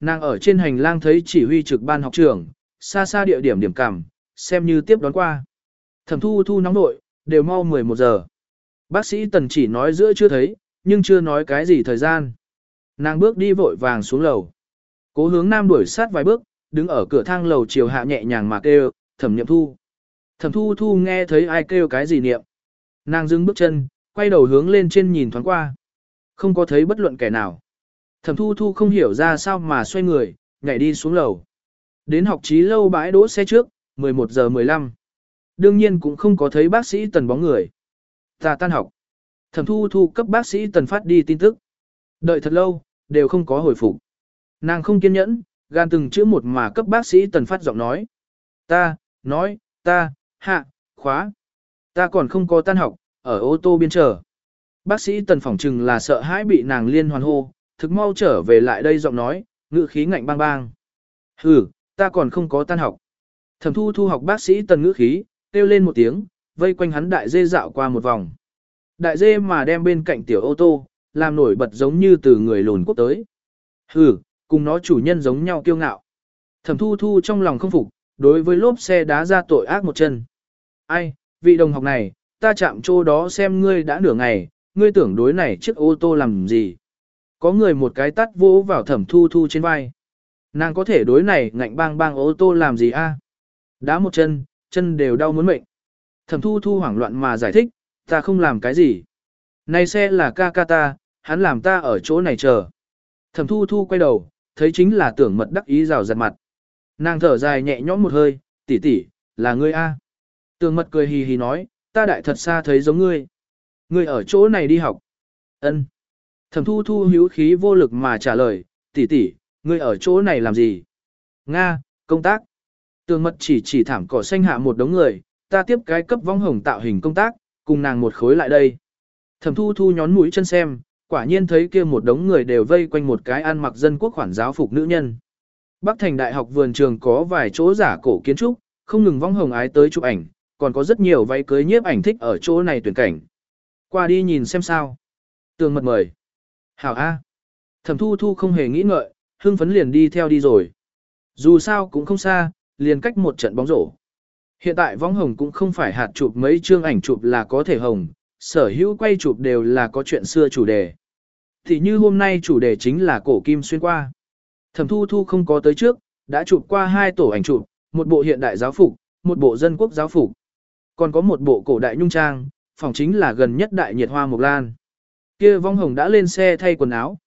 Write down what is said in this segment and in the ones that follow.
Nàng ở trên hành lang thấy chỉ huy trực ban học trưởng, xa xa địa điểm điểm cảm, xem như tiếp đón qua. Thẩm thu thu nóng nội, đều mau 11 giờ. Bác sĩ tần chỉ nói giữa chưa thấy, nhưng chưa nói cái gì thời gian. Nàng bước đi vội vàng xuống lầu. Cố hướng nam đuổi sát vài bước, đứng ở cửa thang lầu chiều hạ nhẹ nhàng mà kêu, thẩm niệm thu. Thẩm thu thu nghe thấy ai kêu cái gì niệm. Nàng dừng bước chân, quay đầu hướng lên trên nhìn thoáng qua. Không có thấy bất luận kẻ nào. Thẩm thu thu không hiểu ra sao mà xoay người, nhảy đi xuống lầu. Đến học trí lâu bãi đỗ xe trước, 11 giờ 15. Đương nhiên cũng không có thấy bác sĩ tần bóng người. Ta tan học. Thẩm thu thu cấp bác sĩ tần phát đi tin tức. Đợi thật lâu, đều không có hồi phục. Nàng không kiên nhẫn, gan từng chữ một mà cấp bác sĩ tần phát giọng nói. Ta, nói, ta, hạ, khóa. Ta còn không có tan học, ở ô tô biên chờ. Bác sĩ tần phỏng chừng là sợ hãi bị nàng liên hoàn hô, thực mau trở về lại đây giọng nói, ngữ khí ngạnh bang bang. Hừ, ta còn không có tan học. Thẩm thu thu học bác sĩ tần ngữ khí, kêu lên một tiếng, vây quanh hắn đại dê dạo qua một vòng. Đại dê mà đem bên cạnh tiểu ô tô, làm nổi bật giống như từ người lùn quốc tới. Hừ, cùng nó chủ nhân giống nhau kiêu ngạo. Thẩm thu thu trong lòng không phục, đối với lốp xe đá ra tội ác một chân. Ai, vị đồng học này, ta chạm chỗ đó xem ngươi đã nửa ngày, ngươi tưởng đối này chiếc ô tô làm gì. Có người một cái tắt vỗ vào thẩm thu thu trên vai. Nàng có thể đối này ngạnh bang bang ô tô làm gì a? Đá một chân, chân đều đau muốn mệnh. Thẩm thu thu hoảng loạn mà giải thích, ta không làm cái gì. Này xe là ca ca ta, hắn làm ta ở chỗ này chờ. Thẩm thu thu quay đầu, thấy chính là tưởng mật đắc ý rào giặt mặt. Nàng thở dài nhẹ nhõm một hơi, tỷ tỷ, là ngươi a. Tưởng mật cười hì hì nói, ta đại thật xa thấy giống ngươi. Ngươi ở chỗ này đi học. Ân. Thẩm thu thu hữu khí vô lực mà trả lời, tỷ tỷ, ngươi ở chỗ này làm gì? Nga, công tác. Tường mật chỉ chỉ thảm cỏ xanh hạ một đống người, ta tiếp cái cấp vong hồng tạo hình công tác, cùng nàng một khối lại đây. Thẩm thu thu nhón mũi chân xem, quả nhiên thấy kia một đống người đều vây quanh một cái ăn mặc dân quốc khoản giáo phục nữ nhân. Bắc thành đại học vườn trường có vài chỗ giả cổ kiến trúc, không ngừng vong hồng ái tới chụp ảnh, còn có rất nhiều váy cưới nhiếp ảnh thích ở chỗ này tuyển cảnh. Qua đi nhìn xem sao. Tường mật mời. Hảo A. Thẩm thu thu không hề nghĩ ngợi, hưng phấn liền đi theo đi rồi. Dù sao cũng không xa, liền cách một trận bóng rổ. Hiện tại vong hồng cũng không phải hạt chụp mấy chương ảnh chụp là có thể hồng, sở hữu quay chụp đều là có chuyện xưa chủ đề. Thì như hôm nay chủ đề chính là cổ kim xuyên qua. Thẩm thu thu không có tới trước, đã chụp qua hai tổ ảnh chụp, một bộ hiện đại giáo phục, một bộ dân quốc giáo phục. Còn có một bộ cổ đại nhung trang, phòng chính là gần nhất đại nhiệt hoa mộc lan. Kia vong hồng đã lên xe thay quần áo.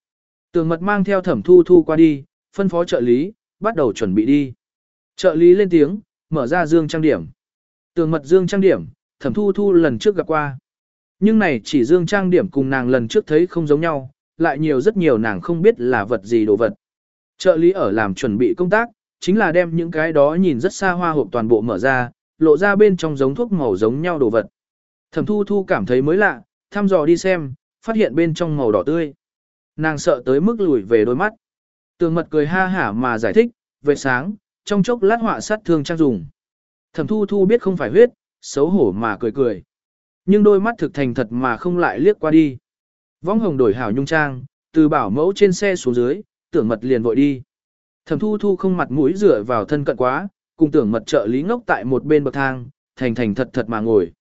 Tường mật mang theo thẩm thu thu qua đi, phân phó trợ lý, bắt đầu chuẩn bị đi. Trợ lý lên tiếng, mở ra dương trang điểm. Tường mật dương trang điểm, thẩm thu thu lần trước gặp qua. Nhưng này chỉ dương trang điểm cùng nàng lần trước thấy không giống nhau, lại nhiều rất nhiều nàng không biết là vật gì đồ vật. Trợ lý ở làm chuẩn bị công tác, chính là đem những cái đó nhìn rất xa hoa hộp toàn bộ mở ra, lộ ra bên trong giống thuốc màu giống nhau đồ vật. Thẩm thu thu cảm thấy mới lạ, thăm dò đi xem, phát hiện bên trong màu đỏ tươi. Nàng sợ tới mức lùi về đôi mắt. Tường mật cười ha hả mà giải thích, về sáng, trong chốc lát họa sát thương trang dùng. Thẩm thu thu biết không phải huyết, xấu hổ mà cười cười. Nhưng đôi mắt thực thành thật mà không lại liếc qua đi. Vong hồng đổi hảo nhung trang, từ bảo mẫu trên xe xuống dưới, tưởng mật liền vội đi. Thẩm thu thu không mặt mũi rửa vào thân cận quá, cùng tưởng mật trợ lý ngốc tại một bên bậc thang, thành thành thật thật mà ngồi.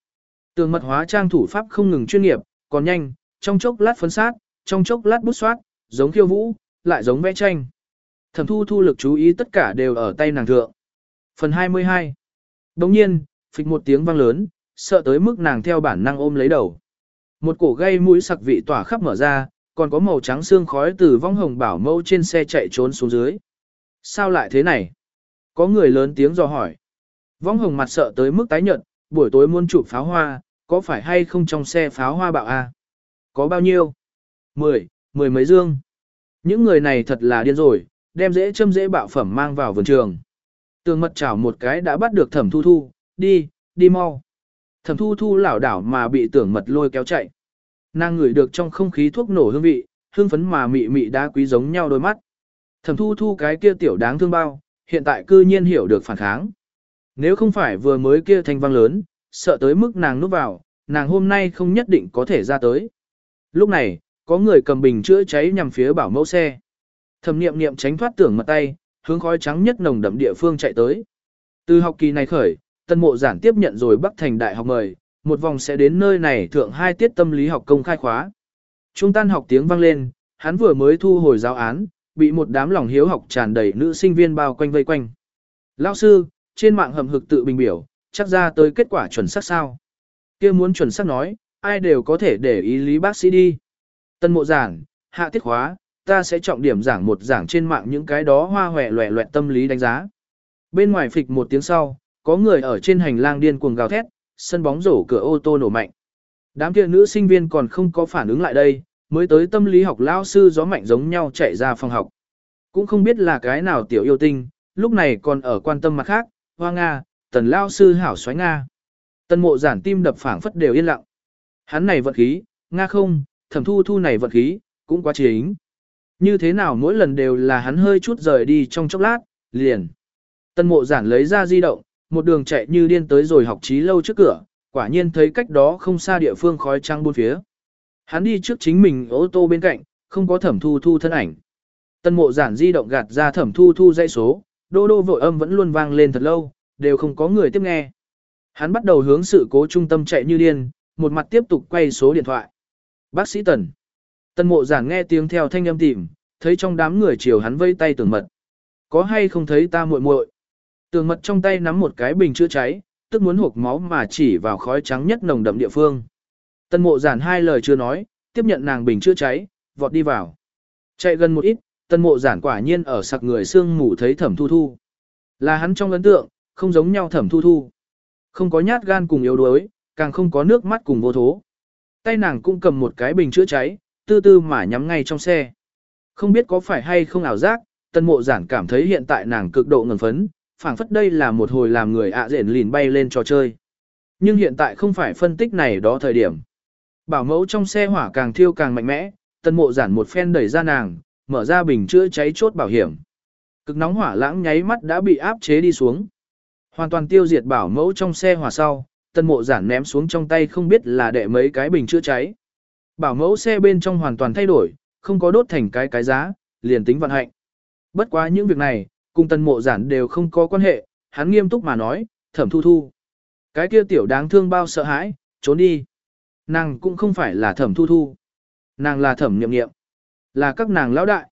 Tưởng mật hóa trang thủ pháp không ngừng chuyên nghiệp, còn nhanh, trong chốc lát phấn sát, trong chốc lát bút soát, giống khiêu vũ, lại giống vẽ tranh. Thẩm thu thu lực chú ý tất cả đều ở tay nàng thượng. Phần 22 Đồng nhiên, phịch một tiếng vang lớn, sợ tới mức nàng theo bản năng ôm lấy đầu. Một cổ gây mũi sặc vị tỏa khắp mở ra, còn có màu trắng xương khói từ vong hồng bảo mẫu trên xe chạy trốn xuống dưới. Sao lại thế này? Có người lớn tiếng dò hỏi. Vong hồng mặt sợ tới mức tái nhợt, buổi tối muốn chụp pháo hoa, có phải hay không trong xe pháo hoa bạo a? Có bao nhiêu? Mười, mười mấy dương. Những người này thật là điên rồi, đem dễ châm dễ bạo phẩm mang vào vườn trường. Tường mật chảo một cái đã bắt được thẩm thu thu, đi, đi mau. Thẩm thu thu lảo đảo mà bị tưởng mật lôi kéo chạy. Nàng ngửi được trong không khí thuốc nổ hương vị, hương phấn mà mị mị đá quý giống nhau đôi mắt. Thẩm thu thu cái kia tiểu đáng thương bao, hiện tại cư nhiên hiểu được phản kháng. Nếu không phải vừa mới kia thanh vang lớn, sợ tới mức nàng núp vào, nàng hôm nay không nhất định có thể ra tới. Lúc này, có người cầm bình chữa cháy nhằm phía bảo mẫu xe. Thẩm niệm niệm tránh thoát tưởng mặt tay, hướng khói trắng nhất nồng đậm địa phương chạy tới. Từ học kỳ này khởi, tân mộ giản tiếp nhận rồi Bắc Thành Đại học mời, một vòng sẽ đến nơi này thượng hai tiết tâm lý học công khai khóa. Trung tan học tiếng vang lên, hắn vừa mới thu hồi giáo án, bị một đám lòng hiếu học tràn đầy nữ sinh viên bao quanh vây quanh. Lão sư, trên mạng hầm hực tự bình biểu, chắc ra tới kết quả chuẩn xác sao. kia muốn chuẩn xác nói, ai đều có thể để ý lý bác sĩ đi. Tân mộ giảng, hạ tiết khóa, ta sẽ trọng điểm giảng một giảng trên mạng những cái đó hoa hòe loẹ loẹt tâm lý đánh giá. Bên ngoài phịch một tiếng sau, có người ở trên hành lang điên cuồng gào thét, sân bóng rổ cửa ô tô nổ mạnh. Đám kia nữ sinh viên còn không có phản ứng lại đây, mới tới tâm lý học lao sư gió mạnh giống nhau chạy ra phòng học. Cũng không biết là cái nào tiểu yêu tinh, lúc này còn ở quan tâm mặt khác, hoa Nga, tần lao sư hảo xoáy Nga. Tần mộ giản tim đập phảng phất đều yên lặng. Hắn này vận khí, Nga không, thẩm thu thu này vận khí, cũng quá chính. Như thế nào mỗi lần đều là hắn hơi chút rời đi trong chốc lát, liền. Tân mộ giản lấy ra di động, một đường chạy như điên tới rồi học trí lâu trước cửa, quả nhiên thấy cách đó không xa địa phương khói trăng buôn phía. Hắn đi trước chính mình ô tô bên cạnh, không có thẩm thu thu thân ảnh. Tân mộ giản di động gạt ra thẩm thu thu dãy số, đô đô vội âm vẫn luôn vang lên thật lâu, đều không có người tiếp nghe. Hắn bắt đầu hướng sự cố trung tâm chạy như điên, một mặt tiếp tục quay số điện thoại. Bác sĩ Tần. tần mộ giản nghe tiếng theo thanh âm tìm, thấy trong đám người chiều hắn vây tay tưởng mật. Có hay không thấy ta muội muội? Tường mật trong tay nắm một cái bình chữa cháy, tức muốn hộp máu mà chỉ vào khói trắng nhất nồng đậm địa phương. Tân mộ giản hai lời chưa nói, tiếp nhận nàng bình chữa cháy, vọt đi vào. Chạy gần một ít, tân mộ giản quả nhiên ở sặc người xương ngủ thấy thẩm thu thu. Là hắn trong ấn tượng, không giống nhau thẩm thu thu. Không có nhát gan cùng yếu đuối, càng không có nước mắt cùng vô thố. Tay nàng cũng cầm một cái bình chữa cháy, tư tư mà nhắm ngay trong xe. Không biết có phải hay không ảo giác, tân mộ giản cảm thấy hiện tại nàng cực độ ngần phấn, phảng phất đây là một hồi làm người ạ à rển lìn bay lên trò chơi. Nhưng hiện tại không phải phân tích này đó thời điểm. Bảo mẫu trong xe hỏa càng thiêu càng mạnh mẽ, tân mộ giản một phen đẩy ra nàng, mở ra bình chữa cháy chốt bảo hiểm. Cực nóng hỏa lãng nháy mắt đã bị áp chế đi xuống. Hoàn toàn tiêu diệt bảo mẫu trong xe hỏa sau, tân mộ giản ném xuống trong tay không biết là đệ mấy cái bình chữa cháy. Bảo mẫu xe bên trong hoàn toàn thay đổi, không có đốt thành cái cái giá, liền tính vận hạnh. Bất quá những việc này, cùng tân mộ giản đều không có quan hệ, hắn nghiêm túc mà nói, thẩm thu thu. Cái kia tiểu đáng thương bao sợ hãi, trốn đi. Nàng cũng không phải là thẩm thu thu. Nàng là thẩm niệm niệm. Là các nàng lão đại.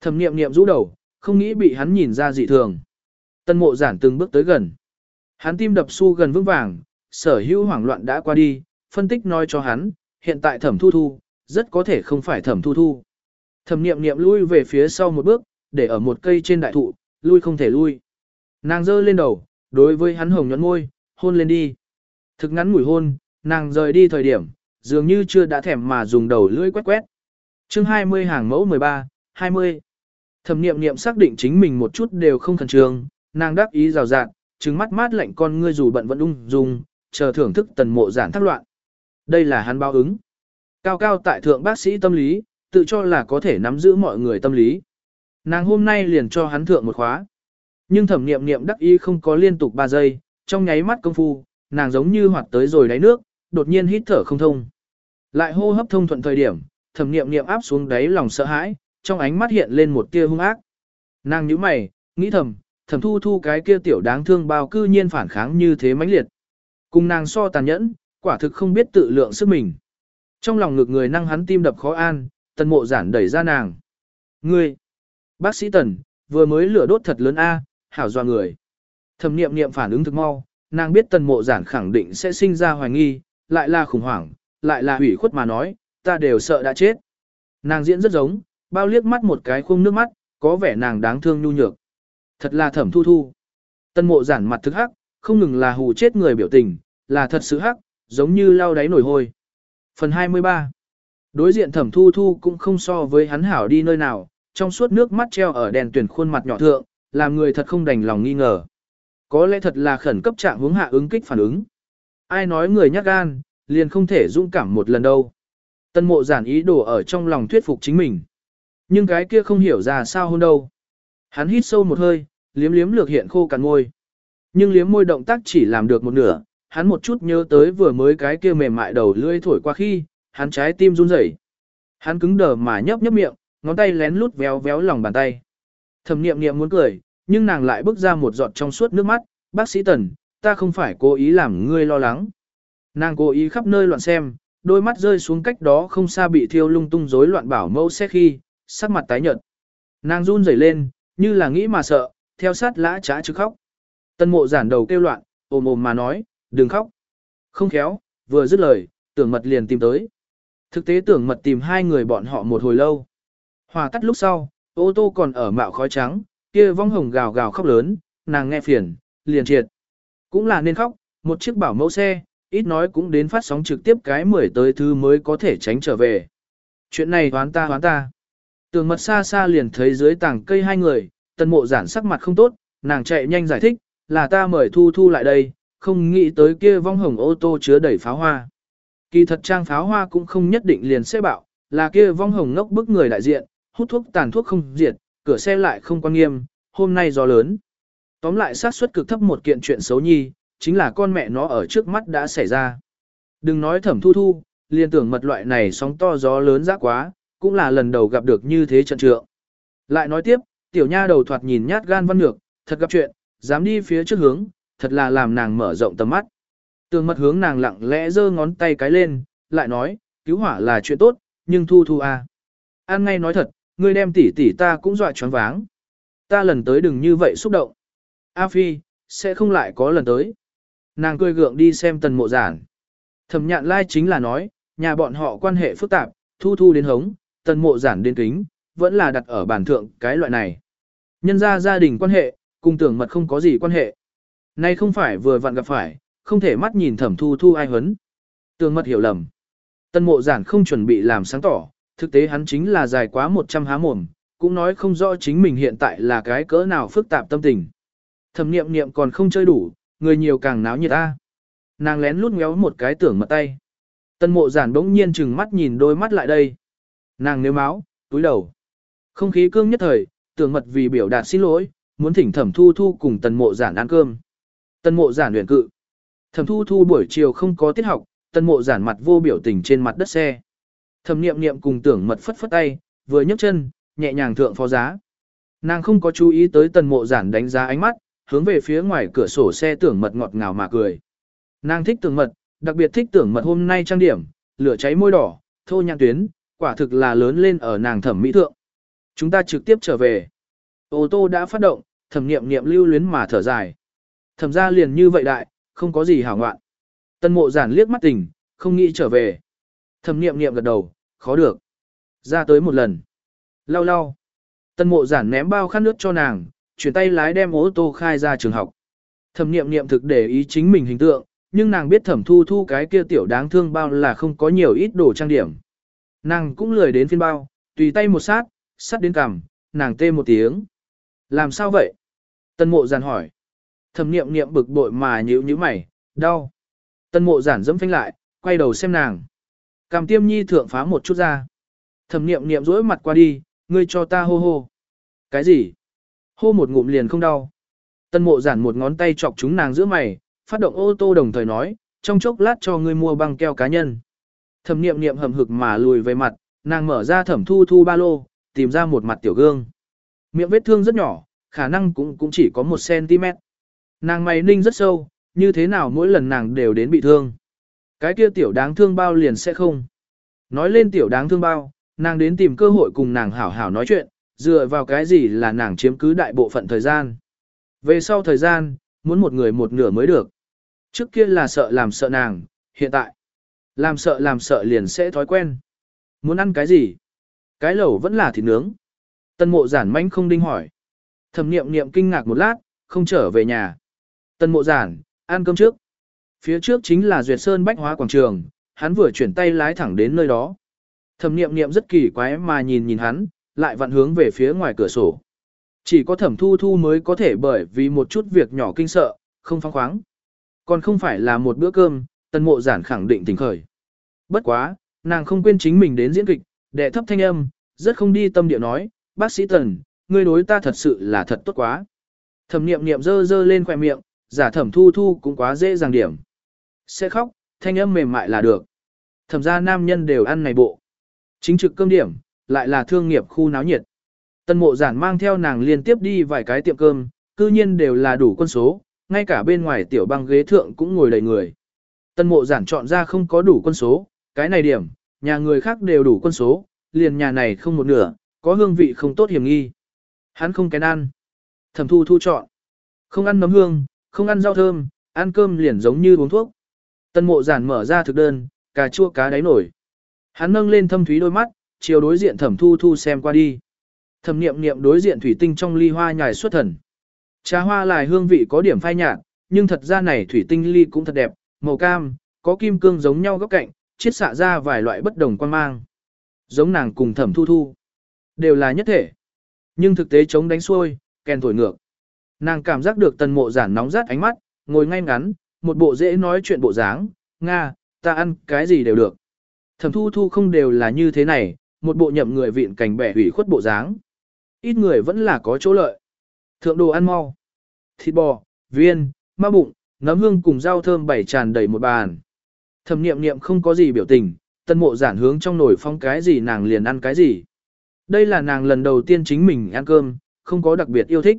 Thẩm niệm niệm rũ đầu, không nghĩ bị hắn nhìn ra dị thường. Tân mộ giản từng bước tới gần. Hắn tim đập su gần vững vàng, sở hữu hoảng loạn đã qua đi, phân tích nói cho hắn, hiện tại thẩm thu thu, rất có thể không phải thẩm thu thu. Thẩm niệm niệm lui về phía sau một bước, để ở một cây trên đại thụ, lui không thể lui. Nàng giơ lên đầu, đối với hắn hồng nhuận môi, hôn lên đi. Thực ngắn mùi hôn, nàng rời đi thời điểm, dường như chưa đã thèm mà dùng đầu lưỡi quét quét. chương 20 hàng mẫu 13, 20. Thẩm niệm niệm xác định chính mình một chút đều không khẩn trương, nàng đáp ý rào rạt, trừng mắt mát lạnh con ngươi dù bận vẫn ung dung, chờ thưởng thức tần mộ giản thác loạn. Đây là hắn báo ứng. Cao cao tại thượng bác sĩ tâm lý, tự cho là có thể nắm giữ mọi người tâm lý. Nàng hôm nay liền cho hắn thượng một khóa. Nhưng thẩm niệm niệm đắc ý không có liên tục 3 giây, trong nháy mắt công phu, nàng giống như hoạt tới rồi đáy nước, đột nhiên hít thở không thông. Lại hô hấp thông thuận thời điểm, thẩm niệm niệm áp xuống đáy lòng sợ hãi, trong ánh mắt hiện lên một tia hung ác. Nàng nhíu mày, nghĩ thầm, thẩm thu thu cái kia tiểu đáng thương bao cư nhiên phản kháng như thế mãnh liệt. Cùng nàng so tàn nhẫn, quả thực không biết tự lượng sức mình. Trong lòng ngực người năng hắn tim đập khó an, tần mộ giản đẩy ra nàng. Ngươi, bác sĩ tần, vừa mới lửa đốt thật lớn a, hảo doa người. Thẩm niệm niệm phản ứng thực mau, nàng biết tần mộ giản khẳng định sẽ sinh ra hoài nghi, lại là khủng hoảng, lại là hủy khuất mà nói, ta đều sợ đã chết. Nàng diễn rất giống, bao liếc mắt một cái khung nước mắt, có vẻ nàng đáng thương nhu nhược. Thật là thẩm thu thu. Tân mộ giản mặt thức hắc, không ngừng là hù chết người biểu tình, là thật sự hắc, giống như lau đáy nổi hôi. Phần 23 Đối diện thẩm thu thu cũng không so với hắn hảo đi nơi nào, trong suốt nước mắt treo ở đèn tuyển khuôn mặt nhỏ thượng, làm người thật không đành lòng nghi ngờ. Có lẽ thật là khẩn cấp trạng hướng hạ ứng kích phản ứng. Ai nói người nhát gan, liền không thể dũng cảm một lần đâu. Tân mộ giản ý đồ ở trong lòng thuyết phục chính mình. Nhưng cái kia không hiểu ra sao hơn đâu. Hắn hít sâu một hơi, liếm liếm lược hiện khô cằn môi. Nhưng liếm môi động tác chỉ làm được một nửa, hắn một chút nhớ tới vừa mới cái kia mềm mại đầu lưỡi thổi qua khi, hắn trái tim run rẩy. Hắn cứng đờ mà nhấp nhấp miệng, ngón tay lén lút véo véo lòng bàn tay. Thẩm niệm niệm muốn cười, nhưng nàng lại bước ra một giọt trong suốt nước mắt, bác sĩ Tần, ta không phải cố ý làm ngươi lo lắng. Nàng cố ý khắp nơi loạn xem, đôi mắt rơi xuống cách đó không xa bị thiêu lung tung rối loạn bảo mẫu xe khi, sắc mặt tái nhợt. Nàng run rẩy lên, như là nghĩ mà sợ, theo sát lã trá chứ khóc. Tân mộ giản đầu kêu loạn, ồm ồm mà nói, đừng khóc. Không khéo, vừa dứt lời, tưởng mật liền tìm tới. Thực tế tưởng mật tìm hai người bọn họ một hồi lâu. Hòa tắt lúc sau, ô tô còn ở mạo khói trắng, kia vong hồng gào gào khóc lớn, nàng nghe phiền, liền triệt. Cũng là nên khóc, một chiếc bảo mẫu xe, ít nói cũng đến phát sóng trực tiếp cái mười tới thứ mới có thể tránh trở về. Chuyện này hoán ta hoán ta. Tường mật xa xa liền thấy dưới tảng cây hai người, tân mộ giản sắc mặt không tốt, nàng chạy nhanh giải thích, là ta mời thu thu lại đây, không nghĩ tới kia vong hồng ô tô chứa đầy pháo hoa. Kỳ thật trang pháo hoa cũng không nhất định liền sẽ bạo, là kia vong hồng ngốc bức người đại diện, hút thuốc tàn thuốc không diệt, cửa xe lại không quan nghiêm, hôm nay gió lớn. Tóm lại xác suất cực thấp một kiện chuyện xấu nhi, chính là con mẹ nó ở trước mắt đã xảy ra. Đừng nói thẩm thu thu, liền tưởng mật loại này sóng to gió lớn rác quá, cũng là lần đầu gặp được như thế trận trượng. Lại nói tiếp, tiểu nha đầu thoạt nhìn nhát gan văn ngược, thật gặp chuyện, dám đi phía trước hướng, thật là làm nàng mở rộng tầm mắt. Tường mật hướng nàng lặng lẽ giơ ngón tay cái lên, lại nói, cứu hỏa là chuyện tốt, nhưng thu thu à. An ngay nói thật, ngươi đem tỷ tỷ ta cũng dọa choáng váng. Ta lần tới đừng như vậy xúc động. A Phi, sẽ không lại có lần tới. Nàng cười gượng đi xem tần mộ giản. Thẩm nhạn lai chính là nói, nhà bọn họ quan hệ phức tạp, thu thu đến hống, tần mộ giản đến kính, vẫn là đặt ở bản thượng cái loại này. Nhân ra gia đình quan hệ, cùng tưởng mật không có gì quan hệ. Nay không phải vừa vặn gặp phải, không thể mắt nhìn thẩm thu thu ai hấn. Tưởng mật hiểu lầm. tân mộ giản không chuẩn bị làm sáng tỏ, thực tế hắn chính là dài quá 100 há mồm, cũng nói không rõ chính mình hiện tại là cái cỡ nào phức tạp tâm tình. Thẩm niệm niệm còn không chơi đủ, người nhiều càng náo nhiệt ta. Nàng lén lút ngéo một cái tưởng mật tay. Tân mộ giản bỗng nhiên chừng mắt nhìn đôi mắt lại đây. Nàng nếu máu, túi đầu. Không khí cương nhất thời, tưởng mật vì biểu đạt xin lỗi, muốn thỉnh thẩm thu thu cùng tần mộ giản ăn cơm. Tần mộ giản luyện cự. Thẩm thu thu buổi chiều không có tiết học, tần mộ giản mặt vô biểu tình trên mặt đất xe. Thẩm niệm niệm cùng tưởng mật phất phất tay, vừa nhấc chân, nhẹ nhàng thượng phó giá. Nàng không có chú ý tới tần mộ giản đánh giá ánh mắt, hướng về phía ngoài cửa sổ xe tưởng mật ngọt ngào mà cười. Nàng thích tưởng mật, đặc biệt thích tưởng mật hôm nay trang điểm, lửa cháy môi đỏ, thô nhang tuyến, quả thực là lớn lên ở nàng thẩm mỹ thượng. Chúng ta trực tiếp trở về. Ô tô đã phát động, thẩm niệm niệm lưu luyến mà thở dài. Thẩm ra liền như vậy đại, không có gì hảo ngoạn. Tân mộ giản liếc mắt tình, không nghĩ trở về. Thẩm niệm niệm gật đầu, khó được. Ra tới một lần. Lau lau. Tân mộ giản ném bao khăn nước cho nàng, chuyển tay lái đem ô tô khai ra trường học. Thẩm niệm niệm thực để ý chính mình hình tượng, nhưng nàng biết thẩm thu thu cái kia tiểu đáng thương bao là không có nhiều ít đồ trang điểm. Nàng cũng lười đến phiên bao, tùy tay một sát, sát đến cằm, nàng tê một tiếng. Làm sao vậy? Tân mộ giản hỏi. Thẩm niệm niệm bực bội mà nhíu nhíu mày, đau. Tân mộ giản dẫm phanh lại, quay đầu xem nàng. Cằm tiêm nhi thượng phá một chút ra. Thẩm niệm niệm rỗi mặt qua đi, ngươi cho ta hô hô. Cái gì? Hô một ngụm liền không đau. Tân mộ giản một ngón tay chọc chúng nàng giữa mày, phát động ô tô đồng thời nói, trong chốc lát cho ngươi mua băng keo cá nhân. Thẩm niệm niệm hầm hực mà lùi về mặt, nàng mở ra thẩm thu thu ba lô, tìm ra một mặt tiểu gương. Miệng vết thương rất nhỏ, khả năng cũng cũng chỉ có một cm. Nàng mày ninh rất sâu, như thế nào mỗi lần nàng đều đến bị thương. Cái kia tiểu đáng thương bao liền sẽ không. Nói lên tiểu đáng thương bao, nàng đến tìm cơ hội cùng nàng hảo hảo nói chuyện, dựa vào cái gì là nàng chiếm cứ đại bộ phận thời gian. Về sau thời gian, muốn một người một nửa mới được. Trước kia là sợ làm sợ nàng, hiện tại. Làm sợ làm sợ liền sẽ thói quen. Muốn ăn cái gì? Cái lẩu vẫn là thịt nướng. Tân mộ giản manh không đinh hỏi. Thẩm niệm niệm kinh ngạc một lát, không trở về nhà. Tân mộ giản, ăn cơm trước. Phía trước chính là Duyệt Sơn Bách Hóa Quảng Trường, hắn vừa chuyển tay lái thẳng đến nơi đó. Thẩm niệm niệm rất kỳ quái mà nhìn nhìn hắn, lại vặn hướng về phía ngoài cửa sổ. Chỉ có thẩm thu thu mới có thể bởi vì một chút việc nhỏ kinh sợ, không phóng khoáng. Còn không phải là một bữa cơm, tân mộ giản khẳng định tình khởi. Bất quá, nàng không quên chính mình đến diễn kịch, đệ thấp thanh âm, rất không đi tâm địa nói, bác sĩ tần, ngươi đối ta thật sự là thật tốt quá. Thẩm niệm niệm dơ dơ lên khoẻ miệng, giả thẩm thu thu cũng quá dễ dàng điểm. Sẽ khóc, thanh âm mềm mại là được. Thẩm ra nam nhân đều ăn này bộ. Chính trực cơm điểm, lại là thương nghiệp khu náo nhiệt. Tân mộ giản mang theo nàng liên tiếp đi vài cái tiệm cơm, cư nhiên đều là đủ quân số, ngay cả bên ngoài tiểu băng ghế thượng cũng ngồi đầy người. Tân mộ giản chọn ra không có đủ quân số, cái này điểm, nhà người khác đều đủ quân số, liền nhà này không một nửa, có hương vị không tốt hiểm nghi. Hắn không kén ăn. Thẩm thu thu chọn. Không ăn nấm hương, không ăn rau thơm, ăn cơm liền giống như uống thuốc. Tân mộ giản mở ra thực đơn, cà chua cá đáy nổi. Hắn nâng lên thâm thúy đôi mắt, chiều đối diện thẩm thu thu xem qua đi. Thẩm niệm niệm đối diện thủy tinh trong ly hoa nhài xuất thần. Trà hoa lại hương vị có điểm phai nhạt, nhưng thật ra này thủy tinh ly cũng thật đẹp, màu cam, có kim cương giống nhau góc cạnh, chiết xạ ra vài loại bất đồng quan mang. Giống nàng cùng thẩm thu thu. Đều là nhất thể. Nhưng thực tế chống đánh xuôi, kèn thổi ngược. Nàng cảm giác được tần mộ giản nóng rát ánh mắt, ngồi ngay ngắn, một bộ dễ nói chuyện bộ dáng, Nga, ta ăn cái gì đều được. Thẩm thu thu không đều là như thế này, một bộ nhậm người vịn cảnh bẻ hủy khuất bộ dáng. Ít người vẫn là có chỗ lợi. Thượng đồ ăn mau. Thịt bò, viên, ma bụng, nấm hương cùng rau thơm bảy tràn đầy một bàn. Thẩm niệm niệm không có gì biểu tình, tân mộ giản hướng trong nồi phong cái gì nàng liền ăn cái gì. Đây là nàng lần đầu tiên chính mình ăn cơm, không có đặc biệt yêu thích.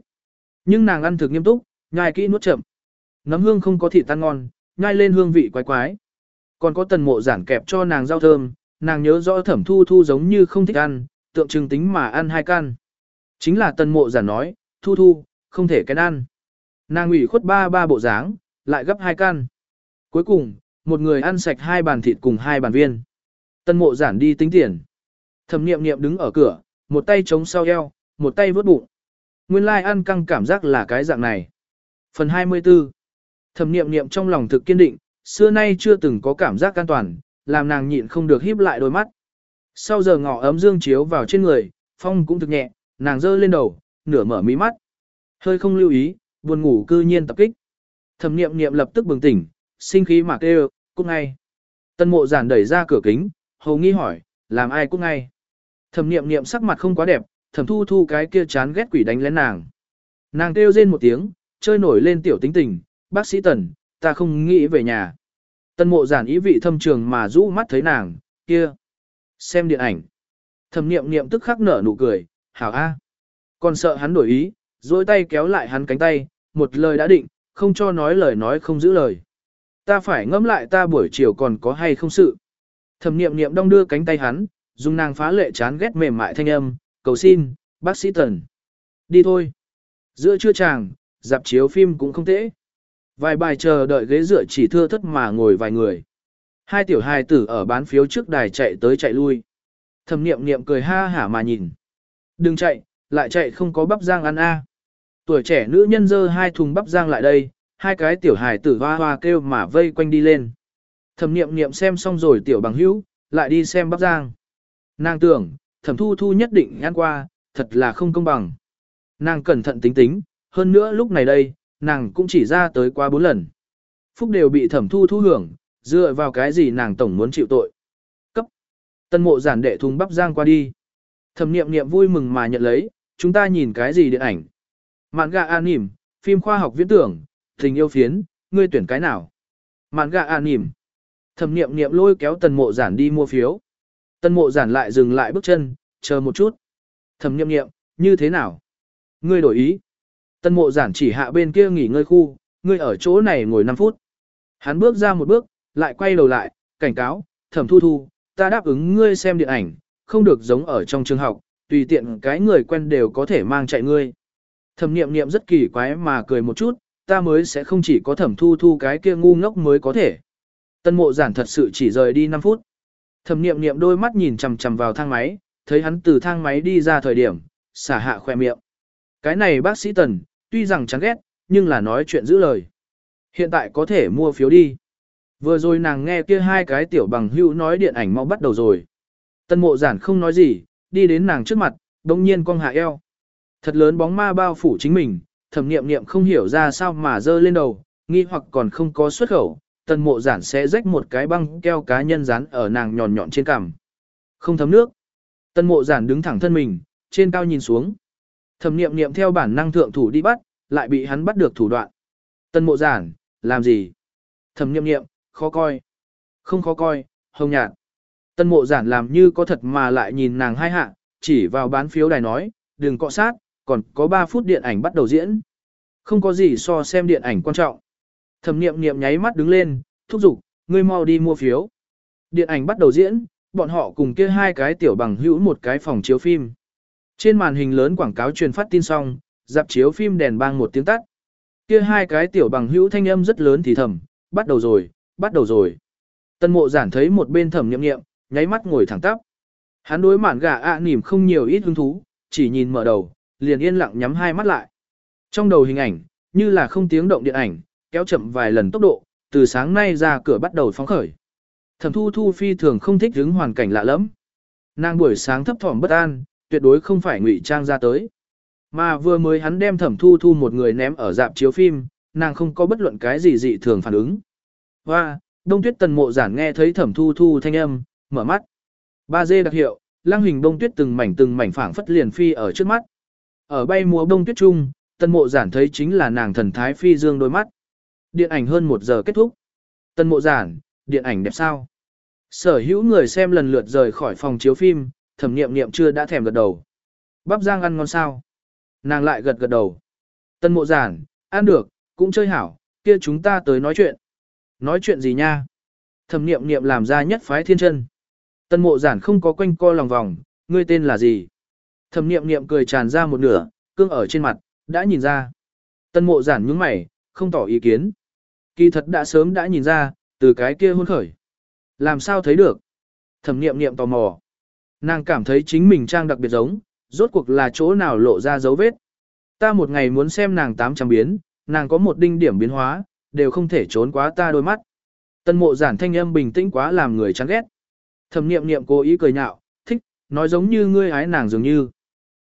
Nhưng nàng ăn thực nghiêm túc, nhai kỹ nuốt chậm. Nấm hương không có thịt tan ngon, nhai lên hương vị quái quái. Còn có tần mộ giản kẹp cho nàng rau thơm, nàng nhớ rõ thẩm thu thu giống như không thích ăn, tượng trưng tính mà ăn hai can. Chính là tần mộ giản nói, thu thu, không thể cái ăn. Nàng ủy khuất ba ba bộ dáng, lại gấp hai can. Cuối cùng, một người ăn sạch hai bàn thịt cùng hai bàn viên. Tân mộ giản đi tính tiền. Thẩm niệm niệm đứng ở cửa, một tay chống sau eo, một tay vớt bụng. Nguyên lai ăn căng cảm giác là cái dạng này. Phần 24 Thẩm niệm niệm trong lòng thực kiên định, xưa nay chưa từng có cảm giác an toàn, làm nàng nhịn không được híp lại đôi mắt. Sau giờ ngọ ấm dương chiếu vào trên người, phong cũng thực nhẹ, nàng giơ lên đầu, nửa mở mí mắt. Hơi không lưu ý, buồn ngủ cư nhiên tập kích. Thẩm niệm niệm lập tức bừng tỉnh, sinh khí mà kêu, cút ngay. Tân mộ giản đẩy ra cửa kính, hầu nghi hỏi, làm ai cút ngay. Thẩm niệm niệm sắc mặt không quá đẹp, thẩm thu thu cái kia chán ghét quỷ đánh lén nàng. Nàng kêu rên một tiếng, chơi nổi lên tiểu tính tình, bác sĩ tần, ta không nghĩ về nhà. Tân mộ giản ý vị thâm trường mà rũ mắt thấy nàng, kia. Xem điện ảnh. Thẩm niệm niệm tức khắc nở nụ cười, hảo a. Còn sợ hắn đổi ý, dối tay kéo lại hắn cánh tay, một lời đã định, không cho nói lời nói không giữ lời. Ta phải ngẫm lại ta buổi chiều còn có hay không sự. Thẩm niệm niệm đong đưa cánh tay hắn, dùng nàng phá lệ chán ghét mềm mại thanh âm, cầu xin, bác sĩ tần. Đi thôi. Giữa trưa chàng, dạp chiếu phim cũng không tễ. Vài bài chờ đợi ghế dựa chỉ thưa thất mà ngồi vài người. Hai tiểu hài tử ở bán phiếu trước đài chạy tới chạy lui. Thẩm niệm niệm cười ha hả mà nhìn. Đừng chạy, lại chạy không có bắp giang ăn a. Tuổi trẻ nữ nhân dơ hai thùng bắp giang lại đây, hai cái tiểu hài tử hoa hoa kêu mà vây quanh đi lên. Thẩm niệm niệm xem xong rồi tiểu bằng hữu, lại đi xem bắp giang. Nàng tưởng, thẩm thu thu nhất định ăn qua, thật là không công bằng. Nàng cẩn thận tính tính, hơn nữa lúc này đây, nàng cũng chỉ ra tới qua bốn lần. Phúc đều bị thẩm thu thu hưởng, dựa vào cái gì nàng tổng muốn chịu tội. Cấp. Tân mộ giản đệ thùng bắp giang qua đi. Thẩm niệm niệm vui mừng mà nhận lấy, chúng ta nhìn cái gì điện ảnh. Mạn gà an nỉm, phim khoa học viễn tưởng, tình yêu phiến, ngươi tuyển cái nào. Mạn gà an nỉm. Thẩm niệm niệm lôi kéo tần mộ giản đi mua phiếu. Tân mộ giản lại dừng lại bước chân, chờ một chút. Thẩm niệm niệm, như thế nào? Ngươi đổi ý. Tân mộ giản chỉ hạ bên kia nghỉ ngơi khu, ngươi ở chỗ này ngồi 5 phút. Hắn bước ra một bước, lại quay đầu lại, cảnh cáo, thẩm thu thu, ta đáp ứng ngươi xem điện ảnh, không được giống ở trong trường học, tùy tiện cái người quen đều có thể mang chạy ngươi. Thẩm niệm niệm rất kỳ quái mà cười một chút, ta mới sẽ không chỉ có thẩm thu thu cái kia ngu ngốc mới có thể. Tân mộ giản thật sự chỉ rời đi 5 phút. Thẩm niệm niệm đôi mắt nhìn chằm chằm vào thang máy, thấy hắn từ thang máy đi ra thời điểm, xả hạ khoe miệng. Cái này bác sĩ Tần, tuy rằng chán ghét, nhưng là nói chuyện giữ lời. Hiện tại có thể mua phiếu đi. Vừa rồi nàng nghe kia hai cái tiểu bằng hữu nói điện ảnh mau bắt đầu rồi. Tân mộ giản không nói gì, đi đến nàng trước mặt, đồng nhiên cong hạ eo. Thật lớn bóng ma bao phủ chính mình, thẩm niệm niệm không hiểu ra sao mà dơ lên đầu, nghi hoặc còn không có xuất khẩu, tân mộ giản sẽ rách một cái băng keo cá nhân dán ở nàng nhọn nhọn trên cằm. Không thấm nước. Tân mộ giản đứng thẳng thân mình, trên cao nhìn xuống. Thẩm niệm niệm theo bản năng thượng thủ đi bắt, lại bị hắn bắt được thủ đoạn. Tân mộ giản, làm gì? Thẩm niệm niệm, khó coi. Không khó coi, hồng nhạt. Tân mộ giản làm như có thật mà lại nhìn nàng hai hạ, chỉ vào bán phiếu đài nói, đừng cọ sát, còn có 3 phút điện ảnh bắt đầu diễn. Không có gì so xem điện ảnh quan trọng. Thẩm niệm niệm nháy mắt đứng lên, thúc giục, ngươi mau đi mua phiếu. Điện ảnh bắt đầu diễn, bọn họ cùng kia hai cái tiểu bằng hữu một cái phòng chiếu phim. Trên màn hình lớn quảng cáo truyền phát tin xong, dạp chiếu phim đèn bang một tiếng tắt. Kia hai cái tiểu bằng hữu thanh âm rất lớn thì thầm, bắt đầu rồi, bắt đầu rồi. Tân mộ giản thấy một bên thẩm Niệm Niệm nháy mắt ngồi thẳng tắp. Hắn đối mạn gà ạ à nỉm không nhiều ít hứng thú, chỉ nhìn mở đầu, liền yên lặng nhắm hai mắt lại. Trong đầu hình ảnh, như là không tiếng động điện ảnh, kéo chậm vài lần tốc độ, từ sáng nay ra cửa bắt đầu phóng khởi. Thẩm thu thu phi thường không thích đứng hoàn cảnh lạ lẫm. Nàng buổi sáng thấp thỏm bất an, tuyệt đối không phải ngụy trang ra tới. Mà vừa mới hắn đem thẩm thu thu một người ném ở dạp chiếu phim, nàng không có bất luận cái gì dị thường phản ứng. Hoa, đông tuyết tần mộ giản nghe thấy thẩm thu thu thanh âm, mở mắt. Ba dê đặc hiệu, lang hình đông tuyết từng mảnh từng mảnh phảng phất liền phi ở trước mắt. Ở bay múa đông tuyết trung, tần mộ giản thấy chính là nàng thần thái phi dương đôi mắt. Điện ảnh hơn một giờ kết thúc. Tần mộ giản, điện ảnh đẹp sao? Sở hữu người xem lần lượt rời khỏi phòng chiếu phim, thẩm nghiệm nghiệm chưa đã thèm gật đầu. Bắp giang ăn ngon sao? Nàng lại gật gật đầu. Tân mộ giản, ăn được, cũng chơi hảo, kia chúng ta tới nói chuyện. Nói chuyện gì nha? Thẩm nghiệm nghiệm làm ra nhất phái thiên chân. Tân mộ giản không có quanh co lòng vòng, ngươi tên là gì? Thẩm nghiệm nghiệm cười tràn ra một nửa, cương ở trên mặt, đã nhìn ra. Tân mộ giản nhướng mày, không tỏ ý kiến. Kỳ thật đã sớm đã nhìn ra, từ cái kia hôn khởi. Làm sao thấy được? Thẩm nghiệm nghiệm tò mò. Nàng cảm thấy chính mình trang đặc biệt giống, rốt cuộc là chỗ nào lộ ra dấu vết. Ta một ngày muốn xem nàng 800 biến, nàng có một đinh điểm biến hóa, đều không thể trốn quá ta đôi mắt. Tân mộ giản thanh âm bình tĩnh quá làm người chán ghét. Thẩm niệm niệm cố ý cười nhạo, thích, nói giống như ngươi ái nàng dường như.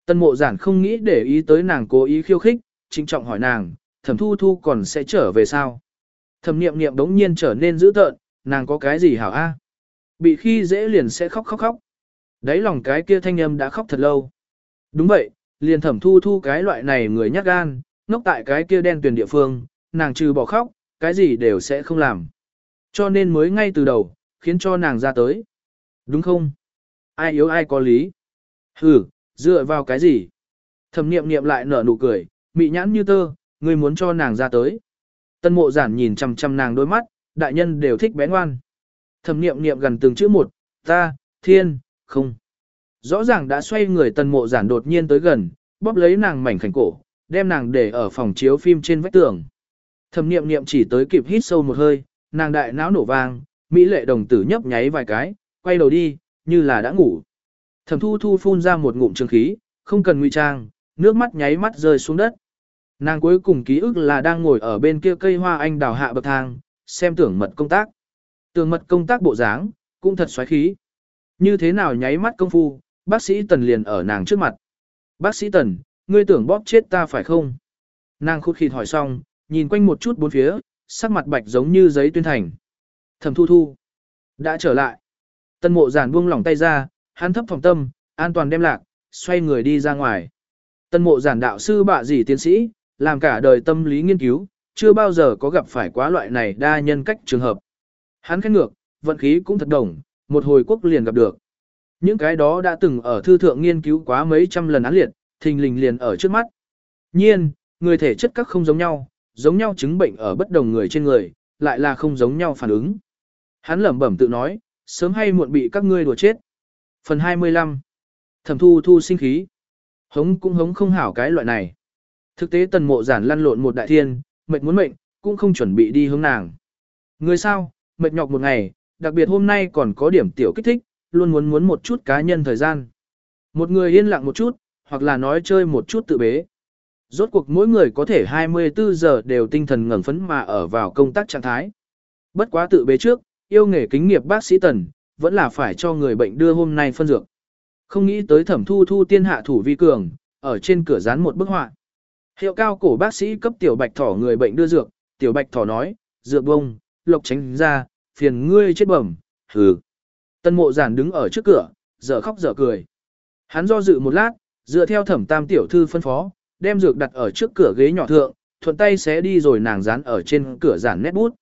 Tân mộ giản không nghĩ để ý tới nàng cố ý khiêu khích, trinh trọng hỏi nàng, thẩm thu thu còn sẽ trở về sao? Thẩm niệm niệm đống nhiên trở nên dữ tợn, nàng có cái gì hảo a? Bị khi dễ liền sẽ khóc khóc khóc. Đấy lòng cái kia thanh âm đã khóc thật lâu. Đúng vậy, liền thẩm thu thu cái loại này người nhát gan, ngốc tại cái kia đen tuyển địa phương, nàng trừ bỏ khóc, cái gì đều sẽ không làm. Cho nên mới ngay từ đầu, khiến cho nàng ra tới. Đúng không? Ai yếu ai có lý. Ừ, dựa vào cái gì? Thẩm niệm niệm lại nở nụ cười, mị nhãn như tơ, người muốn cho nàng ra tới. Tân mộ giản nhìn chằm chằm nàng đôi mắt, đại nhân đều thích bé ngoan. Thẩm niệm niệm gần từng chữ một, ta, thiên, không. Rõ ràng đã xoay người Tân mộ giản đột nhiên tới gần, bóp lấy nàng mảnh khảnh cổ, đem nàng để ở phòng chiếu phim trên vách tường. Thẩm niệm niệm chỉ tới kịp hít sâu một hơi, nàng đại não nổ vang, mỹ lệ đồng tử nhấp nháy vài cái, quay đầu đi, như là đã ngủ. Thẩm thu thu phun ra một ngụm trường khí, không cần ngụy trang, nước mắt nháy mắt rơi xuống đất. Nàng cuối cùng ký ức là đang ngồi ở bên kia cây hoa anh đào hạ bậc thang, xem tưởng mật công tác. Tưởng mật công tác bộ dáng, cũng thật xoáy khí. Như thế nào nháy mắt công phu, bác sĩ Tần liền ở nàng trước mặt. Bác sĩ Tần, ngươi tưởng bóp chết ta phải không? Nàng khút khịt hỏi xong, nhìn quanh một chút bốn phía, sắc mặt bạch giống như giấy tuyên thành. Thẩm thu thu. Đã trở lại. Tân mộ giản buông lỏng tay ra, hắn thấp phòng tâm, an toàn đem lạc, xoay người đi ra ngoài. Tân mộ giản đạo sư bạ gì tiến sĩ, làm cả đời tâm lý nghiên cứu, chưa bao giờ có gặp phải quá loại này đa nhân cách trường hợp. Hắn khét ngược, vận khí cũng thật đồng, một hồi quốc liền gặp được. Những cái đó đã từng ở thư thượng nghiên cứu quá mấy trăm lần án liệt, thình lình liền ở trước mắt. Nhiên, người thể chất các không giống nhau, giống nhau chứng bệnh ở bất đồng người trên người, lại là không giống nhau phản ứng. Hắn lẩm bẩm tự nói, sớm hay muộn bị các ngươi đùa chết. Phần 25 Thẩm thu thu sinh khí. Hống cũng hống không hảo cái loại này. Thực tế tần mộ giản lăn lộn một đại thiên, mệt muốn mệnh, cũng không chuẩn bị đi hướng nàng. Người sao, mệt nhọc một ngày, đặc biệt hôm nay còn có điểm tiểu kích thích, luôn muốn muốn một chút cá nhân thời gian. Một người yên lặng một chút, hoặc là nói chơi một chút tự bế. Rốt cuộc mỗi người có thể 24 giờ đều tinh thần ngẩng phấn mà ở vào công tác trạng thái. Bất quá tự bế trước, yêu nghề kính nghiệp bác sĩ Tần, vẫn là phải cho người bệnh đưa hôm nay phân dược. Không nghĩ tới thẩm thu thu tiên hạ thủ vi cường, ở trên cửa dán một bức họa. Hiệu cao cổ bác sĩ cấp tiểu bạch thỏ người bệnh đưa dược, tiểu bạch thỏ nói, dược bông, lộc tránh ra, phiền ngươi chết bẩm, hừ. Tân mộ giản đứng ở trước cửa, dở khóc dở cười. Hắn do dự một lát, dựa theo thẩm tam tiểu thư phân phó, đem dược đặt ở trước cửa ghế nhỏ thượng, thuận tay xé đi rồi nàng dán ở trên cửa giản nét bút.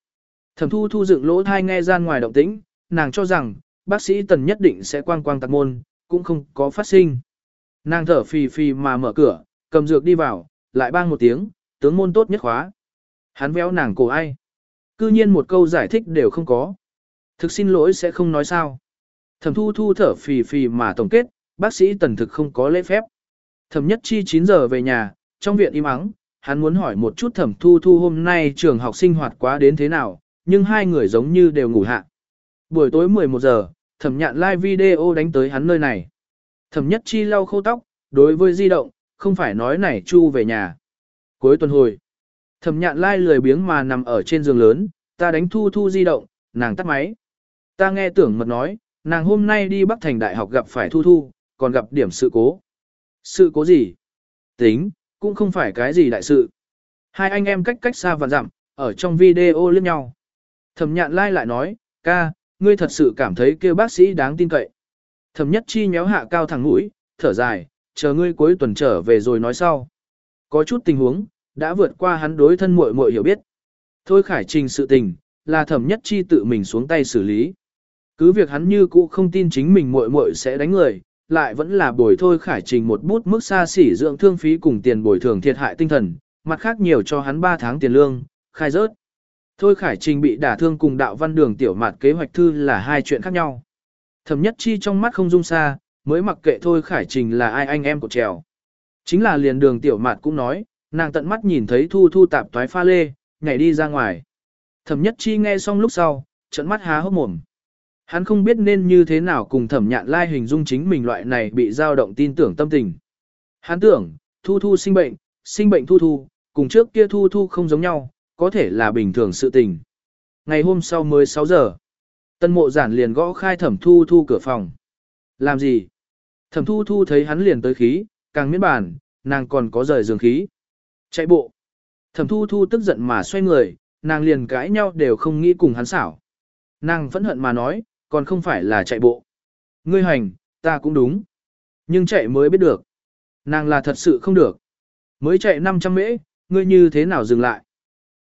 Thẩm thu thu dựng lỗ thai nghe gian ngoài động tĩnh, nàng cho rằng, bác sĩ tần nhất định sẽ quang quang tạc môn, cũng không có phát sinh. Nàng thở phì phì mà mở cửa, cầm dược đi vào, lại bang một tiếng, tướng môn tốt nhất khóa. Hắn véo nàng cổ ai. Cư nhiên một câu giải thích đều không có. Thực xin lỗi sẽ không nói sao. Thẩm thu thu thở phì phì mà tổng kết, bác sĩ tần thực không có lễ phép. Thẩm nhất chi 9 giờ về nhà, trong viện im ắng, hắn muốn hỏi một chút thẩm thu thu hôm nay trường học sinh hoạt quá đến thế nào, nhưng hai người giống như đều ngủ hạ. Buổi tối 11 giờ, thẩm nhạn live video đánh tới hắn nơi này. Thẩm nhất chi lau khô tóc, đối với di động, không phải nói này chu về nhà. Cuối tuần hồi, thẩm nhạn lai lười biếng mà nằm ở trên giường lớn, ta đánh thu thu di động, nàng tắt máy. Ta nghe tưởng mật nói, nàng hôm nay đi Bắc Thành Đại học gặp phải thu thu, còn gặp điểm sự cố. Sự cố gì? Tính, cũng không phải cái gì đại sự. Hai anh em cách cách xa và dặm, ở trong video liếc nhau. Thẩm nhạn lai lại nói, ca, ngươi thật sự cảm thấy kêu bác sĩ đáng tin cậy. Thẩm nhất chi méo hạ cao thẳng mũi, thở dài, chờ ngươi cuối tuần trở về rồi nói sau. Có chút tình huống, đã vượt qua hắn đối thân muội muội hiểu biết. Thôi khải trình sự tình, là thẩm nhất chi tự mình xuống tay xử lý. Cứ việc hắn như cũ không tin chính mình muội muội sẽ đánh người, lại vẫn là bồi thôi khải trình một bút mức xa xỉ dưỡng thương phí cùng tiền bồi thường thiệt hại tinh thần, mặt khác nhiều cho hắn 3 tháng tiền lương, khai rớt. Thôi khải trình bị đả thương cùng đạo văn đường tiểu mạt kế hoạch thư là hai chuyện khác nhau. Thẩm nhất chi trong mắt không dung xa, mới mặc kệ thôi khải trình là ai anh em của trèo. Chính là liền đường tiểu mạt cũng nói, nàng tận mắt nhìn thấy thu thu tạp toái pha lê, nhảy đi ra ngoài. Thẩm nhất chi nghe xong lúc sau, trận mắt há hốc mồm. Hắn không biết nên như thế nào cùng thẩm nhạn lai hình dung chính mình loại này bị dao động tin tưởng tâm tình. Hắn tưởng, thu thu sinh bệnh, sinh bệnh thu thu, cùng trước kia thu thu không giống nhau, có thể là bình thường sự tình. Ngày hôm sau mới 6 giờ, tân mộ giản liền gõ khai thẩm thu thu cửa phòng. Làm gì? Thẩm thu thu thấy hắn liền tới khí, càng miễn bản, nàng còn có rời giường khí. Chạy bộ. Thẩm thu thu tức giận mà xoay người, nàng liền cãi nhau đều không nghĩ cùng hắn xảo. Nàng phẫn hận mà nói, còn không phải là chạy bộ. Ngươi hành, ta cũng đúng. Nhưng chạy mới biết được. Nàng là thật sự không được. Mới chạy 500 mễ, ngươi như thế nào dừng lại.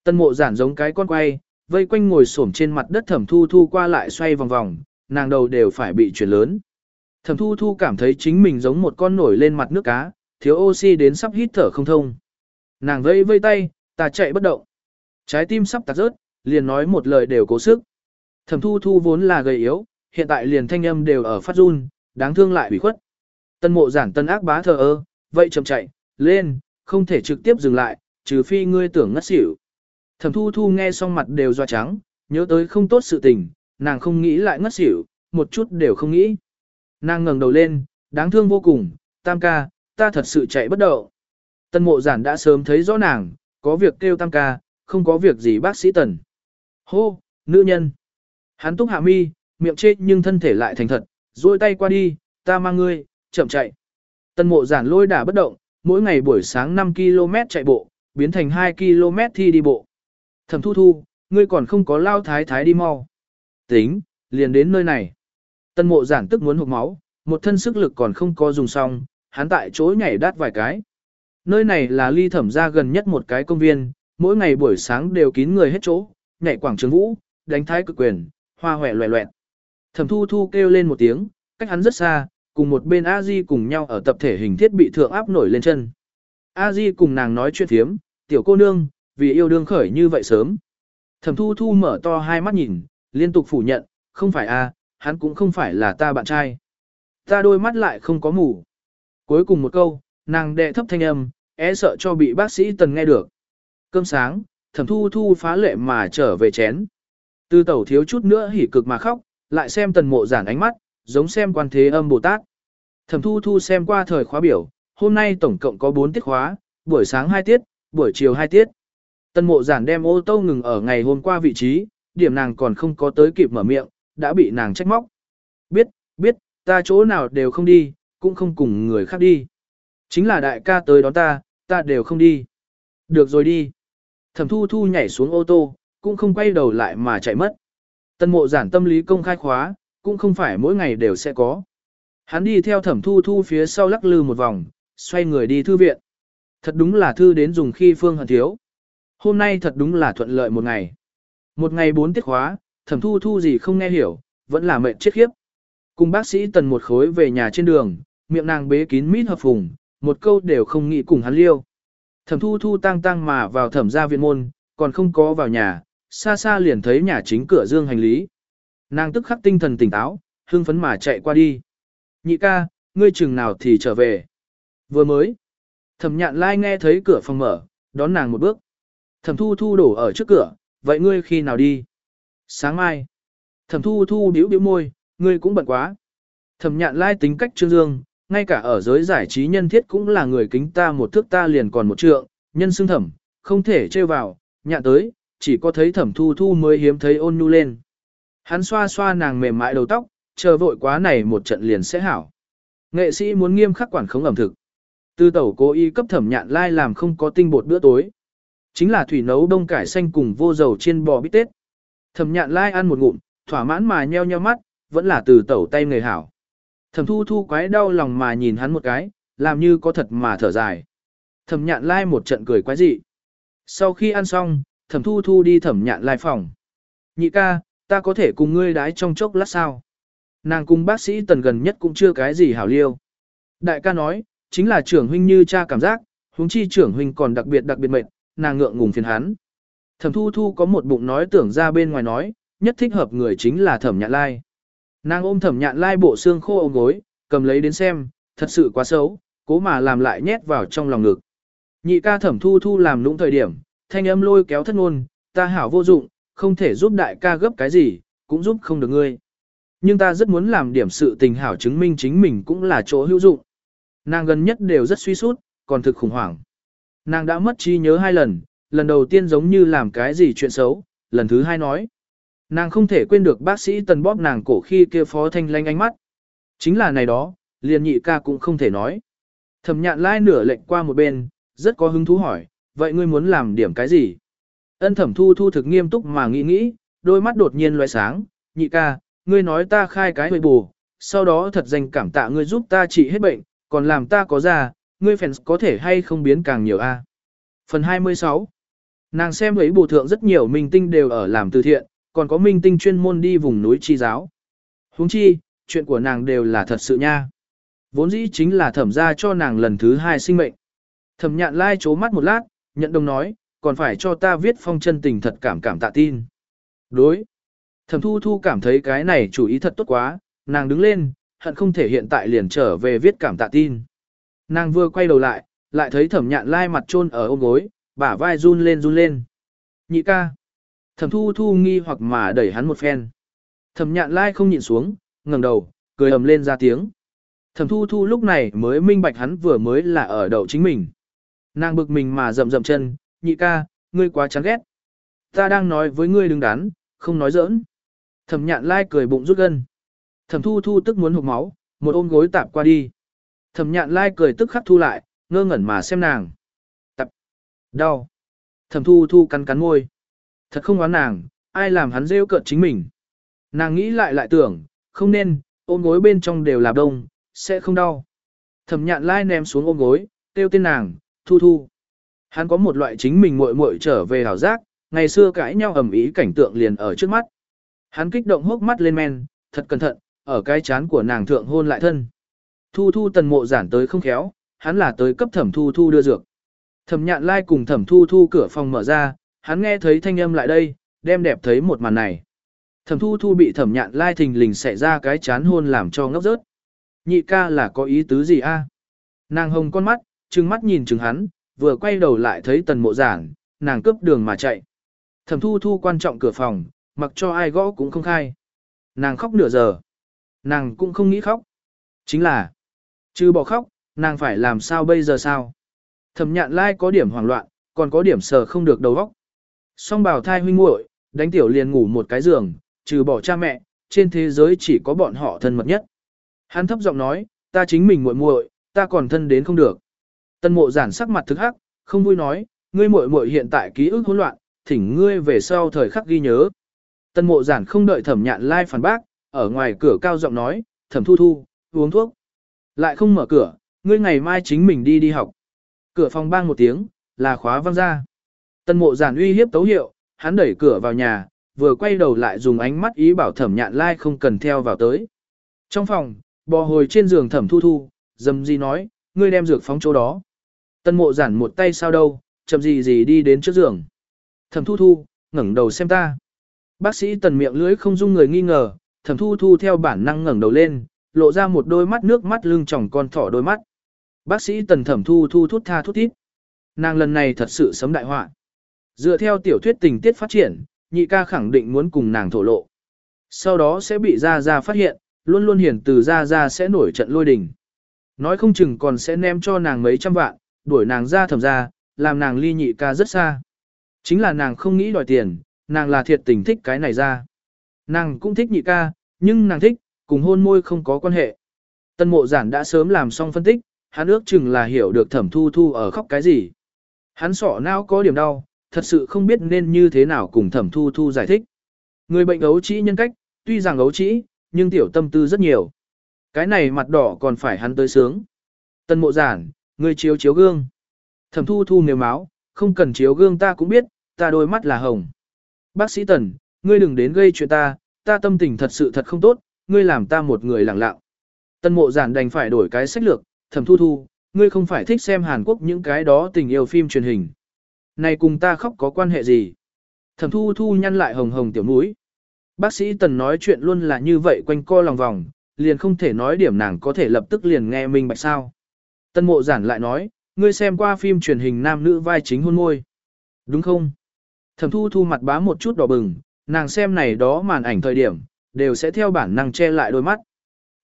Tân mộ giản giống cái con quay, vây quanh ngồi xổm trên mặt đất thẩm thu thu qua lại xoay vòng vòng, nàng đầu đều phải bị chuyển lớn. Thẩm thu thu cảm thấy chính mình giống một con nổi lên mặt nước cá, thiếu oxy đến sắp hít thở không thông. Nàng vây vây tay, ta chạy bất động. Trái tim sắp tạt rớt, liền nói một lời đều cố sức. Thẩm thu thu vốn là gầy yếu, hiện tại liền thanh âm đều ở phát run, đáng thương lại bị khuất. Tân mộ giản tân ác bá thờ ơ, vậy chậm chạy, lên, không thể trực tiếp dừng lại, trừ phi ngươi tưởng ngất xỉu. Thẩm thu thu nghe xong mặt đều doa trắng, nhớ tới không tốt sự tình, nàng không nghĩ lại ngất xỉu, một chút đều không nghĩ. Nàng ngẩng đầu lên, đáng thương vô cùng, tam ca, ta thật sự chạy bất động. Tân mộ giản đã sớm thấy rõ nàng, có việc kêu tam ca, không có việc gì bác sĩ tần. Hô, nữ nhân. Hắn túc hạ mi, miệng chết nhưng thân thể lại thành thật, duỗi tay qua đi, ta mang ngươi, chậm chạy. Tân mộ giản lôi đả bất động, mỗi ngày buổi sáng 5 km chạy bộ, biến thành 2 km thi đi bộ. Thẩm thu thu, ngươi còn không có lao thái thái đi mau. Tính, liền đến nơi này. Tân mộ giản tức muốn hụt máu, một thân sức lực còn không có dùng xong, hắn tại chỗ nhảy đát vài cái. Nơi này là ly thẩm ra gần nhất một cái công viên, mỗi ngày buổi sáng đều kín người hết chỗ, nhảy quảng trường vũ, đánh thái cực quyền, hoa hòe loẹ loẹt. Thẩm thu thu kêu lên một tiếng, cách hắn rất xa, cùng một bên a di cùng nhau ở tập thể hình thiết bị thượng áp nổi lên chân. a di cùng nàng nói chuyện thiếm, tiểu cô nương, vì yêu đương khởi như vậy sớm. Thẩm thu thu mở to hai mắt nhìn, liên tục phủ nhận, không phải a, hắn cũng không phải là ta bạn trai. Ta đôi mắt lại không có mù. Cuối cùng một câu, nàng đệ thấp thanh âm, é sợ cho bị bác sĩ tần nghe được. Cơm sáng, thẩm thu thu phá lệ mà trở về chén. Tư tẩu thiếu chút nữa hỉ cực mà khóc, lại xem tần mộ giản ánh mắt, giống xem quan thế âm Bồ Tát. Thẩm thu thu xem qua thời khóa biểu, hôm nay tổng cộng có 4 tiết khóa, buổi sáng 2 tiết, buổi chiều 2 tiết. Tần mộ giản đem ô tô ngừng ở ngày hôm qua vị trí, điểm nàng còn không có tới kịp mở miệng, đã bị nàng trách móc. Biết, biết, ta chỗ nào đều không đi, cũng không cùng người khác đi. Chính là đại ca tới đón ta, ta đều không đi. Được rồi đi. Thẩm thu thu nhảy xuống ô tô, cũng không quay đầu lại mà chạy mất. Tân mộ giản tâm lý công khai khóa, cũng không phải mỗi ngày đều sẽ có. Hắn đi theo thẩm thu thu phía sau lắc lư một vòng, xoay người đi thư viện. Thật đúng là thư đến dùng khi phương hận thiếu. Hôm nay thật đúng là thuận lợi một ngày. Một ngày bốn tiết khóa, thẩm thu thu gì không nghe hiểu, vẫn là mệnh chết khiếp. Cùng bác sĩ tần một khối về nhà trên đường, miệng nàng bế kín mít hợp phùng, một câu đều không nghĩ cùng hắn liêu. Thẩm thu thu tăng tăng mà vào thẩm gia viện môn, còn không có vào nhà, xa xa liền thấy nhà chính cửa dương hành lý. Nàng tức khắc tinh thần tỉnh táo, hưng phấn mà chạy qua đi. Nhị ca, ngươi chừng nào thì trở về. Vừa mới. Thẩm nhạn lai nghe thấy cửa phòng mở, đón nàng một bước. Thẩm thu thu đổ ở trước cửa, vậy ngươi khi nào đi? Sáng mai. Thẩm thu thu biểu biểu môi, ngươi cũng bận quá. Thẩm nhạn lai tính cách trương dương, ngay cả ở giới giải trí nhân thiết cũng là người kính ta một thước ta liền còn một trượng, nhân xưng thẩm, không thể trêu vào, nhạn tới, chỉ có thấy thẩm thu thu mới hiếm thấy ôn nhu lên. Hắn xoa xoa nàng mềm mại đầu tóc, chờ vội quá này một trận liền sẽ hảo. Nghệ sĩ muốn nghiêm khắc quản khống ẩm thực. Tư tẩu cố ý cấp thẩm nhạn lai làm không có tinh bột bữa tối. Chính là thủy nấu đông cải xanh cùng vô dầu chiên bò bít tết. Thẩm nhạn lai ăn một ngụm, thỏa mãn mà nheo nheo mắt, vẫn là từ tẩu tay người hảo. Thẩm thu thu quái đau lòng mà nhìn hắn một cái, làm như có thật mà thở dài. Thẩm nhạn lai một trận cười quái dị. Sau khi ăn xong, thẩm thu thu đi thẩm nhạn lai phòng. Nhị ca, ta có thể cùng ngươi đái trong chốc lát sao? Nàng cùng bác sĩ tần gần nhất cũng chưa cái gì hảo liêu. Đại ca nói, chính là trưởng huynh như cha cảm giác, huống chi trưởng huynh còn đặc biệt đặc biệt mệt, nàng ngượng ngùng phiền hắn. Thẩm thu thu có một bụng nói tưởng ra bên ngoài nói, nhất thích hợp người chính là thẩm nhạn lai. Nàng ôm thẩm nhạn lai bộ xương khô ôm gối, cầm lấy đến xem, thật sự quá xấu, cố mà làm lại nhét vào trong lòng ngực. Nhị ca thẩm thu thu làm lũng thời điểm, thanh âm lôi kéo thất ngôn, ta hảo vô dụng, không thể giúp đại ca gấp cái gì, cũng giúp không được ngươi. Nhưng ta rất muốn làm điểm sự tình hảo chứng minh chính mình cũng là chỗ hữu dụng. Nàng gần nhất đều rất suy sút, còn thực khủng hoảng. Nàng đã mất trí nhớ hai lần, lần đầu tiên giống như làm cái gì chuyện xấu, lần thứ hai nói. Nàng không thể quên được bác sĩ tần bóp nàng cổ khi kia phó thanh lanh ánh mắt. Chính là này đó, liền nhị ca cũng không thể nói. Thẩm nhạn lai nửa lệnh qua một bên, rất có hứng thú hỏi, vậy ngươi muốn làm điểm cái gì? Ân thẩm thu thu thực nghiêm túc mà nghĩ nghĩ, đôi mắt đột nhiên loại sáng, nhị ca, ngươi nói ta khai cái hơi bù, sau đó thật dành cảm tạ ngươi giúp ta trị hết bệnh, còn làm ta có ra, ngươi fans có thể hay không biến càng nhiều a. Phần 26 Nàng xem ấy bù thượng rất nhiều minh tinh đều ở làm từ thiện, còn có minh tinh chuyên môn đi vùng núi chi giáo. huống chi, chuyện của nàng đều là thật sự nha. Vốn dĩ chính là thẩm ra cho nàng lần thứ hai sinh mệnh. Thẩm nhạn lai chố mắt một lát, nhận đồng nói, còn phải cho ta viết phong chân tình thật cảm cảm tạ tin. Đối. Thẩm thu thu cảm thấy cái này chủ ý thật tốt quá, nàng đứng lên, hận không thể hiện tại liền trở về viết cảm tạ tin. Nàng vừa quay đầu lại, lại thấy thẩm nhạn lai mặt trôn ở ôm gối, bả vai run lên run lên. Nhị ca. Thẩm thu thu nghi hoặc mà đẩy hắn một phen. Thẩm nhạn lai không nhịn xuống, ngẩng đầu, cười ầm lên ra tiếng. Thẩm thu thu lúc này mới minh bạch hắn vừa mới là ở đầu chính mình. Nàng bực mình mà rậm rậm chân, nhị ca, ngươi quá chán ghét. Ta đang nói với ngươi đừng đắn, không nói giỡn. Thẩm nhạn lai cười bụng rút gân. Thẩm thu thu tức muốn hụt máu, một ôm gối tạp qua đi. Thẩm nhạn lai cười tức khắc thu lại, ngơ ngẩn mà xem nàng. Đau. Thẩm thu thu cắn cắn môi. Thật không oán nàng, ai làm hắn rêu cợt chính mình. Nàng nghĩ lại lại tưởng, không nên, ôm gối bên trong đều là đông, sẽ không đau. Thẩm nhạn lai ném xuống ôm gối, kêu tên nàng, thu thu. Hắn có một loại chính mình muội muội trở về hảo giác, ngày xưa cãi nhau ầm ý cảnh tượng liền ở trước mắt. Hắn kích động hốc mắt lên men, thật cẩn thận, ở cái chán của nàng thượng hôn lại thân. Thu thu tần mộ giản tới không khéo, hắn là tới cấp thẩm thu thu đưa dược. Thẩm nhạn lai cùng thẩm thu thu cửa phòng mở ra, hắn nghe thấy thanh âm lại đây, đem đẹp thấy một màn này. Thẩm thu thu bị thẩm nhạn lai thình lình xảy ra cái chán hôn làm cho ngốc rớt. Nhị ca là có ý tứ gì a? Nàng hồng con mắt, trừng mắt nhìn chừng hắn, vừa quay đầu lại thấy tần mộ giản, nàng cướp đường mà chạy. Thẩm thu thu quan trọng cửa phòng, mặc cho ai gõ cũng không khai. Nàng khóc nửa giờ. Nàng cũng không nghĩ khóc. Chính là, chứ bỏ khóc, nàng phải làm sao bây giờ sao? Thẩm nhạn lai có điểm hoảng loạn, còn có điểm sờ không được đầu óc. Song bào thai huynh muội, đánh tiểu liền ngủ một cái giường, trừ bỏ cha mẹ, trên thế giới chỉ có bọn họ thân mật nhất. Hắn thấp giọng nói, ta chính mình muội muội, ta còn thân đến không được. Tân mộ giản sắc mặt thức hắc, không vui nói, ngươi muội muội hiện tại ký ức hỗn loạn, thỉnh ngươi về sau thời khắc ghi nhớ. Tân mộ giản không đợi thẩm nhạn lai phản bác, ở ngoài cửa cao giọng nói, thẩm thu thu, uống thuốc. Lại không mở cửa, ngươi ngày mai chính mình đi đi học. Cửa phòng bang một tiếng, là khóa văng ra. Tân mộ giản uy hiếp tấu hiệu, hắn đẩy cửa vào nhà, vừa quay đầu lại dùng ánh mắt ý bảo thẩm nhạn lai không cần theo vào tới. Trong phòng, bò hồi trên giường thẩm thu thu, dầm gì nói, ngươi đem dược phóng chỗ đó. Tân mộ giản một tay sao đâu, chậm gì gì đi đến trước giường. Thẩm thu thu, ngẩng đầu xem ta. Bác sĩ tần miệng lưỡi không dung người nghi ngờ, thẩm thu thu theo bản năng ngẩng đầu lên, lộ ra một đôi mắt nước mắt lưng tròng con thỏ đôi mắt. Bác sĩ tần thẩm thu thu thút tha thút thít. Nàng lần này thật sự sấm đại họa. Dựa theo tiểu thuyết tình tiết phát triển, nhị ca khẳng định muốn cùng nàng thổ lộ. Sau đó sẽ bị Gia Gia phát hiện, luôn luôn hiển từ Gia Gia sẽ nổi trận lôi đình. Nói không chừng còn sẽ ném cho nàng mấy trăm vạn, đuổi nàng ra thẩm ra, làm nàng ly nhị ca rất xa. Chính là nàng không nghĩ đòi tiền, nàng là thiệt tình thích cái này ra. Nàng cũng thích nhị ca, nhưng nàng thích, cùng hôn môi không có quan hệ. Tân mộ giản đã sớm làm xong phân tích, hắn ước chừng là hiểu được thẩm thu thu ở khóc cái gì. Hắn sọ não có điểm đau, thật sự không biết nên như thế nào cùng thẩm thu thu giải thích. Người bệnh ấu trĩ nhân cách, tuy rằng ấu trĩ, nhưng tiểu tâm tư rất nhiều. Cái này mặt đỏ còn phải hắn tới sướng. Tân mộ giản, người chiếu chiếu gương. Thẩm thu thu nếu máu, không cần chiếu gương ta cũng biết, ta đôi mắt là hồng. Bác sĩ Tần, ngươi đừng đến gây chuyện ta, ta tâm tình thật sự thật không tốt, ngươi làm ta một người lặng lặng. Tân mộ giản đành phải đổi cái sách lược, thẩm thu thu, ngươi không phải thích xem Hàn Quốc những cái đó tình yêu phim truyền hình. Này cùng ta khóc có quan hệ gì? Thẩm thu thu nhăn lại hồng hồng tiểu mũi. Bác sĩ Tần nói chuyện luôn là như vậy quanh co lòng vòng, liền không thể nói điểm nàng có thể lập tức liền nghe minh bạch sao. Tân mộ giản lại nói, ngươi xem qua phim truyền hình nam nữ vai chính hôn môi. Đúng không? Thẩm thu thu mặt bá một chút đỏ bừng, nàng xem này đó màn ảnh thời điểm, đều sẽ theo bản năng che lại đôi mắt.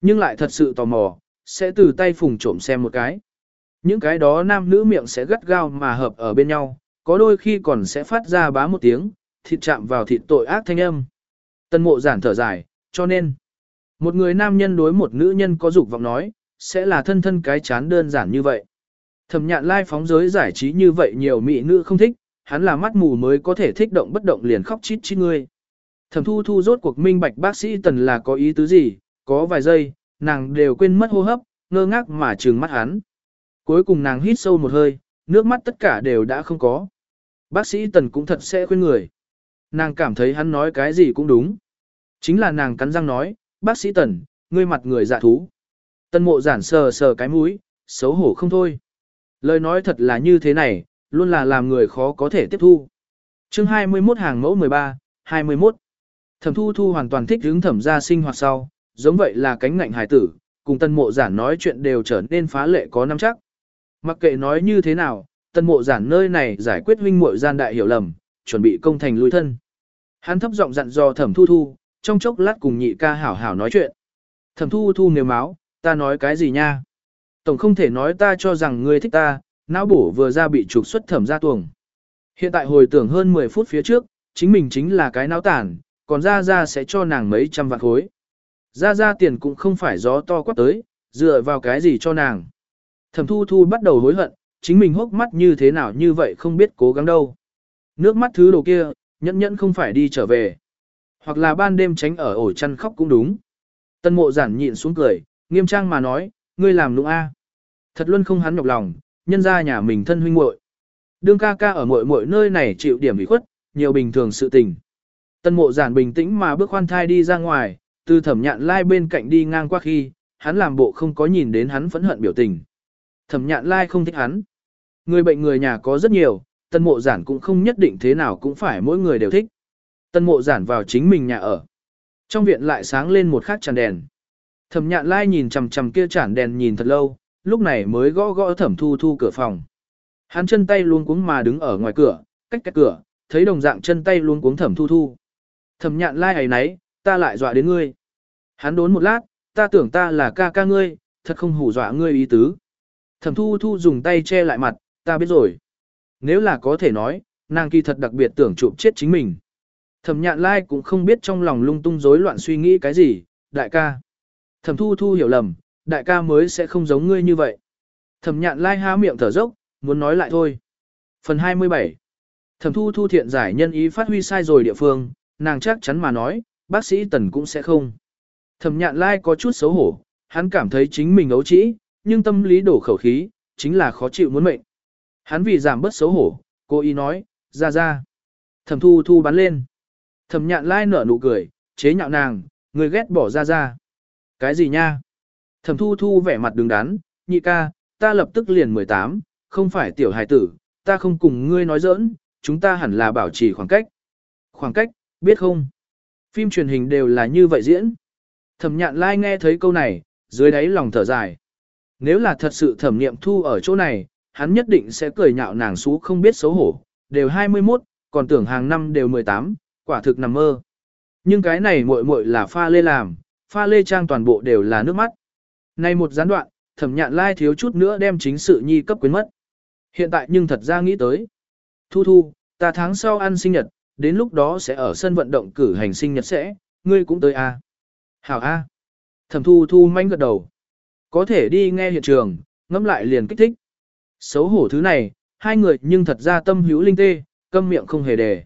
Nhưng lại thật sự tò mò, sẽ từ tay phùng trộm xem một cái. Những cái đó nam nữ miệng sẽ gắt gao mà hợp ở bên nhau, có đôi khi còn sẽ phát ra bá một tiếng, thịt chạm vào thịt tội ác thanh âm. Tân mộ giản thở dài, cho nên, một người nam nhân đối một nữ nhân có dục vọng nói, sẽ là thân thân cái chán đơn giản như vậy. Thẩm nhạn lai phóng giới giải trí như vậy nhiều mỹ nữ không thích, hắn là mắt mù mới có thể thích động bất động liền khóc chít chít ngươi. Thẩm thu thu rốt cuộc minh bạch bác sĩ tần là có ý tứ gì, có vài giây, nàng đều quên mất hô hấp, ngơ ngác mà trừng mắt hắn. Cuối cùng nàng hít sâu một hơi, nước mắt tất cả đều đã không có. Bác sĩ tần cũng thật sẽ khuyên người. Nàng cảm thấy hắn nói cái gì cũng đúng. Chính là nàng cắn răng nói, bác sĩ tần, ngươi mặt người dạ thú. tần mộ giản sờ sờ cái mũi, xấu hổ không thôi. Lời nói thật là như thế này, luôn là làm người khó có thể tiếp thu. chương 21 hàng mẫu 13, 21. Thẩm thu thu hoàn toàn thích hướng thẩm gia sinh hoạt sau, giống vậy là cánh ngạnh hải tử, cùng tân mộ giản nói chuyện đều trở nên phá lệ có năm chắc. Mặc kệ nói như thế nào, tân mộ giản nơi này giải quyết huynh muội gian đại hiểu lầm, chuẩn bị công thành lui thân. Hắn thấp giọng dặn dò thẩm thu thu, trong chốc lát cùng nhị ca hảo hảo nói chuyện. Thẩm thu thu nếu máu, ta nói cái gì nha? Tổng không thể nói ta cho rằng ngươi thích ta, não bổ vừa ra bị trục xuất thẩm ra tuồng. Hiện tại hồi tưởng hơn 10 phút phía trước, chính mình chính là cái não tản, còn ra ra sẽ cho nàng mấy trăm vạn khối. Ra ra tiền cũng không phải gió to quát tới, dựa vào cái gì cho nàng. Thẩm thu thu bắt đầu hối hận, chính mình hốc mắt như thế nào như vậy không biết cố gắng đâu. Nước mắt thứ đồ kia, nhẫn nhẫn không phải đi trở về. Hoặc là ban đêm tránh ở ổ chăn khóc cũng đúng. Tân mộ giản nhịn xuống cười, nghiêm trang mà nói, ngươi làm nụ a. Thật luôn không hắn nhọc lòng, nhân ra nhà mình thân huynh muội. Đương ca ca ở muội muội nơi này chịu điểm ủy khuất, nhiều bình thường sự tình. Tân mộ giản bình tĩnh mà bước khoan thai đi ra ngoài, từ thẩm nhạn lai bên cạnh đi ngang qua khi, hắn làm bộ không có nhìn đến hắn phẫn hận biểu tình. Thẩm nhạn lai không thích hắn. Người bệnh người nhà có rất nhiều, tân mộ giản cũng không nhất định thế nào cũng phải mỗi người đều thích. Tân mộ giản vào chính mình nhà ở. Trong viện lại sáng lên một khắc tràn đèn. Thẩm nhạn lai nhìn chằm chằm kia chản đèn nhìn thật lâu, lúc này mới gõ gõ thẩm thu thu cửa phòng. Hắn chân tay luôn cuống mà đứng ở ngoài cửa, cách cách cửa, thấy đồng dạng chân tay luôn cuống thẩm thu thu. Thẩm nhạn lai ấy nấy, ta lại dọa đến ngươi. Hắn đốn một lát, ta tưởng ta là ca ca ngươi, thật không hù dọa ngươi ý tứ. Thẩm thu thu dùng tay che lại mặt, ta biết rồi. Nếu là có thể nói, nàng kỳ thật đặc biệt tưởng chụp chết chính mình. Thẩm nhạn lai cũng không biết trong lòng lung tung rối loạn suy nghĩ cái gì, đại ca. Thẩm thu thu hiểu lầm, đại ca mới sẽ không giống ngươi như vậy. Thẩm nhạn lai há miệng thở dốc, muốn nói lại thôi. Phần 27 Thẩm thu thu thiện giải nhân ý phát huy sai rồi địa phương, nàng chắc chắn mà nói, bác sĩ tần cũng sẽ không. Thẩm nhạn lai có chút xấu hổ, hắn cảm thấy chính mình ấu trĩ, nhưng tâm lý đổ khẩu khí, chính là khó chịu muốn mệnh. Hắn vì giảm bớt xấu hổ, cô ý nói, ra ra. Thẩm thu thu bắn lên. Thẩm nhạn lai nở nụ cười, chế nhạo nàng, người ghét bỏ ra ra. Cái gì nha? Thẩm thu thu vẻ mặt đứng đắn, nhị ca, ta lập tức liền 18, không phải tiểu hài tử, ta không cùng ngươi nói giỡn, chúng ta hẳn là bảo trì khoảng cách. Khoảng cách, biết không? Phim truyền hình đều là như vậy diễn. Thẩm nhạn lai nghe thấy câu này, dưới đáy lòng thở dài. Nếu là thật sự thẩm nghiệm thu ở chỗ này, hắn nhất định sẽ cười nhạo nàng xú không biết xấu hổ, đều 21, còn tưởng hàng năm đều 18, quả thực nằm mơ. Nhưng cái này muội muội là pha lê làm, pha lê trang toàn bộ đều là nước mắt. Nay một gián đoạn, thẩm nhạn lai thiếu chút nữa đem chính sự nhi cấp quyến mất. Hiện tại nhưng thật ra nghĩ tới. Thu thu, ta tháng sau ăn sinh nhật, đến lúc đó sẽ ở sân vận động cử hành sinh nhật sẽ, ngươi cũng tới à. Hảo A. Thẩm thu thu manh gật đầu. Có thể đi nghe hiện trường, ngẫm lại liền kích thích. Xấu hổ thứ này, hai người nhưng thật ra tâm hữu linh tê, câm miệng không hề đề.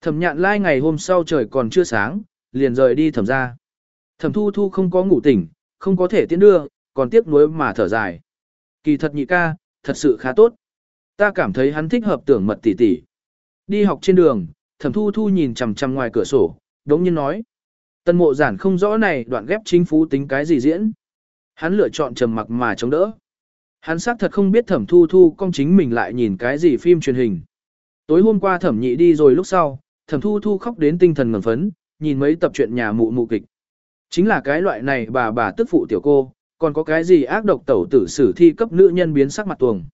Thẩm nhạn lai ngày hôm sau trời còn chưa sáng, liền rời đi thẩm ra. Thẩm thu thu không có ngủ tỉnh, không có thể tiến đưa, còn tiếc nuối mà thở dài. Kỳ thật nhị ca, thật sự khá tốt. Ta cảm thấy hắn thích hợp tưởng mật tỷ tỷ. Đi học trên đường, thẩm thu thu nhìn chằm chằm ngoài cửa sổ, đống nhiên nói. Tân mộ giản không rõ này đoạn ghép chính phú tính cái gì diễn. Hắn lựa chọn trầm mặc mà chống đỡ. Hắn xác thật không biết thẩm thu thu công chính mình lại nhìn cái gì phim truyền hình. Tối hôm qua thẩm nhị đi rồi lúc sau, thẩm thu thu khóc đến tinh thần ngẩn phấn, nhìn mấy tập truyện nhà mụ mụ kịch. Chính là cái loại này bà bà tức phụ tiểu cô, còn có cái gì ác độc tẩu tử sử thi cấp nữ nhân biến sắc mặt tuồng.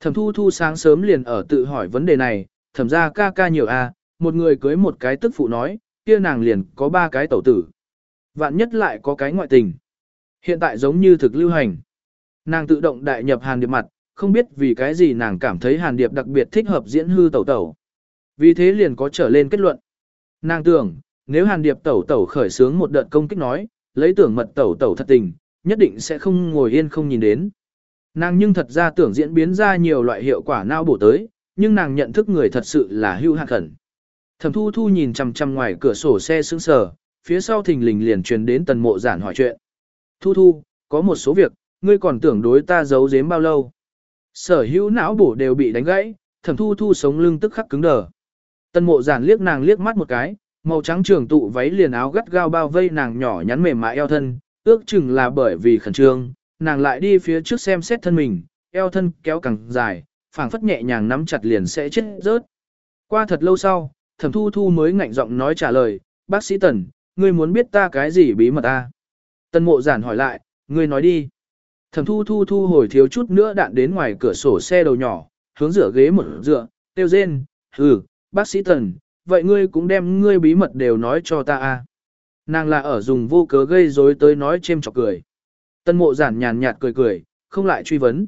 Thẩm thu thu sáng sớm liền ở tự hỏi vấn đề này, thẩm ra ca ca nhiều a, một người cưới một cái tức phụ nói, kia nàng liền có ba cái tẩu tử. Vạn nhất lại có cái ngoại tình. Hiện tại giống như thực lưu hành. Nàng tự động đại nhập hàn điệp mặt, không biết vì cái gì nàng cảm thấy hàn điệp đặc biệt thích hợp diễn hư tẩu tẩu. Vì thế liền có trở lên kết luận. Nàng tưởng, nếu hàn điệp tẩu tẩu khởi sướng một đợt công kích nói, lấy tưởng mật tẩu tẩu thật tình, nhất định sẽ không ngồi yên không nhìn đến. Nàng nhưng thật ra tưởng diễn biến ra nhiều loại hiệu quả nao bổ tới, nhưng nàng nhận thức người thật sự là hưu hạn khẩn. Thẩm thu thu nhìn chằm chằm ngoài cửa sổ xe sững sờ, phía sau thình lình liền truyền đến tần mộ giản hỏi chuyện. Thu thu, có một số việc, ngươi còn tưởng đối ta giấu giếm bao lâu. Sở hữu não bổ đều bị đánh gãy, thẩm thu thu sống lưng tức khắc cứng đờ. Tần mộ giản liếc nàng liếc mắt một cái, màu trắng trường tụ váy liền áo gắt gao bao vây nàng nhỏ nhắn mềm mại eo thân, ước chừng là bởi vì khẩn trương, nàng lại đi phía trước xem xét thân mình, eo thân kéo càng dài, phảng phất nhẹ nhàng nắm chặt liền sẽ chết rớt. Qua thật lâu sau, thẩm thu thu mới ngạnh giọng nói trả lời, bác sĩ Tần, ngươi muốn biết ta cái gì bí mật ta? Tần mộ giản hỏi lại, ngươi nói đi. Thẩm thu thu thu hồi thiếu chút nữa đạn đến ngoài cửa sổ xe đầu nhỏ, hướng rửa ghế một dựa, tiêu rên, ừ, bác sĩ Tần, vậy ngươi cũng đem ngươi bí mật đều nói cho ta a. À? Nàng là ở dùng vô cớ gây rối tới nói chêm chọc cười. Tân mộ giản nhàn nhạt cười cười, không lại truy vấn.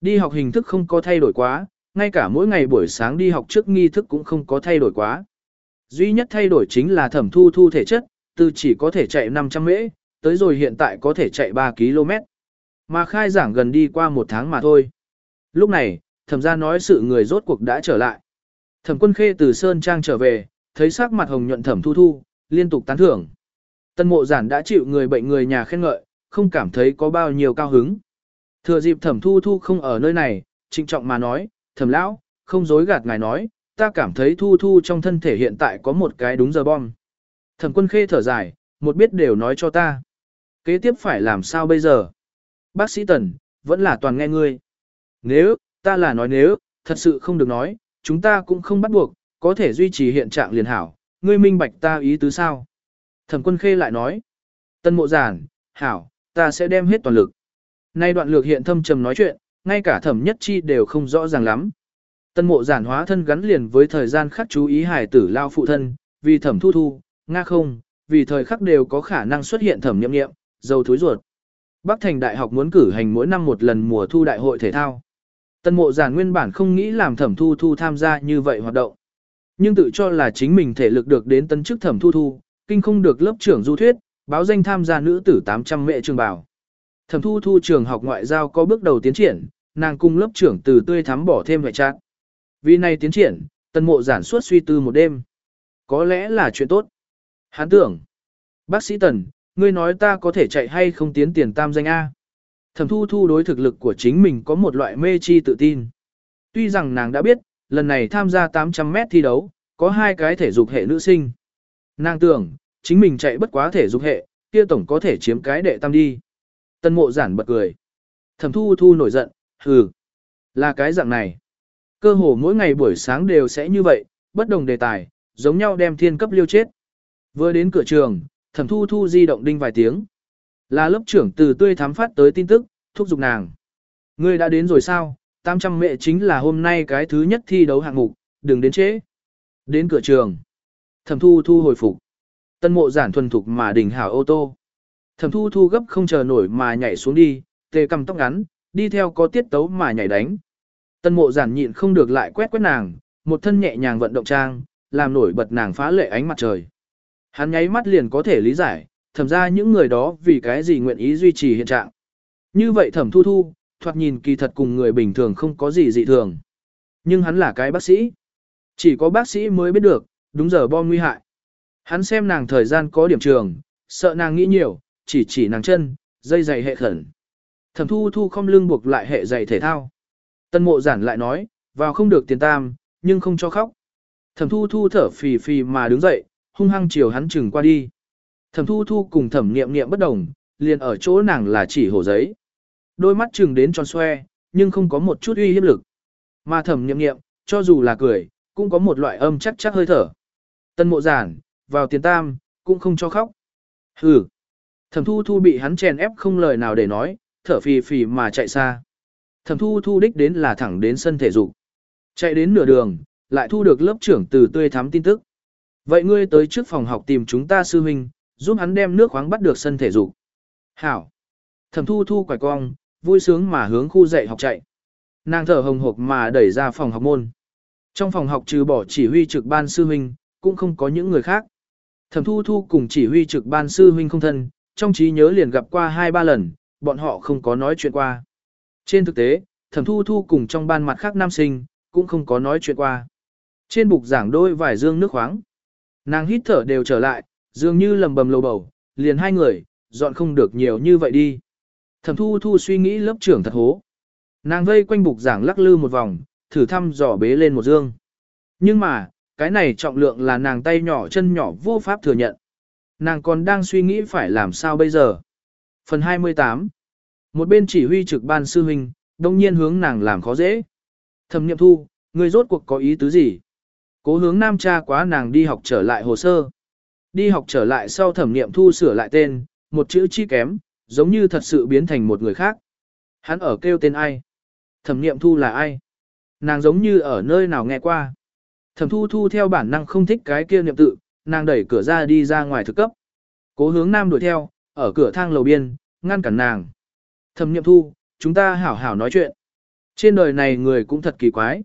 Đi học hình thức không có thay đổi quá, ngay cả mỗi ngày buổi sáng đi học trước nghi thức cũng không có thay đổi quá. Duy nhất thay đổi chính là thẩm thu thu thể chất, từ chỉ có thể chạy 500 mễ, tới rồi hiện tại có thể chạy 3 km. Mà khai giảng gần đi qua một tháng mà thôi. Lúc này, thẩm gia nói sự người rốt cuộc đã trở lại. Thẩm quân khê từ Sơn Trang trở về, thấy sắc mặt hồng nhuận thẩm thu thu, liên tục tán thưởng. Tân mộ giản đã chịu người bệnh người nhà khen ngợi, không cảm thấy có bao nhiêu cao hứng. Thừa dịp thẩm thu thu không ở nơi này, trịnh trọng mà nói, thầm lão, không dối gạt ngài nói, ta cảm thấy thu thu trong thân thể hiện tại có một cái đúng giờ bom. Thẩm quân khê thở dài, một biết đều nói cho ta. Kế tiếp phải làm sao bây giờ? Bác sĩ Tần, vẫn là toàn nghe ngươi. Nếu, ta là nói nếu, thật sự không được nói, chúng ta cũng không bắt buộc, có thể duy trì hiện trạng liền hảo, ngươi minh bạch ta ý tứ sao? Thẩm quân khê lại nói, tân mộ giản, hảo, ta sẽ đem hết toàn lực. Nay đoạn lược hiện thâm trầm nói chuyện, ngay cả thẩm nhất chi đều không rõ ràng lắm. Tân mộ giản hóa thân gắn liền với thời gian khắc chú ý hải tử lao phụ thân, vì thẩm thu thu, nga không, vì thời khắc đều có khả năng xuất hiện thẩm nhậm nghiệm, dầu thối ruột. Bắc Thành Đại học muốn cử hành mỗi năm một lần mùa thu đại hội thể thao. Tân mộ giản nguyên bản không nghĩ làm thẩm thu thu tham gia như vậy hoạt động. Nhưng tự cho là chính mình thể lực được đến tân chức thẩm thu thu, kinh không được lớp trưởng du thuyết, báo danh tham gia nữ tử 800 mẹ trường bảo. Thẩm thu thu trường học ngoại giao có bước đầu tiến triển, nàng cung lớp trưởng từ tươi thắm bỏ thêm ngoại trạng. Vì này tiến triển, tân mộ giản suốt suy tư một đêm. Có lẽ là chuyện tốt. Hán tưởng. Bác sĩ Tần, ngươi nói ta có thể chạy hay không tiến tiền tam danh A. Thẩm thu thu đối thực lực của chính mình có một loại mê chi tự tin. Tuy rằng nàng đã biết, lần này tham gia 800 mét thi đấu, có hai cái thể dục hệ nữ sinh. Nàng tưởng, chính mình chạy bất quá thể dục hệ, kia tổng có thể chiếm cái đệ tam đi. Tân mộ giản bật cười. Thẩm thu thu nổi giận, hừ, là cái dạng này. Cơ hồ mỗi ngày buổi sáng đều sẽ như vậy, bất đồng đề tài, giống nhau đem thiên cấp liêu chết. Vừa đến cửa trường, thẩm thu thu di động đinh vài tiếng. Là lớp trưởng từ tươi thám phát tới tin tức, thúc giục nàng. Ngươi đã đến rồi sao, 800 mẹ chính là hôm nay cái thứ nhất thi đấu hạng mục, đừng đến trễ. Đến cửa trường. Thẩm thu thu hồi phục. Tân mộ giản thuần thục mà đỉnh hảo ô tô. Thẩm thu thu gấp không chờ nổi mà nhảy xuống đi, tề cầm tóc ngắn, đi theo có tiết tấu mà nhảy đánh. Tân mộ giản nhịn không được lại quét quét nàng, một thân nhẹ nhàng vận động trang, làm nổi bật nàng phá lệ ánh mặt trời. Hắn nháy mắt liền có thể lý giải, thẩm ra những người đó vì cái gì nguyện ý duy trì hiện trạng. Như vậy thẩm thu thu, thoạt nhìn kỳ thật cùng người bình thường không có gì dị thường. Nhưng hắn là cái bác sĩ. Chỉ có bác sĩ mới biết được, đúng giờ bom nguy hại. Hắn xem nàng thời gian có điểm trường, sợ nàng nghĩ nhiều, chỉ chỉ nàng chân, dây giày hệ khẩn. Thẩm thu thu không lưng buộc lại hệ giày thể thao. Tân mộ giản lại nói, vào không được tiền tam, nhưng không cho khóc. Thẩm thu thu thở phì phì mà đứng dậy, hung hăng chiều hắn chừng qua đi. Thẩm thu thu cùng thẩm niệm niệm bất đồng, liền ở chỗ nàng là chỉ hổ giấy. Đôi mắt chừng đến tròn xoe, nhưng không có một chút uy hiếp lực. Mà thẩm niệm niệm, cho dù là cười, cũng có một loại âm chắc chắc hơi thở. Tân mộ giản, vào tiền tam, cũng không cho khóc. Hừ. Thẩm thu thu bị hắn chèn ép không lời nào để nói, thở phì phì mà chạy xa. Thẩm thu thu đích đến là thẳng đến sân thể dục. Chạy đến nửa đường, lại thu được lớp trưởng từ tươi thắm tin tức. Vậy ngươi tới trước phòng học tìm chúng ta sư huynh, giúp hắn đem nước khoáng bắt được sân thể dục. Hảo. Thẩm thu thu quải cong, vui sướng mà hướng khu dạy học chạy. Nàng thở hồng hộc mà đẩy ra phòng học môn. Trong phòng học trừ bỏ chỉ huy trực ban sư huynh, cũng không có những người khác. Thẩm thu thu cùng chỉ huy trực ban sư huynh không thân, trong trí nhớ liền gặp qua hai ba lần, bọn họ không có nói chuyện qua. Trên thực tế, thẩm thu thu cùng trong ban mặt khác nam sinh, cũng không có nói chuyện qua. Trên bục giảng đôi vài dương nước khoáng. Nàng hít thở đều trở lại, dường như lầm bầm lầu bầu, liền hai người, dọn không được nhiều như vậy đi. Thẩm thu thu suy nghĩ lớp trưởng thật hố. Nàng vây quanh bục giảng lắc lư một vòng, thử thăm dò bế lên một dương. Nhưng mà, cái này trọng lượng là nàng tay nhỏ chân nhỏ vô pháp thừa nhận. Nàng còn đang suy nghĩ phải làm sao bây giờ. Phần 28 Một bên chỉ huy trực ban sư huynh, đông nhiên hướng nàng làm khó dễ. Thẩm niệm thu, người rốt cuộc có ý tứ gì? Cố hướng nam cha quá nàng đi học trở lại hồ sơ. Đi học trở lại sau thẩm niệm thu sửa lại tên, một chữ chi kém, giống như thật sự biến thành một người khác. Hắn ở kêu tên ai? Thẩm niệm thu là ai? Nàng giống như ở nơi nào nghe qua. Thẩm thu thu theo bản năng không thích cái kia niệm tự, nàng đẩy cửa ra đi ra ngoài thực cấp. Cố hướng nam đuổi theo, ở cửa thang lầu biên, ngăn cản nàng. Thẩm niệm thu, chúng ta hảo hảo nói chuyện. Trên đời này người cũng thật kỳ quái.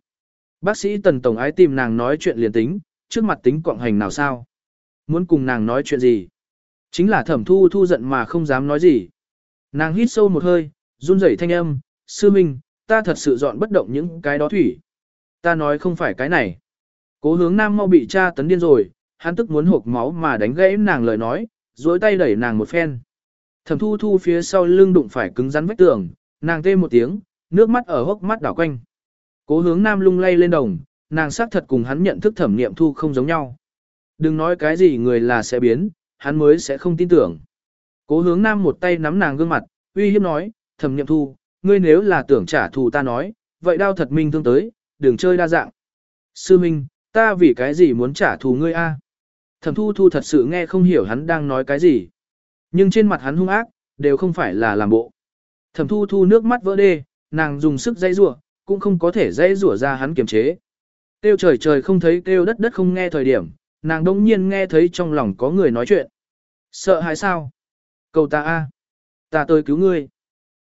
Bác sĩ Tần Tổng ái tìm nàng nói chuyện liền tính, trước mặt tính quọng hành nào sao? Muốn cùng nàng nói chuyện gì? Chính là thẩm thu thu giận mà không dám nói gì. Nàng hít sâu một hơi, run rẩy thanh âm, sư minh, ta thật sự dọn bất động những cái đó thủy. Ta nói không phải cái này. Cố hướng nam mau bị cha tấn điên rồi, hắn tức muốn hộp máu mà đánh gãy nàng lời nói, dối tay đẩy nàng một phen. Thẩm thu thu phía sau lưng đụng phải cứng rắn vách tường, nàng tê một tiếng, nước mắt ở hốc mắt đảo quanh. Cố hướng nam lung lay lên đồng, nàng xác thật cùng hắn nhận thức thẩm niệm thu không giống nhau. Đừng nói cái gì người là sẽ biến, hắn mới sẽ không tin tưởng. Cố hướng nam một tay nắm nàng gương mặt, uy hiếp nói, thẩm niệm thu, ngươi nếu là tưởng trả thù ta nói, vậy đau thật minh thương tới, đừng chơi đa dạng. Sư minh, ta vì cái gì muốn trả thù ngươi a? Thẩm thu thu thật sự nghe không hiểu hắn đang nói cái gì. Nhưng trên mặt hắn hung ác, đều không phải là làm bộ. Thẩm thu thu nước mắt vỡ đê, nàng dùng sức dây rủa cũng không có thể dây rủa ra hắn kiềm chế. Kêu trời trời không thấy kêu đất đất không nghe thời điểm, nàng đông nhiên nghe thấy trong lòng có người nói chuyện. Sợ hãi sao? Cầu ta a, Ta tới cứu ngươi.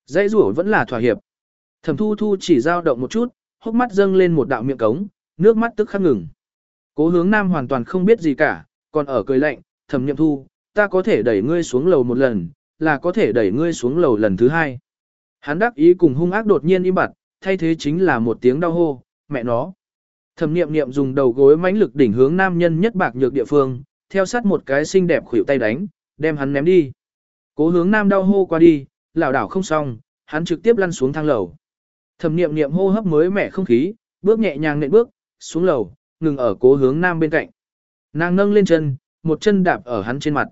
Dây rủa vẫn là thỏa hiệp. Thẩm thu thu chỉ dao động một chút, hốc mắt dâng lên một đạo miệng cống, nước mắt tức khắc ngừng. Cố hướng nam hoàn toàn không biết gì cả, còn ở cười lạnh, thẩm nhậm thu, ta có thể đẩy ngươi xuống lầu một lần, là có thể đẩy ngươi xuống lầu lần thứ hai. Hắn đắc ý cùng hung ác đột nhiên im bặt, thay thế chính là một tiếng đau hô, mẹ nó. Thẩm niệm niệm dùng đầu gối mãnh lực đỉnh hướng nam nhân nhất bạc nhược địa phương, theo sát một cái xinh đẹp khuỷu tay đánh, đem hắn ném đi. Cố hướng nam đau hô qua đi, lảo đảo không xong, hắn trực tiếp lăn xuống thang lầu. Thẩm niệm niệm hô hấp mới mẻ không khí, bước nhẹ nhàng nện bước, xuống lầu, ngừng ở cố hướng nam bên cạnh. Nàng nâng lên chân, một chân đạp ở hắn trên mặt.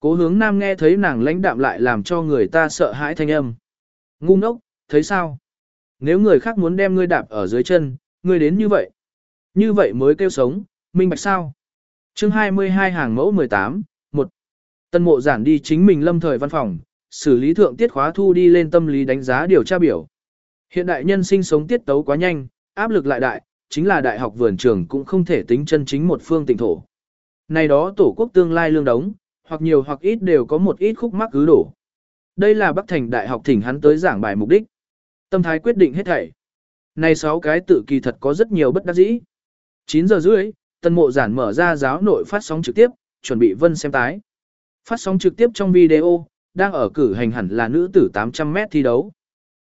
Cố hướng nam nghe thấy nàng lãnh đạm lại làm cho người ta sợ hãi thanh âm. Ngu ngốc, thấy sao? Nếu người khác muốn đem ngươi đạp ở dưới chân, ngươi đến như vậy. Như vậy mới kêu sống, minh bạch sao? chương 22 hàng mẫu 18, 1. Tân mộ giản đi chính mình lâm thời văn phòng, xử lý thượng tiết khóa thu đi lên tâm lý đánh giá điều tra biểu. Hiện đại nhân sinh sống tiết tấu quá nhanh, áp lực lại đại, chính là đại học vườn trường cũng không thể tính chân chính một phương tỉnh thổ. Này đó tổ quốc tương lai lương đống, hoặc nhiều hoặc ít đều có một ít khúc mắc cứ đổ. Đây là Bắc Thành Đại học thỉnh hắn tới giảng bài mục đích. Tâm thái quyết định hết thảy. Này sáu cái tự kỳ thật có rất nhiều bất đắc dĩ. 9 giờ rưỡi, tân mộ giản mở ra giáo nội phát sóng trực tiếp, chuẩn bị vân xem tái. Phát sóng trực tiếp trong video, đang ở cử hành hẳn là nữ tử 800 mét thi đấu.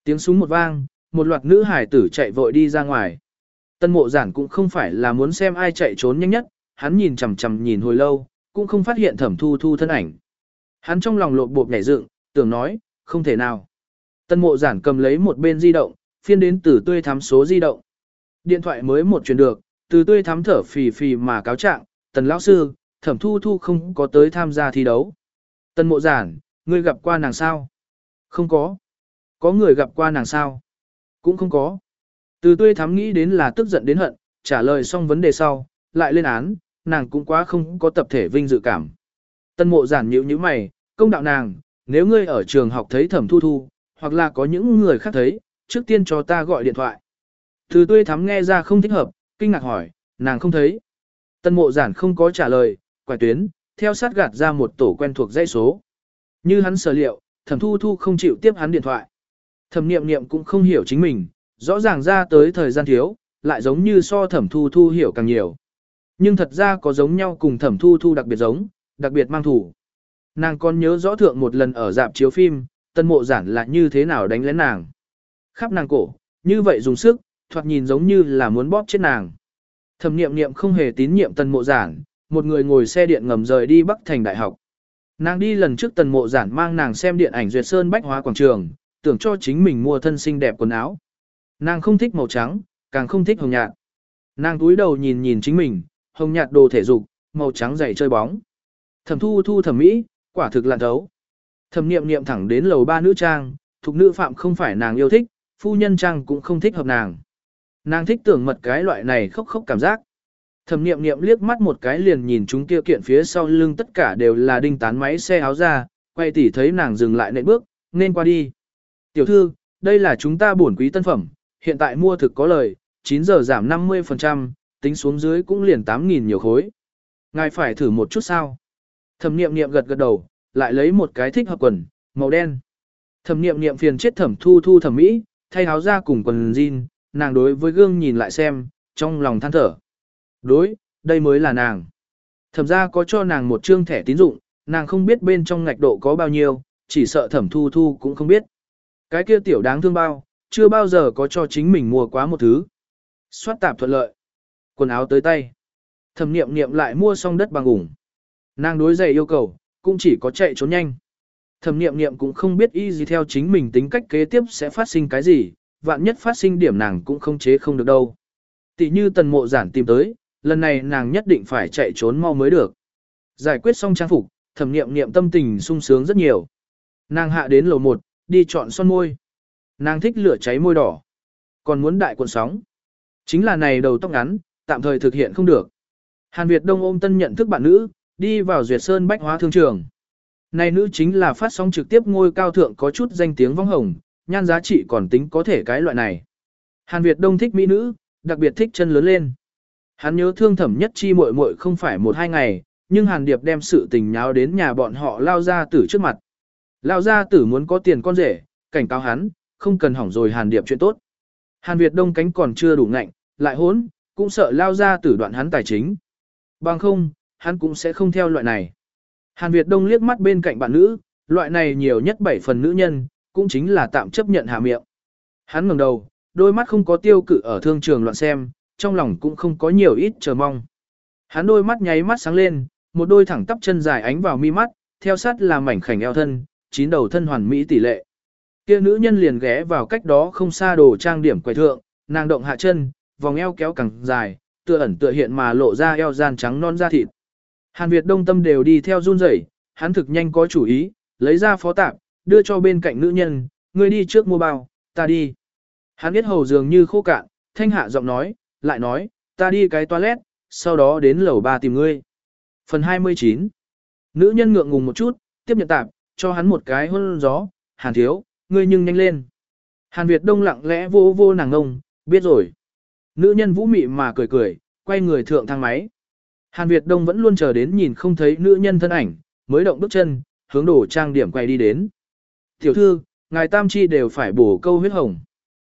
Tiếng súng một vang, một loạt nữ hải tử chạy vội đi ra ngoài. Tân mộ giản cũng không phải là muốn xem ai chạy trốn nhanh nhất, hắn nhìn chằm chằm nhìn hồi lâu, cũng không phát hiện thẩm thu thu thân ảnh. Hắn trong lòng lộp bộp nhảy dựng, tưởng nói, không thể nào. Tân mộ giản cầm lấy một bên di động, phiên đến từ tươi thám số di động. Điện thoại mới một truyền được, từ tươi thám thở phì phì mà cáo trạng, tần lão sư, thẩm thu thu không có tới tham gia thi đấu. Tân mộ giản, ngươi gặp qua nàng sao? Không có. Có người gặp qua nàng sao? Cũng không có. Từ tươi thám nghĩ đến là tức giận đến hận, trả lời xong vấn đề sau, lại lên án, nàng cũng quá không có tập thể vinh dự cảm. Tân mộ giản nhíu như mày, công đạo nàng, nếu ngươi ở trường học thấy thẩm thu thu, hoặc là có những người khác thấy, trước tiên cho ta gọi điện thoại. Từ tươi thắm nghe ra không thích hợp, kinh ngạc hỏi, nàng không thấy. Tân mộ giản không có trả lời, quải tuyến, theo sát gạt ra một tổ quen thuộc dãy số. Như hắn sở liệu, thẩm thu thu không chịu tiếp hắn điện thoại. Thẩm niệm niệm cũng không hiểu chính mình, rõ ràng ra tới thời gian thiếu, lại giống như so thẩm thu thu hiểu càng nhiều. Nhưng thật ra có giống nhau cùng thẩm thu thu đặc biệt giống, đặc biệt mang thủ. Nàng còn nhớ rõ thượng một lần ở dạp chiếu phim, tân mộ giản là như thế nào đánh lén nàng. Khắp nàng cổ, như vậy dùng sức, thoạt nhìn giống như là muốn bóp chết nàng. Thẩm niệm niệm không hề tín nhiệm tân mộ giản, một người ngồi xe điện ngầm rời đi Bắc Thành Đại học. Nàng đi lần trước tần mộ giản mang nàng xem điện ảnh Duyệt Sơn Bách Hóa Quảng Trường, tưởng cho chính mình mua thân xinh đẹp quần áo. Nàng không thích màu trắng, càng không thích hồng nhạt. Nàng túi đầu nhìn nhìn chính mình, hồng nhạt đồ thể dục, màu trắng giày chơi bóng. Thẩm thu thu thẩm mỹ, quả thực lạn thấu. Thẩm niệm niệm thẳng đến lầu ba nữ trang, thuộc nữ phạm không phải nàng yêu thích, phu nhân trang cũng không thích hợp nàng. Nàng thích tưởng mật cái loại này khóc khóc cảm giác. Thẩm niệm niệm liếc mắt một cái liền nhìn chúng kia kiện phía sau lưng tất cả đều là đinh tán máy xe áo ra, quay tỉ thấy nàng dừng lại nện bước, nên qua đi. Tiểu thư, đây là chúng ta bổn quý tân phẩm, hiện tại mua thực có lời, 9 giờ giảm 50%, tính xuống dưới cũng liền 8.000 nhiều khối. Ngài phải thử một chút sao? Thẩm niệm niệm gật gật đầu, lại lấy một cái thích hợp quần, màu đen. Thẩm niệm niệm phiền chết thẩm thu thu thẩm mỹ, thay áo ra cùng quần jean, nàng đối với gương nhìn lại xem, trong lòng than thở. Đối, đây mới là nàng. Thẩm ra có cho nàng một trương thẻ tín dụng, nàng không biết bên trong ngạch độ có bao nhiêu, chỉ sợ thẩm thu thu cũng không biết. Cái kia tiểu đáng thương bao, chưa bao giờ có cho chính mình mua quá một thứ. Xoát tạp thuận lợi. Quần áo tới tay. Thẩm niệm niệm lại mua xong đất bằng ủng. Nàng đối giày yêu cầu, cũng chỉ có chạy trốn nhanh. Thẩm niệm niệm cũng không biết y gì theo chính mình tính cách kế tiếp sẽ phát sinh cái gì, vạn nhất phát sinh điểm nàng cũng không chế không được đâu. Tỷ như tần mộ giản tìm tới, lần này nàng nhất định phải chạy trốn mau mới được. Giải quyết xong trang phục, thẩm niệm niệm tâm tình sung sướng rất nhiều. Nàng hạ đến lầu 1, đi chọn son môi. Nàng thích lửa cháy môi đỏ. Còn muốn đại cuộn sóng. Chính là này đầu tóc ngắn, tạm thời thực hiện không được. Hàn Việt Đông ôm tân nhận thức bạn nữ, đi vào Duyệt Sơn Bách Hóa Thương Trường. Này nữ chính là phát sóng trực tiếp ngôi cao thượng có chút danh tiếng vong hồng, nhan giá trị còn tính có thể cái loại này. Hàn Việt Đông thích mỹ nữ, đặc biệt thích chân lớn lên. Hắn nhớ thương thẩm nhất chi muội muội không phải một hai ngày, nhưng Hàn Điệp đem sự tình nháo đến nhà bọn họ lao ra tử trước mặt. Lao ra tử muốn có tiền con rể, cảnh cáo hắn, không cần hỏng rồi Hàn Điệp chuyện tốt. Hàn Việt Đông cánh còn chưa đủ ngạnh, lại hốn, cũng sợ lao ra tử đoạn hắn tài chính. Bằng không, hắn cũng sẽ không theo loại này. Hàn Việt Đông liếc mắt bên cạnh bạn nữ, loại này nhiều nhất 7 phần nữ nhân, cũng chính là tạm chấp nhận hạ miệng. Hắn ngẩng đầu, đôi mắt không có tiêu cự ở thương trường loạn xem, trong lòng cũng không có nhiều ít chờ mong. Hắn đôi mắt nháy mắt sáng lên, một đôi thẳng tắp chân dài ánh vào mi mắt, theo sát là mảnh khảnh eo thân, chín đầu thân hoàn mỹ tỷ lệ. Kia nữ nhân liền ghé vào cách đó không xa đồ trang điểm quầy thượng, nàng động hạ chân, vòng eo kéo càng dài, tựa ẩn tựa hiện mà lộ ra eo gian trắng non da thịt. Hàn Việt Đông tâm đều đi theo run rẩy, hắn thực nhanh có chủ ý, lấy ra phó tạp, đưa cho bên cạnh nữ nhân, ngươi đi trước mua bao, ta đi. Hắn biết hầu dường như khô cạn, thanh hạ giọng nói, lại nói, ta đi cái toilet, sau đó đến lầu ba tìm ngươi. Phần 29 Nữ nhân ngượng ngùng một chút, tiếp nhận tạp, cho hắn một cái hôn gió, hàn thiếu, ngươi nhưng nhanh lên. Hàn Việt Đông lặng lẽ vô vô nàng ngông, biết rồi. Nữ nhân vũ mị mà cười cười, quay người thượng thang máy. Hàn Việt Đông vẫn luôn chờ đến nhìn không thấy nữ nhân thân ảnh, mới động bước chân, hướng đổ trang điểm quay đi đến. Tiểu thư, ngài tam chi đều phải bổ câu huyết hồng.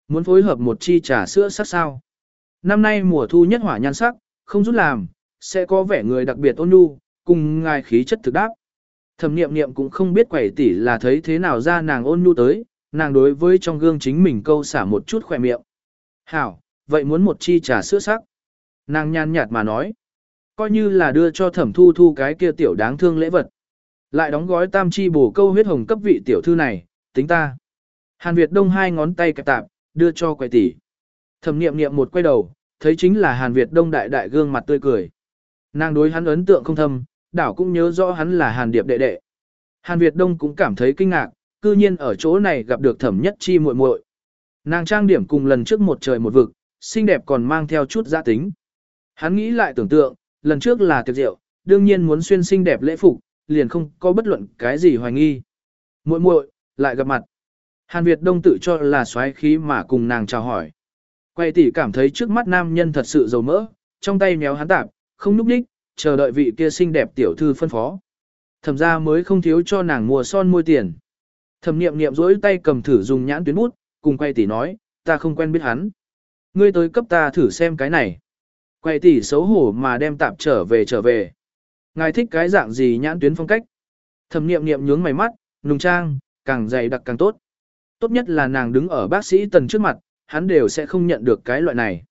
Muốn phối hợp một chi trà sữa sắc sao. Năm nay mùa thu nhất hỏa nhan sắc, không rút làm, sẽ có vẻ người đặc biệt ôn nhu, cùng ngài khí chất thực đáp. Thẩm niệm niệm cũng không biết quẩy tỷ là thấy thế nào ra nàng ôn nhu tới, nàng đối với trong gương chính mình câu xả một chút khỏe miệng. Hảo, vậy muốn một chi trà sữa sắc. Nàng nhàn nhạt mà nói. Coi như là đưa cho thẩm thu thu cái kia tiểu đáng thương lễ vật. Lại đóng gói tam chi bổ câu huyết hồng cấp vị tiểu thư này, tính ta. Hàn Việt Đông hai ngón tay kẹp tạp, đưa cho quầy tỷ. Thẩm niệm niệm một quay đầu, thấy chính là Hàn Việt Đông đại đại gương mặt tươi cười. Nàng đối hắn ấn tượng không thâm, đảo cũng nhớ rõ hắn là Hàn Điệp đệ đệ. Hàn Việt Đông cũng cảm thấy kinh ngạc, cư nhiên ở chỗ này gặp được thẩm nhất chi muội muội. Nàng trang điểm cùng lần trước một trời một vực, xinh đẹp còn mang theo chút gia tính. Hắn nghĩ lại tưởng tượng, lần trước là tiệc rượu, đương nhiên muốn xuyên xinh đẹp lễ phục, liền không có bất luận cái gì hoài nghi. Muội muội, lại gặp mặt. Hàn Việt Đông tự cho là xoáy khí mà cùng nàng chào hỏi. Quay tỷ cảm thấy trước mắt nam nhân thật sự dầu mỡ, trong tay méo hắn tạp, không núp đích, chờ đợi vị kia xinh đẹp tiểu thư phân phó. Thẩm ra mới không thiếu cho nàng mua son môi tiền. Thẩm niệm niệm rỗi tay cầm thử dùng nhãn tuyến bút, cùng quay tỷ nói, ta không quen biết hắn. Ngươi tới cấp ta thử xem cái này. Quầy tỷ xấu hổ mà đem tạp trở về trở về. Ngài thích cái dạng gì nhãn tuyến phong cách. Thẩm niệm niệm nhướng mày mắt, nùng trang, càng dày đặc càng tốt. Tốt nhất là nàng đứng ở bác sĩ tần trước mặt, hắn đều sẽ không nhận được cái loại này.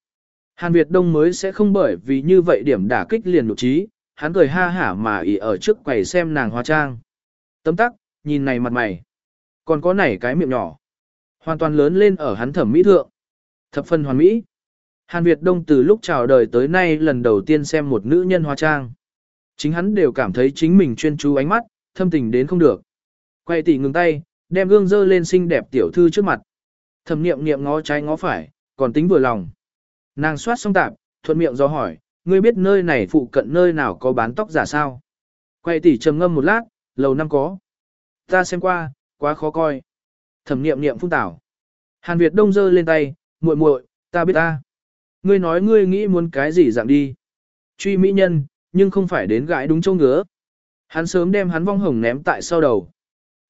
Hàn Việt Đông mới sẽ không bởi vì như vậy điểm đả kích liền nụ trí, hắn cười ha hả mà ỉ ở trước quầy xem nàng hóa trang. Tấm tắc, nhìn này mặt mày. Còn có nảy cái miệng nhỏ. Hoàn toàn lớn lên ở hắn thẩm mỹ thượng. Thập phần hoàn mỹ. Hàn Việt Đông từ lúc chào đời tới nay lần đầu tiên xem một nữ nhân hóa trang. Chính hắn đều cảm thấy chính mình chuyên chú ánh mắt, thâm tình đến không được. Quay tỉ ngừng tay, đem gương dơ lên xinh đẹp tiểu thư trước mặt. Thẩm niệm niệm ngó trái ngó phải, còn tính vừa lòng. Nàng soát xong tạp, thuận miệng do hỏi, ngươi biết nơi này phụ cận nơi nào có bán tóc giả sao? Quay tỉ trầm ngâm một lát, lầu năm có. Ta xem qua, quá khó coi. Thẩm niệm niệm phung tảo. Hàn Việt Đông dơ lên tay, muội muội, ta biết ta. Ngươi nói ngươi nghĩ muốn cái gì dạng đi. Truy mỹ nhân, nhưng không phải đến gãi đúng châu ngứa. Hắn sớm đem hắn vong hồng ném tại sau đầu.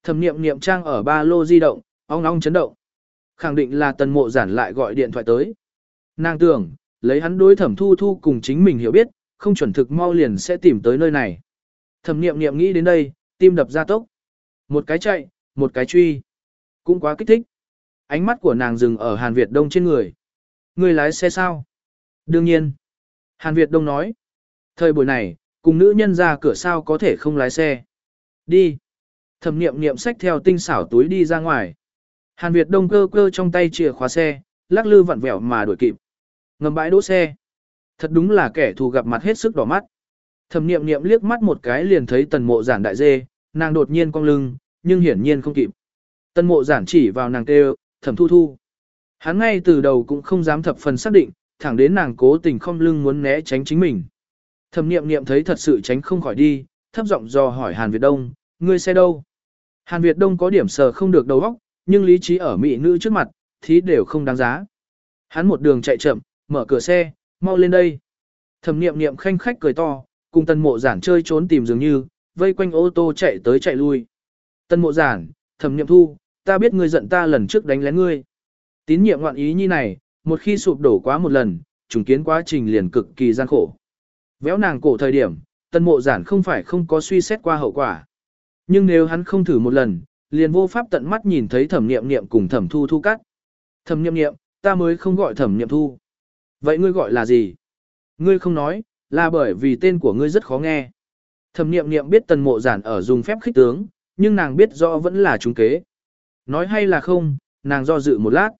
Thẩm niệm niệm trang ở ba lô di động, ong ong chấn động. Khẳng định là tần mộ giản lại gọi điện thoại tới. Nàng tưởng, lấy hắn đối thẩm thu thu cùng chính mình hiểu biết, không chuẩn thực mau liền sẽ tìm tới nơi này. Thẩm niệm niệm nghĩ đến đây, tim đập ra tốc. Một cái chạy, một cái truy. Cũng quá kích thích. Ánh mắt của nàng dừng ở Hàn Việt Đông trên người. Người lái xe sao? Đương nhiên. Hàn Việt Đông nói. Thời buổi này, cùng nữ nhân ra cửa sao có thể không lái xe. Đi. Thẩm niệm niệm xách theo tinh xảo túi đi ra ngoài. Hàn Việt Đông cơ cơ trong tay chìa khóa xe, lắc lư vặn vẹo mà đuổi kịp. Ngầm bãi đỗ xe. Thật đúng là kẻ thù gặp mặt hết sức đỏ mắt. Thẩm niệm niệm liếc mắt một cái liền thấy tần mộ giản đại dê, nàng đột nhiên cong lưng, nhưng hiển nhiên không kịp. Tần mộ giản chỉ vào nàng kêu, thẩm thu thu. Hắn ngay từ đầu cũng không dám thập phần xác định, thẳng đến nàng cố tình không lưng muốn né tránh chính mình. Thẩm niệm niệm thấy thật sự tránh không khỏi đi, thấp giọng dò hỏi Hàn Việt Đông, ngươi xe đâu? Hàn Việt Đông có điểm sờ không được đầu óc, nhưng lý trí ở mỹ nữ trước mặt, thì đều không đáng giá. Hắn một đường chạy chậm, mở cửa xe, mau lên đây. Thẩm niệm niệm khanh khách cười to, cùng tân mộ giản chơi trốn tìm dường như, vây quanh ô tô chạy tới chạy lui. Tân mộ giản, thẩm niệm thu, ta biết ngươi giận ta lần trước đánh lén ngươi. Tín nhiệm ngoạn ý như này, một khi sụp đổ quá một lần, trùng kiến quá trình liền cực kỳ gian khổ. Véo nàng cổ thời điểm, tân mộ giản không phải không có suy xét qua hậu quả. Nhưng nếu hắn không thử một lần, liền vô pháp tận mắt nhìn thấy thẩm niệm niệm cùng thẩm thu thu cắt. Thẩm niệm niệm, ta mới không gọi thẩm niệm thu. Vậy ngươi gọi là gì? Ngươi không nói, là bởi vì tên của ngươi rất khó nghe. Thẩm niệm niệm biết tần mộ giản ở dùng phép khích tướng, nhưng nàng biết rõ vẫn là trúng kế. Nói hay là không, nàng do dự một lát.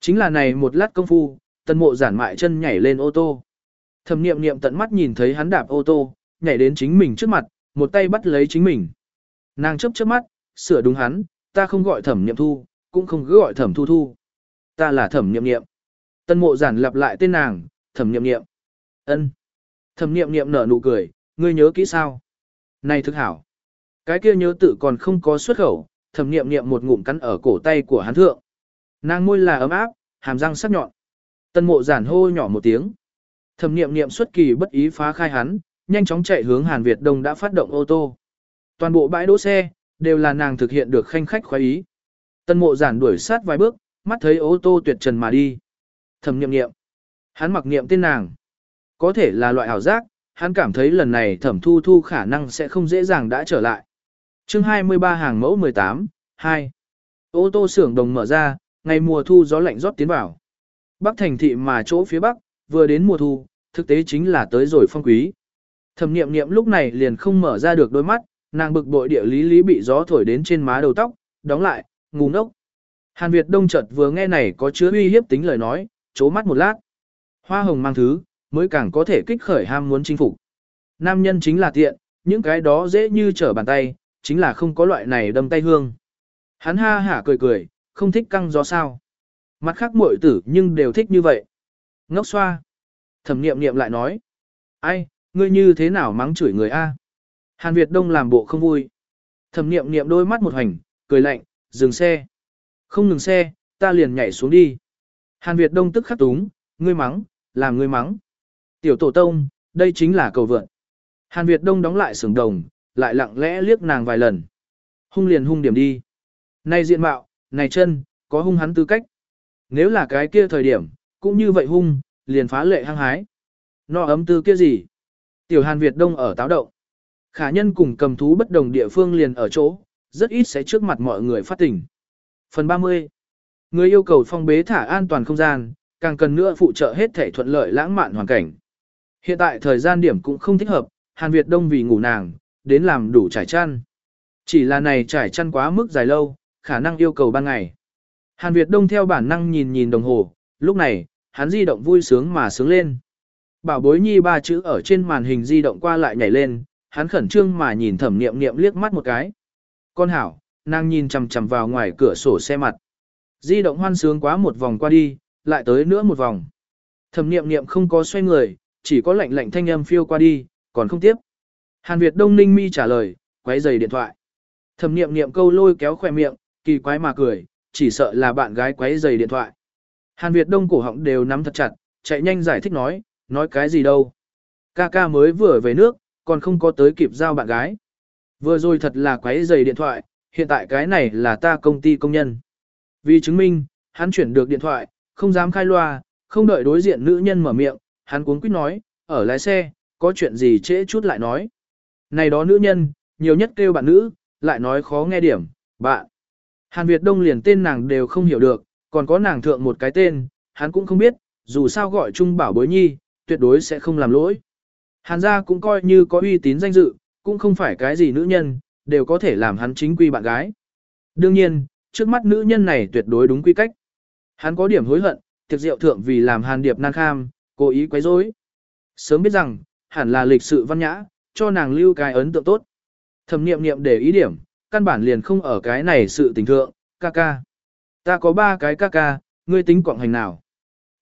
Chính là này một lát công phu, tần mộ giản mại chân nhảy lên ô tô. Thẩm niệm niệm tận mắt nhìn thấy hắn đạp ô tô, nhảy đến chính mình trước mặt, một tay bắt lấy chính mình. Nàng chấp chớp mắt, sửa đúng hắn, ta không gọi thẩm niệm thu, cũng không cứ gọi thẩm thu thu. Ta là thẩm niệm niệm. Tân mộ giản lặp lại tên nàng, thẩm niệm niệm. ân Thẩm niệm niệm nở nụ cười, ngươi nhớ kỹ sao? Này thức hảo. Cái kia nhớ tự còn không có xuất khẩu, thẩm niệm niệm một ngụm cắn ở cổ tay của hắn thượng. Nàng môi là ấm áp, hàm răng sắc nhọn. Tân mộ giản hô nhỏ một tiếng. Thẩm niệm niệm xuất kỳ bất ý phá khai hắn, nhanh chóng chạy hướng Hàn Việt Đông đã phát động ô tô. Toàn bộ bãi đỗ xe, đều là nàng thực hiện được khanh khách khoái ý. Tân mộ giản đuổi sát vài bước, mắt thấy ô tô tuyệt trần mà đi. Thẩm niệm niệm. Hắn mặc niệm tên nàng. Có thể là loại ảo giác, hắn cảm thấy lần này thẩm thu thu khả năng sẽ không dễ dàng đã trở lại chương 23 hàng mẫu 18, 2. Ô tô xưởng đồng mở ra, ngày mùa thu gió lạnh rót tiến vào. Bắc thành thị mà chỗ phía bắc, vừa đến mùa thu, thực tế chính là tới rồi phong quý. Thẩm niệm niệm lúc này liền không mở ra được đôi mắt, nàng bực bội địa lý lý bị gió thổi đến trên má đầu tóc, đóng lại, ngu ngốc. Hàn Việt Đông chợt vừa nghe này có chứa uy hiếp tính lời nói, chố mắt một lát. Hoa hồng mang thứ, mới càng có thể kích khởi ham muốn chinh phục. Nam nhân chính là tiện, những cái đó dễ như trở bàn tay, chính là không có loại này đâm tay hương. Hắn ha hả cười cười, không thích căng gió sao. Mặt khác muội tử nhưng đều thích như vậy. Ngốc xoa. Thẩm niệm niệm lại nói. Ai, ngươi như thế nào mắng chửi người A? Hàn Việt Đông làm bộ không vui. Thẩm niệm niệm đôi mắt một hành, cười lạnh, dừng xe. Không ngừng xe, ta liền nhảy xuống đi. Hàn Việt Đông tức khắc túng, ngươi mắng, làm ngươi mắng. Tiểu tổ tông, đây chính là cầu vượn. Hàn Việt Đông đóng lại sừng đồng, lại lặng lẽ liếc nàng vài lần. Hung liền hung điểm đi. Này diện mạo, này chân, có hung hắn tư cách. Nếu là cái kia thời điểm, cũng như vậy hung, liền phá lệ hăng hái. No ấm tư kia gì? Tiểu Hàn Việt Đông ở táo động. Khả nhân cùng cầm thú bất đồng địa phương liền ở chỗ, rất ít sẽ trước mặt mọi người phát tỉnh. Phần 30. Người yêu cầu phong bế thả an toàn không gian, càng cần nữa phụ trợ hết thể thuận lợi lãng mạn hoàn cảnh. Hiện tại thời gian điểm cũng không thích hợp, Hàn Việt Đông vì ngủ nàng, đến làm đủ trải chăn. Chỉ là này trải chăn quá mức dài lâu, khả năng yêu cầu ban ngày. Hàn Việt Đông theo bản năng nhìn nhìn đồng hồ, lúc này, hắn di động vui sướng mà sướng lên. Bảo bối nhi ba chữ ở trên màn hình di động qua lại nhảy lên, hắn khẩn trương mà nhìn thẩm niệm niệm liếc mắt một cái. Con hảo, nàng nhìn chằm chằm vào ngoài cửa sổ xe mặt. Di động hoan sướng quá một vòng qua đi, lại tới nữa một vòng. Thẩm niệm niệm không có xoay người, chỉ có lạnh lạnh thanh âm phiêu qua đi, còn không tiếp. Hàn Việt Đông Ninh Mi trả lời, quấy giày điện thoại. Thẩm niệm niệm câu lôi kéo khỏe miệng, kỳ quái mà cười, chỉ sợ là bạn gái quấy giày điện thoại. Hàn Việt Đông cổ họng đều nắm thật chặt, chạy nhanh giải thích nói, nói cái gì đâu. Ca ca mới vừa về nước, còn không có tới kịp giao bạn gái. Vừa rồi thật là quấy giày điện thoại, hiện tại cái này là ta công ty công nhân. Vì chứng minh, hắn chuyển được điện thoại, không dám khai loa, không đợi đối diện nữ nhân mở miệng, hắn cuống quýt nói, ở lái xe, có chuyện gì trễ chút lại nói. Này đó nữ nhân, nhiều nhất kêu bạn nữ, lại nói khó nghe điểm, bạn. Hàn Việt Đông liền tên nàng đều không hiểu được, còn có nàng thượng một cái tên, hắn cũng không biết, dù sao gọi chung bảo bối nhi, tuyệt đối sẽ không làm lỗi. Hàn gia cũng coi như có uy tín danh dự, cũng không phải cái gì nữ nhân, đều có thể làm hắn chính quy bạn gái. Đương nhiên, trước mắt nữ nhân này tuyệt đối đúng quy cách. Hắn có điểm hối hận, tiệc rượu thượng vì làm hàn điệp nan kham, cố ý quấy rối. Sớm biết rằng, hẳn là lịch sự văn nhã, cho nàng lưu cái ấn tượng tốt. Thẩm niệm niệm để ý điểm, căn bản liền không ở cái này sự tình thượng, ca ca. Ta có ba cái ca ca, ngươi tính quọng hành nào.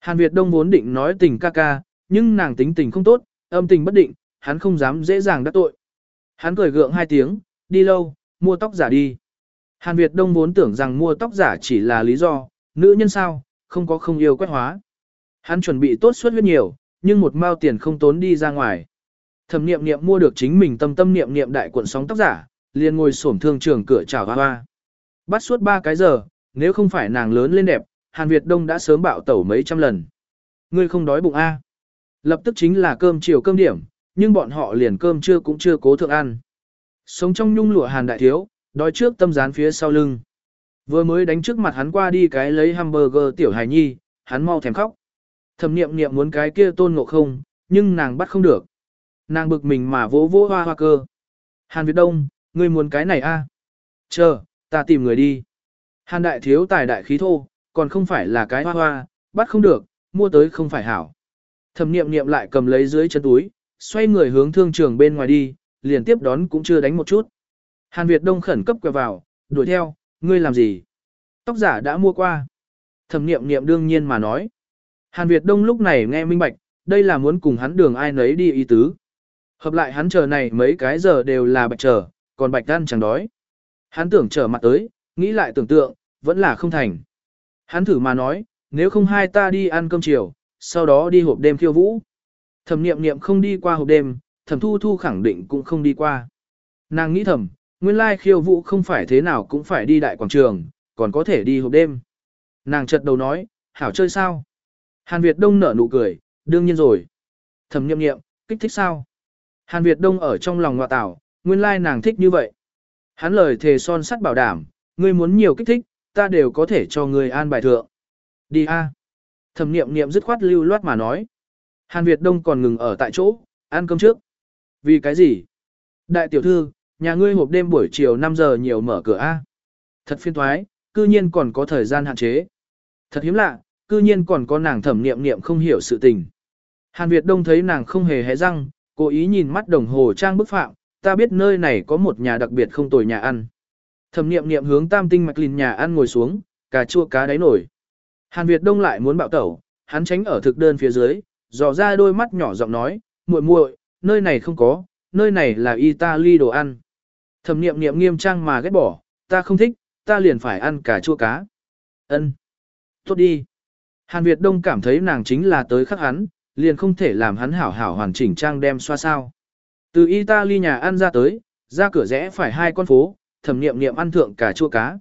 Hàn Việt Đông vốn định nói tình ca ca, nhưng nàng tính tình không tốt, âm tình bất định, hắn không dám dễ dàng đắc tội. Hắn cười gượng hai tiếng, đi lâu, mua tóc giả đi. Hàn Việt Đông vốn tưởng rằng mua tóc giả chỉ là lý do, nữ nhân sao, không có không yêu quét hóa. Hắn chuẩn bị tốt suất huyết nhiều, nhưng một mao tiền không tốn đi ra ngoài. Thẩm niệm niệm mua được chính mình tâm tâm niệm niệm đại cuộn sóng tóc giả, liền ngồi xổm thương trường cửa chào hoa hoa. Bắt suốt ba cái giờ, nếu không phải nàng lớn lên đẹp, Hàn Việt Đông đã sớm bạo tẩu mấy trăm lần. Ngươi không đói bụng A. Lập tức chính là cơm chiều cơm điểm, nhưng bọn họ liền cơm trưa cũng chưa cố thượng ăn. Sống trong nhung lụa Hàn Đại Thiếu, đói trước tâm dán phía sau lưng. Vừa mới đánh trước mặt hắn qua đi cái lấy hamburger tiểu hài nhi, hắn mau thèm khóc. Thẩm niệm niệm muốn cái kia tôn ngộ không, nhưng nàng bắt không được. Nàng bực mình mà vỗ vỗ hoa hoa cơ. Hàn Việt Đông, ngươi muốn cái này a? Chờ, ta tìm người đi. Hàn đại thiếu tài đại khí thô, còn không phải là cái hoa hoa, bắt không được, mua tới không phải hảo. Thẩm niệm niệm lại cầm lấy dưới chân túi, xoay người hướng thương trường bên ngoài đi, liền tiếp đón cũng chưa đánh một chút. Hàn Việt Đông khẩn cấp quẹo vào, đuổi theo, ngươi làm gì? Tóc giả đã mua qua. Thẩm niệm niệm đương nhiên mà nói. Hàn Việt Đông lúc này nghe minh bạch, đây là muốn cùng hắn đường ai nấy đi ý tứ. Hợp lại hắn chờ này mấy cái giờ đều là bạch chờ, còn bạch ăn chẳng đói. Hắn tưởng trở mặt tới, nghĩ lại tưởng tượng, vẫn là không thành. Hắn thử mà nói, nếu không hai ta đi ăn cơm chiều, sau đó đi hộp đêm khiêu vũ. Thẩm niệm niệm không đi qua hộp đêm, thẩm thu thu khẳng định cũng không đi qua. Nàng nghĩ thầm, nguyên lai khiêu vũ không phải thế nào cũng phải đi đại quảng trường, còn có thể đi hộp đêm. Nàng chợt đầu nói, hảo chơi sao? Hàn Việt Đông nở nụ cười, đương nhiên rồi. Thẩm niệm niệm, kích thích sao? Hàn Việt Đông ở trong lòng ngọa tảo, nguyên lai nàng thích như vậy. Hắn lời thề son sắt bảo đảm, ngươi muốn nhiều kích thích, ta đều có thể cho ngươi an bài thượng. Đi a. Thẩm niệm niệm dứt khoát lưu loát mà nói. Hàn Việt Đông còn ngừng ở tại chỗ, ăn cơm trước. Vì cái gì? Đại tiểu thư, nhà ngươi hộp đêm buổi chiều 5 giờ nhiều mở cửa a. Thật phiên thoái, cư nhiên còn có thời gian hạn chế. Thật hiếm lạ, cư nhiên còn có nàng thẩm niệm niệm không hiểu sự tình. Hàn Việt Đông thấy nàng không hề hé răng, cố ý nhìn mắt đồng hồ trang bức phạm, ta biết nơi này có một nhà đặc biệt không tồi nhà ăn. Thẩm niệm niệm hướng tam tinh mạch lìn nhà ăn ngồi xuống, cà chua cá đáy nổi. Hàn Việt Đông lại muốn bạo tẩu, hắn tránh ở thực đơn phía dưới, dò ra đôi mắt nhỏ giọng nói, muội muội, nơi này không có, nơi này là Italy đồ ăn. Thẩm niệm niệm nghiêm trang mà ghét bỏ, ta không thích, ta liền phải ăn cà chua cá. Ân, Tốt đi. Hàn Việt Đông cảm thấy nàng chính là tới khắc hắn, liền không thể làm hắn hảo hảo hoàn chỉnh trang đem xoa sao. Từ Italy nhà ăn ra tới, ra cửa rẽ phải hai con phố, thẩm niệm niệm ăn thượng cả chua cá.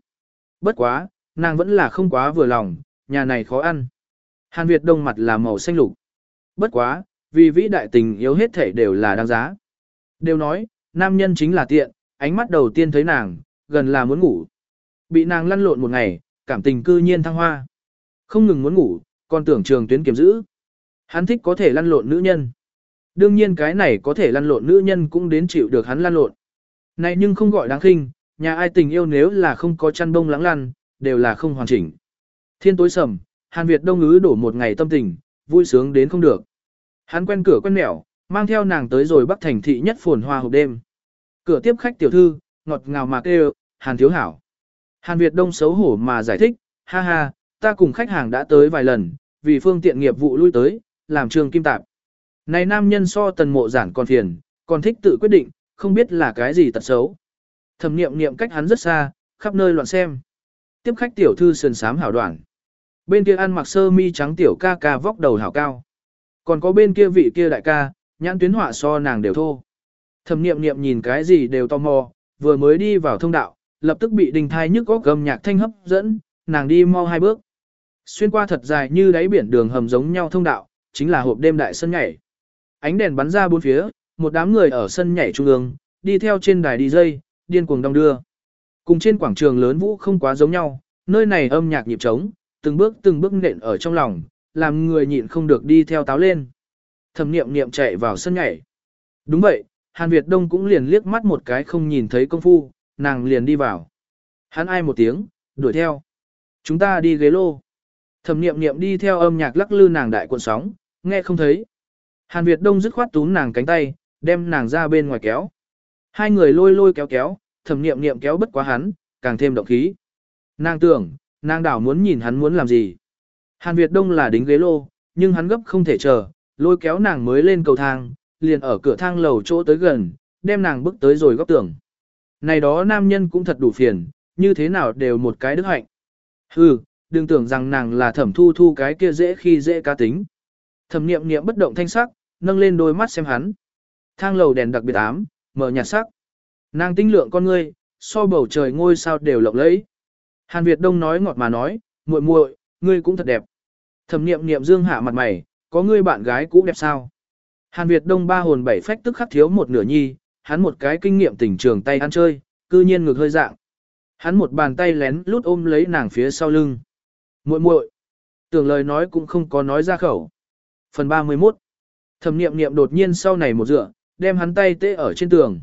Bất quá, nàng vẫn là không quá vừa lòng, nhà này khó ăn. Hàn Việt Đông mặt là màu xanh lục. Bất quá, vì vĩ đại tình yếu hết thể đều là đáng giá. Đều nói, nam nhân chính là tiện, ánh mắt đầu tiên thấy nàng, gần là muốn ngủ. Bị nàng lăn lộn một ngày, cảm tình cư nhiên thăng hoa. Không ngừng muốn ngủ, còn tưởng trường tuyến kiểm giữ. Hắn thích có thể lăn lộn nữ nhân. Đương nhiên cái này có thể lăn lộn nữ nhân cũng đến chịu được hắn lăn lộn. Này nhưng không gọi đáng khinh, nhà ai tình yêu nếu là không có chăn đông lắng lăn, đều là không hoàn chỉnh. Thiên tối sầm, Hàn Việt đông ngứ đổ một ngày tâm tình, vui sướng đến không được. Hắn quen cửa quen mẻo, mang theo nàng tới rồi bắc thành thị nhất phồn hoa hộp đêm. Cửa tiếp khách tiểu thư, ngọt ngào mà kêu, Hàn thiếu hảo. Hàn Việt đông xấu hổ mà giải thích, ha ha, ta cùng khách hàng đã tới vài lần, vì phương tiện nghiệp vụ lui tới, làm trường kim tạp. Này nam nhân so tần mộ giản còn phiền, còn thích tự quyết định, không biết là cái gì tật xấu. Thẩm niệm niệm cách hắn rất xa, khắp nơi loạn xem. Tiếp khách tiểu thư sườn sám hảo đoạn. Bên kia ăn mặc sơ mi trắng tiểu ca ca vóc đầu hảo cao. Còn có bên kia vị kia đại ca, nhãn tuyến họa so nàng đều thô. Thẩm niệm niệm nhìn cái gì đều tò mò, vừa mới đi vào thông đạo, lập tức bị đình thai nhức góc gầm nhạc thanh hấp dẫn, nàng đi mau hai bước. Xuyên qua thật dài như đáy biển đường hầm giống nhau thông đạo, chính là hộp đêm đại sân nhảy. Ánh đèn bắn ra bốn phía, một đám người ở sân nhảy trung ương, đi theo trên đài đi dây, điên cuồng đong đưa. Cùng trên quảng trường lớn vũ không quá giống nhau, nơi này âm nhạc nhịp trống, từng bước từng bước nện ở trong lòng, làm người nhịn không được đi theo táo lên. Thẩm niệm niệm chạy vào sân nhảy. Đúng vậy, Hàn Việt Đông cũng liền liếc mắt một cái không nhìn thấy công phu, nàng liền đi vào. Hắn ai một tiếng, đuổi theo. Chúng ta đi ghế lô. Thẩm niệm niệm đi theo âm nhạc lắc lư nàng đại cuộn sóng, nghe không thấy. Hàn Việt Đông dứt khoát túm nàng cánh tay, đem nàng ra bên ngoài kéo. Hai người lôi lôi kéo kéo, thẩm niệm niệm kéo bất quá hắn, càng thêm động khí. Nàng tưởng, nàng đảo muốn nhìn hắn muốn làm gì. Hàn Việt Đông là đính ghế lô, nhưng hắn gấp không thể chờ, lôi kéo nàng mới lên cầu thang, liền ở cửa thang lầu chỗ tới gần, đem nàng bước tới rồi góc tường. Này đó nam nhân cũng thật đủ phiền, như thế nào đều một cái đức hạnh. Hừ, đừng tưởng rằng nàng là thẩm thu thu cái kia dễ khi dễ cá tính. Thẩm niệm niệm bất động thanh sắc, nâng lên đôi mắt xem hắn. Thang lầu đèn đặc biệt ám, mở nhạt sắc. Nàng tinh lượng con ngươi, so bầu trời ngôi sao đều lộng lẫy. Hàn Việt Đông nói ngọt mà nói, muội muội, ngươi cũng thật đẹp. Thẩm niệm niệm dương hạ mặt mày, có ngươi bạn gái cũ đẹp sao? Hàn Việt Đông ba hồn bảy phách tức khắc thiếu một nửa nhi, hắn một cái kinh nghiệm tình trường tay ăn chơi, cư nhiên ngược hơi dạng. Hắn một bàn tay lén lút ôm lấy nàng phía sau lưng. muội muội, tưởng lời nói cũng không có nói ra khẩu. Phần 31 Thẩm niệm niệm đột nhiên sau này một dựa, đem hắn tay tê ở trên tường.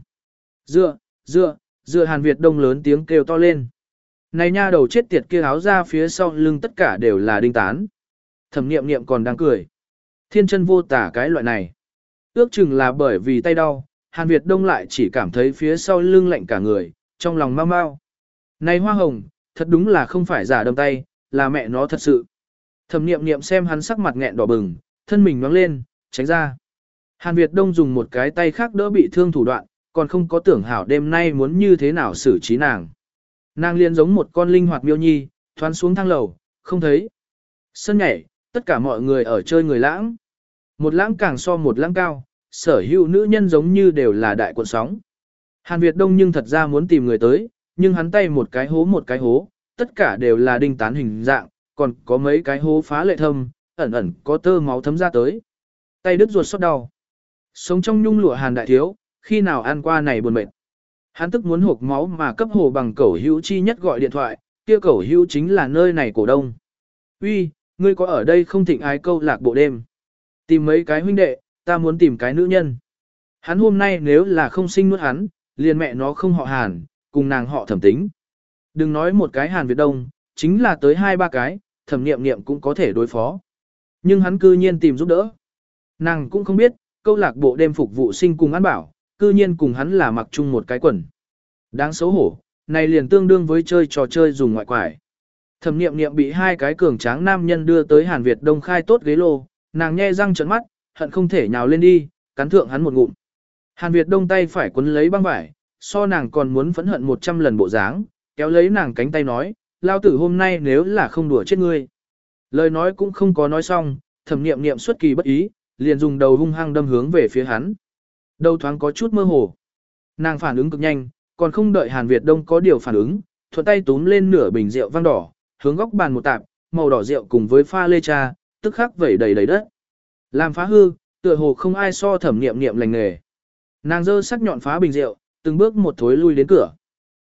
Dựa, dựa, dựa Hàn Việt Đông lớn tiếng kêu to lên. Này nha đầu chết tiệt kia áo ra phía sau lưng tất cả đều là đinh tán. Thẩm niệm niệm còn đang cười. Thiên chân vô tả cái loại này. Ước chừng là bởi vì tay đau, Hàn Việt Đông lại chỉ cảm thấy phía sau lưng lạnh cả người, trong lòng mau mau. Này hoa hồng, thật đúng là không phải giả đâm tay, là mẹ nó thật sự. Thẩm niệm niệm xem hắn sắc mặt nghẹn đỏ bừng, thân mình nhoáng lên, tránh ra. Hàn Việt Đông dùng một cái tay khác đỡ bị thương thủ đoạn, còn không có tưởng hảo đêm nay muốn như thế nào xử trí nàng. Nàng liền giống một con linh hoạt miêu nhi, thoán xuống thang lầu, không thấy. Sân nhảy, tất cả mọi người ở chơi người lãng. Một lãng càng so một lãng cao, sở hữu nữ nhân giống như đều là đại cuộn sóng. Hàn Việt Đông nhưng thật ra muốn tìm người tới, nhưng hắn tay một cái hố một cái hố, tất cả đều là đinh tán hình dạng, còn có mấy cái hố phá lệ thâm, ẩn ẩn có tơ máu thấm ra tới. Tay đứt ruột sốt đau. Sống trong nhung lụa hàn đại thiếu, khi nào ăn qua này buồn mệt. Hắn tức muốn hộp máu mà cấp hồ bằng cẩu hữu chi nhất gọi điện thoại, kia cẩu hữu chính là nơi này cổ đông. Uy, ngươi có ở đây không thịnh ái câu lạc bộ đêm. Tìm mấy cái huynh đệ, ta muốn tìm cái nữ nhân. Hắn hôm nay nếu là không sinh nuốt hắn, liền mẹ nó không họ hàn, cùng nàng họ thẩm tính. Đừng nói một cái hàn Việt Đông, chính là tới hai ba cái, thẩm niệm niệm cũng có thể đối phó. Nhưng hắn cư nhiên tìm giúp đỡ. Nàng cũng không biết, câu lạc bộ đêm phục vụ sinh cùng ăn bảo, cư nhiên cùng hắn là mặc chung một cái quần. Đáng xấu hổ, này liền tương đương với chơi trò chơi dùng ngoại quải. Thẩm niệm niệm bị hai cái cường tráng nam nhân đưa tới Hàn Việt Đông khai tốt ghế lô, nàng nhe răng trợn mắt, hận không thể nhào lên đi, cắn thượng hắn một ngụm. Hàn Việt Đông tay phải quấn lấy băng vải, so nàng còn muốn phẫn hận một trăm lần bộ dáng, kéo lấy nàng cánh tay nói, lao tử hôm nay nếu là không đùa chết ngươi. Lời nói cũng không có nói xong, thẩm niệm niệm xuất kỳ bất ý, liền dùng đầu hung hăng đâm hướng về phía hắn. Đầu thoáng có chút mơ hồ. Nàng phản ứng cực nhanh, còn không đợi Hàn Việt Đông có điều phản ứng, thuận tay túm lên nửa bình rượu vang đỏ, hướng góc bàn một tạp, màu đỏ rượu cùng với pha lê cha, tức khắc vẩy đầy đầy đất. Làm phá hư, tựa hồ không ai so thẩm niệm niệm lành nghề. Nàng dơ sắc nhọn phá bình rượu, từng bước một thối lui đến cửa.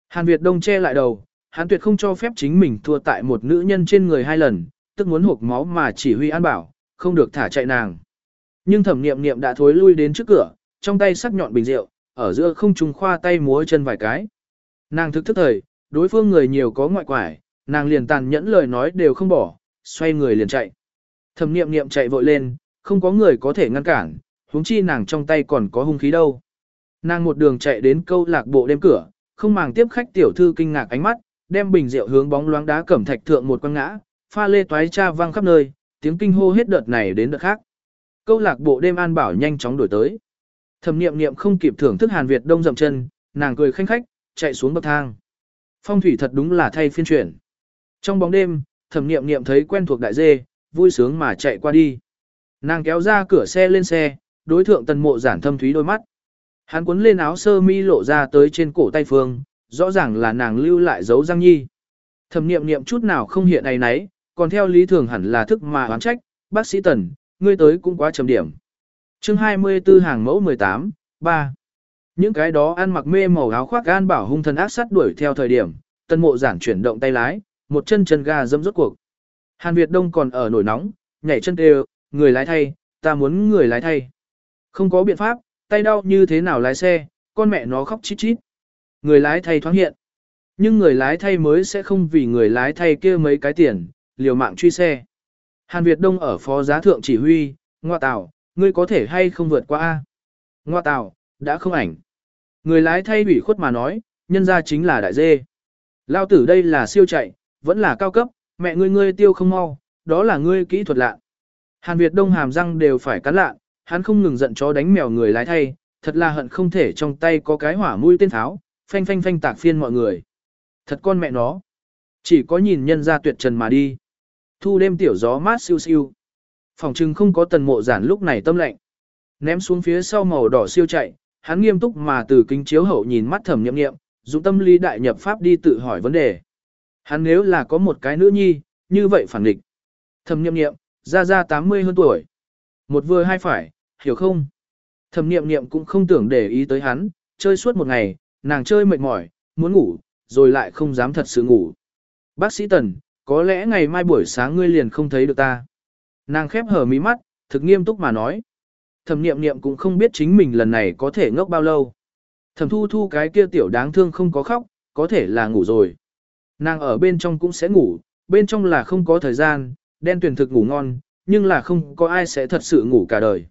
Hàn Việt Đông che lại đầu, hắn tuyệt không cho phép chính mình thua tại một nữ nhân trên người hai lần, tức muốn hộp máu mà chỉ huy an bảo, không được thả chạy nàng. Nhưng thẩm niệm niệm đã thối lui đến trước cửa, trong tay sắc nhọn bình rượu, ở giữa không trùng khoa tay múa chân vài cái. Nàng thức thức thời, đối phương người nhiều có ngoại quải, nàng liền tàn nhẫn lời nói đều không bỏ, xoay người liền chạy. Thẩm niệm niệm chạy vội lên, không có người có thể ngăn cản, huống chi nàng trong tay còn có hung khí đâu. Nàng một đường chạy đến câu lạc bộ đêm cửa, không màng tiếp khách tiểu thư kinh ngạc ánh mắt, đem bình rượu hướng bóng loáng đá cẩm thạch thượng một quăng ngã, pha lê toái cha vang khắp nơi, tiếng kinh hô hết đợt này đến đợt khác. Câu lạc bộ đêm an bảo nhanh chóng đổi tới. Thẩm niệm niệm không kịp thưởng thức Hàn Việt Đông dậm chân, nàng cười khanh khách, chạy xuống bậc thang. Phong thủy thật đúng là thay phiên chuyển. Trong bóng đêm, thẩm niệm niệm thấy quen thuộc đại dê, vui sướng mà chạy qua đi. Nàng kéo ra cửa xe lên xe, đối thượng tần mộ giản thâm thúy đôi mắt. Hắn cuốn lên áo sơ mi lộ ra tới trên cổ tay phương, rõ ràng là nàng lưu lại dấu răng nhi. Thẩm niệm niệm chút nào không hiện ấy nấy, còn theo lý thường hẳn là thức mà oán trách, bác sĩ tần, ngươi tới cũng quá trầm điểm. chương 24 hàng mẫu 18, 3. Những cái đó ăn mặc mê màu áo khoác gan bảo hung thần ác sát đuổi theo thời điểm, tân mộ giản chuyển động tay lái, một chân chân ga dâm rốt cuộc. Hàn Việt Đông còn ở nổi nóng, nhảy chân đều, người lái thay, ta muốn người lái thay. Không có biện pháp, tay đau như thế nào lái xe, con mẹ nó khóc chít chít. Người lái thay thoáng hiện. Nhưng người lái thay mới sẽ không vì người lái thay kia mấy cái tiền, liều mạng truy xe. Hàn Việt Đông ở phó giá thượng chỉ huy, ngoa tào, ngươi có thể hay không vượt qua A. Ngoa tào, đã không ảnh. Người lái thay ủy khuất mà nói, nhân ra chính là đại dê. Lao tử đây là siêu chạy, vẫn là cao cấp, mẹ ngươi ngươi tiêu không mau, đó là ngươi kỹ thuật lạ. Hàn Việt Đông hàm răng đều phải cắn lạ, hắn không ngừng giận chó đánh mèo người lái thay, thật là hận không thể trong tay có cái hỏa mũi tên tháo, phanh phanh phanh tạc phiên mọi người. Thật con mẹ nó. Chỉ có nhìn nhân ra tuyệt trần mà đi. Thu đêm tiểu gió mát siêu siêu. Phòng trưng không có tần mộ giản lúc này tâm lạnh. Ném xuống phía sau màu đỏ siêu chạy, hắn nghiêm túc mà từ kính chiếu hậu nhìn mắt thẩm nhậm nghiệm, dùng tâm lý đại nhập pháp đi tự hỏi vấn đề. Hắn nếu là có một cái nữ nhi, như vậy phản địch. Thẩm nhậm nghiệm, ra ra 80 hơn tuổi. Một vừa hai phải, hiểu không? Thẩm niệm niệm cũng không tưởng để ý tới hắn, chơi suốt một ngày, nàng chơi mệt mỏi, muốn ngủ, rồi lại không dám thật sự ngủ. Bác sĩ Tần, có lẽ ngày mai buổi sáng ngươi liền không thấy được ta. Nàng khép hờ mí mắt, thực nghiêm túc mà nói. Thẩm niệm niệm cũng không biết chính mình lần này có thể ngốc bao lâu. Thẩm thu thu cái kia tiểu đáng thương không có khóc, có thể là ngủ rồi. Nàng ở bên trong cũng sẽ ngủ, bên trong là không có thời gian, đen tuyển thực ngủ ngon, nhưng là không có ai sẽ thật sự ngủ cả đời.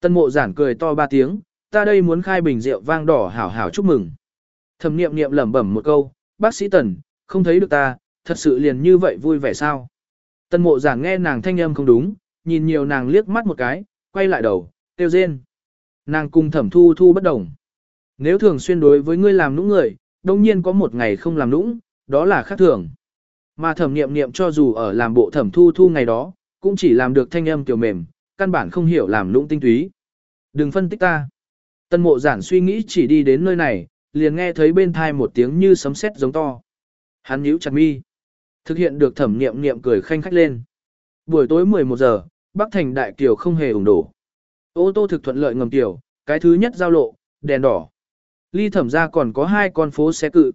Tân mộ giản cười to ba tiếng, ta đây muốn khai bình rượu vang đỏ hảo hảo chúc mừng. Thẩm niệm niệm lẩm bẩm một câu, bác sĩ tần, không thấy được ta, thật sự liền như vậy vui vẻ sao. Tân mộ giảng nghe nàng thanh âm không đúng, nhìn nhiều nàng liếc mắt một cái, quay lại đầu, tiêu rên. Nàng cùng thẩm thu thu bất đồng. Nếu thường xuyên đối với ngươi làm nũng người, đông nhiên có một ngày không làm nũng, đó là khác thường. Mà thẩm niệm niệm cho dù ở làm bộ thẩm thu thu ngày đó, cũng chỉ làm được thanh âm tiểu mềm, căn bản không hiểu làm nũng tinh túy. Đừng phân tích ta. Tân mộ giản suy nghĩ chỉ đi đến nơi này, liền nghe thấy bên thai một tiếng như sấm sét giống to. Hắn nhíu chặt mi. Thực hiện được thẩm niệm niệm cười khanh khách lên. Buổi tối 11 giờ, Bắc Thành Đại Kiều không hề ủng đổ. Ô tô thực thuận lợi ngầm tiểu, cái thứ nhất giao lộ, đèn đỏ. Ly thẩm ra còn có hai con phố xe cự.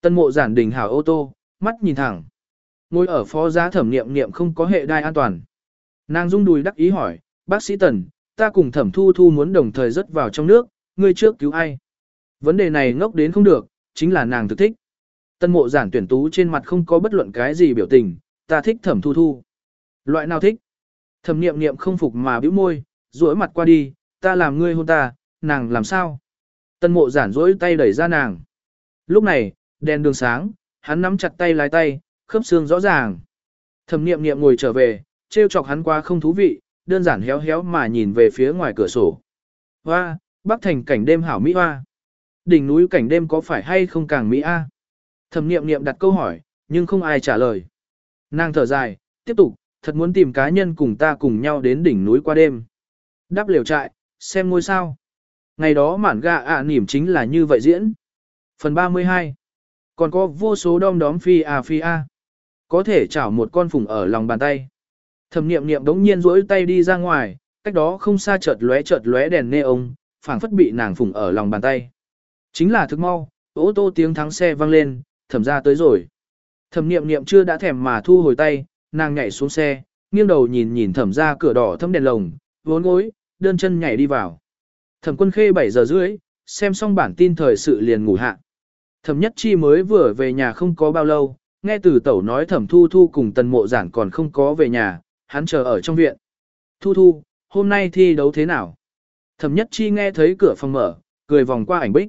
Tân mộ giản đỉnh hảo ô tô, mắt nhìn thẳng. Ngồi ở phó giá thẩm niệm niệm không có hệ đai an toàn. Nàng rung đùi đắc ý hỏi, bác sĩ Tần, ta cùng thẩm thu thu muốn đồng thời rớt vào trong nước, ngươi trước cứu ai? Vấn đề này ngốc đến không được, chính là nàng thực thích. Tân mộ giản tuyển tú trên mặt không có bất luận cái gì biểu tình, ta thích thẩm thu thu. Loại nào thích? Thẩm niệm niệm không phục mà bĩu môi, duỗi mặt qua đi, ta làm ngươi hôn ta, nàng làm sao? Tân mộ giản duỗi tay đẩy ra nàng. Lúc này, đèn đường sáng, hắn nắm chặt tay lái tay, khớp xương rõ ràng. Thẩm niệm niệm ngồi trở về, trêu chọc hắn qua không thú vị, đơn giản héo héo mà nhìn về phía ngoài cửa sổ. Hoa, bắc thành cảnh đêm hảo Mỹ Hoa. Đỉnh núi cảnh đêm có phải hay không càng Mỹ A? Thẩm niệm niệm đặt câu hỏi, nhưng không ai trả lời. Nàng thở dài, tiếp tục, thật muốn tìm cá nhân cùng ta cùng nhau đến đỉnh núi qua đêm. Đáp liều trại, xem ngôi sao. Ngày đó mản gà ạ à nỉm chính là như vậy diễn. Phần 32 Còn có vô số đom đóm phi à phi a. Có thể chảo một con phùng ở lòng bàn tay. Thẩm niệm niệm đống nhiên rỗi tay đi ra ngoài, cách đó không xa chợt lóe chợt lóe đèn nê ông, phảng phất bị nàng phùng ở lòng bàn tay. Chính là thức mau, ô tô tiếng thắng xe vang lên, thẩm ra tới rồi. Thẩm niệm niệm chưa đã thèm mà thu hồi tay, nàng nhảy xuống xe, nghiêng đầu nhìn nhìn thẩm ra cửa đỏ thâm đèn lồng, vốn gối, đơn chân nhảy đi vào. Thẩm quân khê 7 giờ rưỡi, xem xong bản tin thời sự liền ngủ hạ. Thẩm nhất chi mới vừa về nhà không có bao lâu, nghe từ tẩu nói thẩm thu thu cùng tần mộ giản còn không có về nhà, hắn chờ ở trong viện. Thu thu, hôm nay thi đấu thế nào? Thẩm nhất chi nghe thấy cửa phòng mở, cười vòng qua ảnh bích.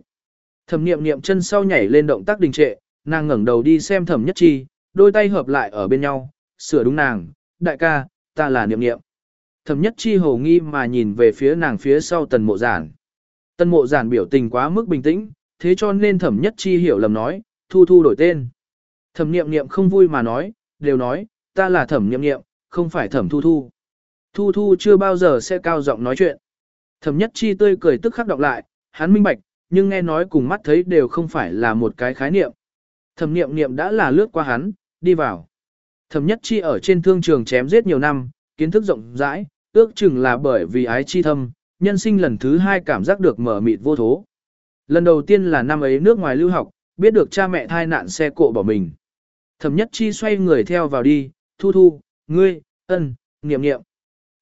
Thẩm niệm niệm chân sau nhảy lên động tác đình trệ, nàng ngẩng đầu đi xem thẩm nhất chi, đôi tay hợp lại ở bên nhau, sửa đúng nàng, đại ca, ta là niệm niệm. Thẩm nhất chi hồ nghi mà nhìn về phía nàng phía sau tần mộ giản. Tần mộ giản biểu tình quá mức bình tĩnh, thế cho nên thẩm nhất chi hiểu lầm nói, thu thu đổi tên. Thẩm niệm niệm không vui mà nói, đều nói, ta là thẩm niệm niệm, không phải thẩm thu thu. Thu thu chưa bao giờ sẽ cao giọng nói chuyện. Thẩm nhất chi tươi cười tức khắc đọc lại, hắn minh bạch, nhưng nghe nói cùng mắt thấy đều không phải là một cái khái niệm. Thẩm niệm niệm đã là lướt qua hắn, đi vào. Thẩm nhất chi ở trên thương trường chém giết nhiều năm, kiến thức rộng rãi, ước chừng là bởi vì ái chi thâm, nhân sinh lần thứ hai cảm giác được mở mịt vô thố. Lần đầu tiên là năm ấy nước ngoài lưu học, biết được cha mẹ thai nạn xe cộ bỏ mình. Thẩm nhất chi xoay người theo vào đi, thu thu, ngươi, ân, niệm niệm.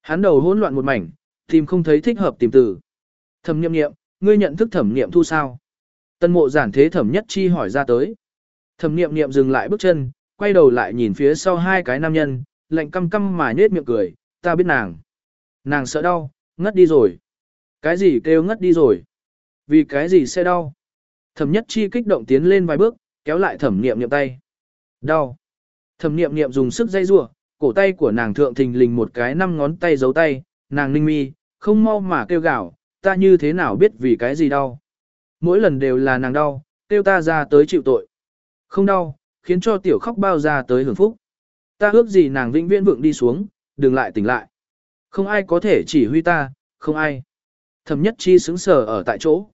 Hắn đầu hỗn loạn một mảnh, tìm không thấy thích hợp tìm từ. Thẩm niệm niệm, ngươi nhận thức thẩm niệm thu sao? Tân mộ giản thế thẩm nhất chi hỏi ra tới. Thẩm niệm niệm dừng lại bước chân, quay đầu lại nhìn phía sau hai cái nam nhân, lạnh căm căm mà nhếch miệng cười, ta biết nàng. Nàng sợ đau, ngất đi rồi. Cái gì kêu ngất đi rồi? Vì cái gì sẽ đau? Thẩm nhất chi kích động tiến lên vài bước, kéo lại thẩm niệm niệm tay. Đau. Thẩm niệm niệm dùng sức dây rủa, cổ tay của nàng thượng thình lình một cái năm ngón tay giấu tay, nàng ninh mi, không mau mà kêu gào, ta như thế nào biết vì cái gì đau. Mỗi lần đều là nàng đau, kêu ta ra tới chịu tội. Không đau, khiến cho tiểu khóc bao ra tới hưởng phúc. Ta ước gì nàng vĩnh viễn vượng đi xuống, đừng lại tỉnh lại. Không ai có thể chỉ huy ta, không ai. Thẩm nhất chi xứng sở ở tại chỗ.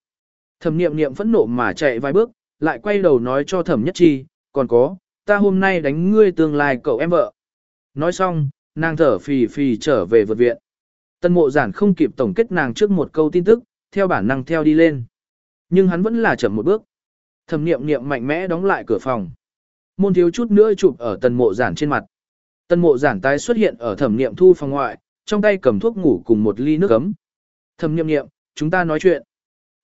Thẩm niệm niệm phẫn nộ mà chạy vài bước, lại quay đầu nói cho thẩm nhất chi, còn có, ta hôm nay đánh ngươi tương lai cậu em vợ. Nói xong, nàng thở phì phì trở về vượt viện. Tân mộ giản không kịp tổng kết nàng trước một câu tin tức, theo bản năng theo đi lên. Nhưng hắn vẫn là chậm một bước. Thẩm niệm niệm mạnh mẽ đóng lại cửa phòng. Môn thiếu chút nữa chụp ở tần mộ giản trên mặt. Tần mộ giản tái xuất hiện ở thẩm niệm thu phòng ngoại, trong tay cầm thuốc ngủ cùng một ly nước ấm. Thẩm niệm niệm, chúng ta nói chuyện.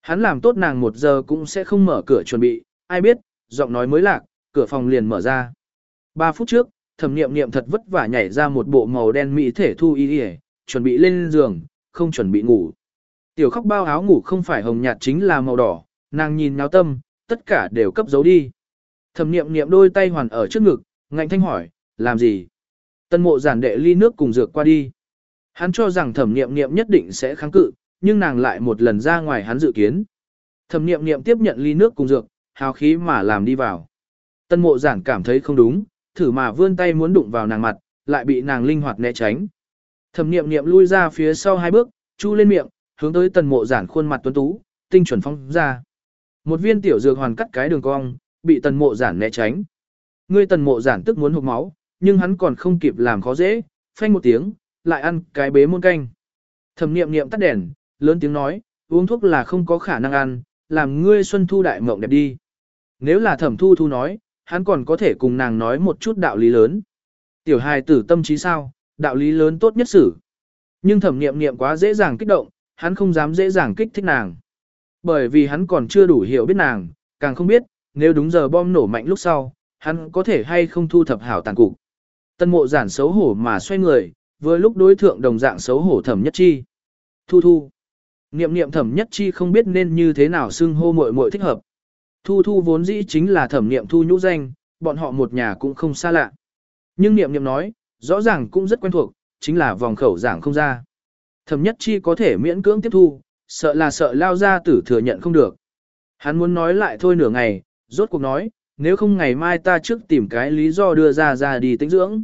Hắn làm tốt nàng một giờ cũng sẽ không mở cửa chuẩn bị, ai biết, giọng nói mới lạc, cửa phòng liền mở ra. Ba phút trước, thẩm niệm niệm thật vất vả nhảy ra một bộ màu đen mỹ thể thu y y, chuẩn bị lên giường, không chuẩn bị ngủ. Tiểu khóc bao áo ngủ không phải hồng nhạt chính là màu đỏ, nàng nhìn nháo tâm, tất cả đều cấp giấu đi. Thẩm niệm niệm đôi tay hoàn ở trước ngực, ngạnh thanh hỏi, làm gì? Tân mộ giản đệ ly nước cùng dược qua đi. Hắn cho rằng thẩm niệm niệm nhất định sẽ kháng cự, nhưng nàng lại một lần ra ngoài hắn dự kiến. Thẩm niệm niệm tiếp nhận ly nước cùng dược, hào khí mà làm đi vào. Tân mộ giản cảm thấy không đúng, thử mà vươn tay muốn đụng vào nàng mặt, lại bị nàng linh hoạt né tránh. Thẩm niệm niệm lui ra phía sau hai bước, chu lên miệng, hướng tới tần mộ giản khuôn mặt tuấn tú, tinh chuẩn phong ra. Một viên tiểu dược hoàn cắt cái đường cong, bị tần mộ giản né tránh. Ngươi tần mộ giản tức muốn hụt máu, nhưng hắn còn không kịp làm khó dễ, phanh một tiếng, lại ăn cái bế muôn canh. Thẩm niệm niệm tắt đèn, lớn tiếng nói, uống thuốc là không có khả năng ăn, làm ngươi xuân thu đại mộng đẹp đi. Nếu là thẩm thu thu nói, hắn còn có thể cùng nàng nói một chút đạo lý lớn. Tiểu hài tử tâm trí sao, đạo lý lớn tốt nhất xử. Nhưng thẩm niệm niệm quá dễ dàng kích động, hắn không dám dễ dàng kích thích nàng. Bởi vì hắn còn chưa đủ hiểu biết nàng, càng không biết, nếu đúng giờ bom nổ mạnh lúc sau, hắn có thể hay không thu thập hảo tàn cục. Tân mộ giản xấu hổ mà xoay người, vừa lúc đối thượng đồng dạng xấu hổ thẩm nhất chi. Thu thu. Niệm niệm thẩm nhất chi không biết nên như thế nào xưng hô muội muội thích hợp. Thu thu vốn dĩ chính là thẩm niệm thu nhũ danh, bọn họ một nhà cũng không xa lạ. Nhưng niệm niệm nói, rõ ràng cũng rất quen thuộc, chính là vòng khẩu giảng không ra. Thẩm nhất chi có thể miễn cưỡng tiếp thu, sợ là sợ lao ra tử thừa nhận không được. Hắn muốn nói lại thôi nửa ngày, rốt cuộc nói, nếu không ngày mai ta trước tìm cái lý do đưa ra ra đi tĩnh dưỡng.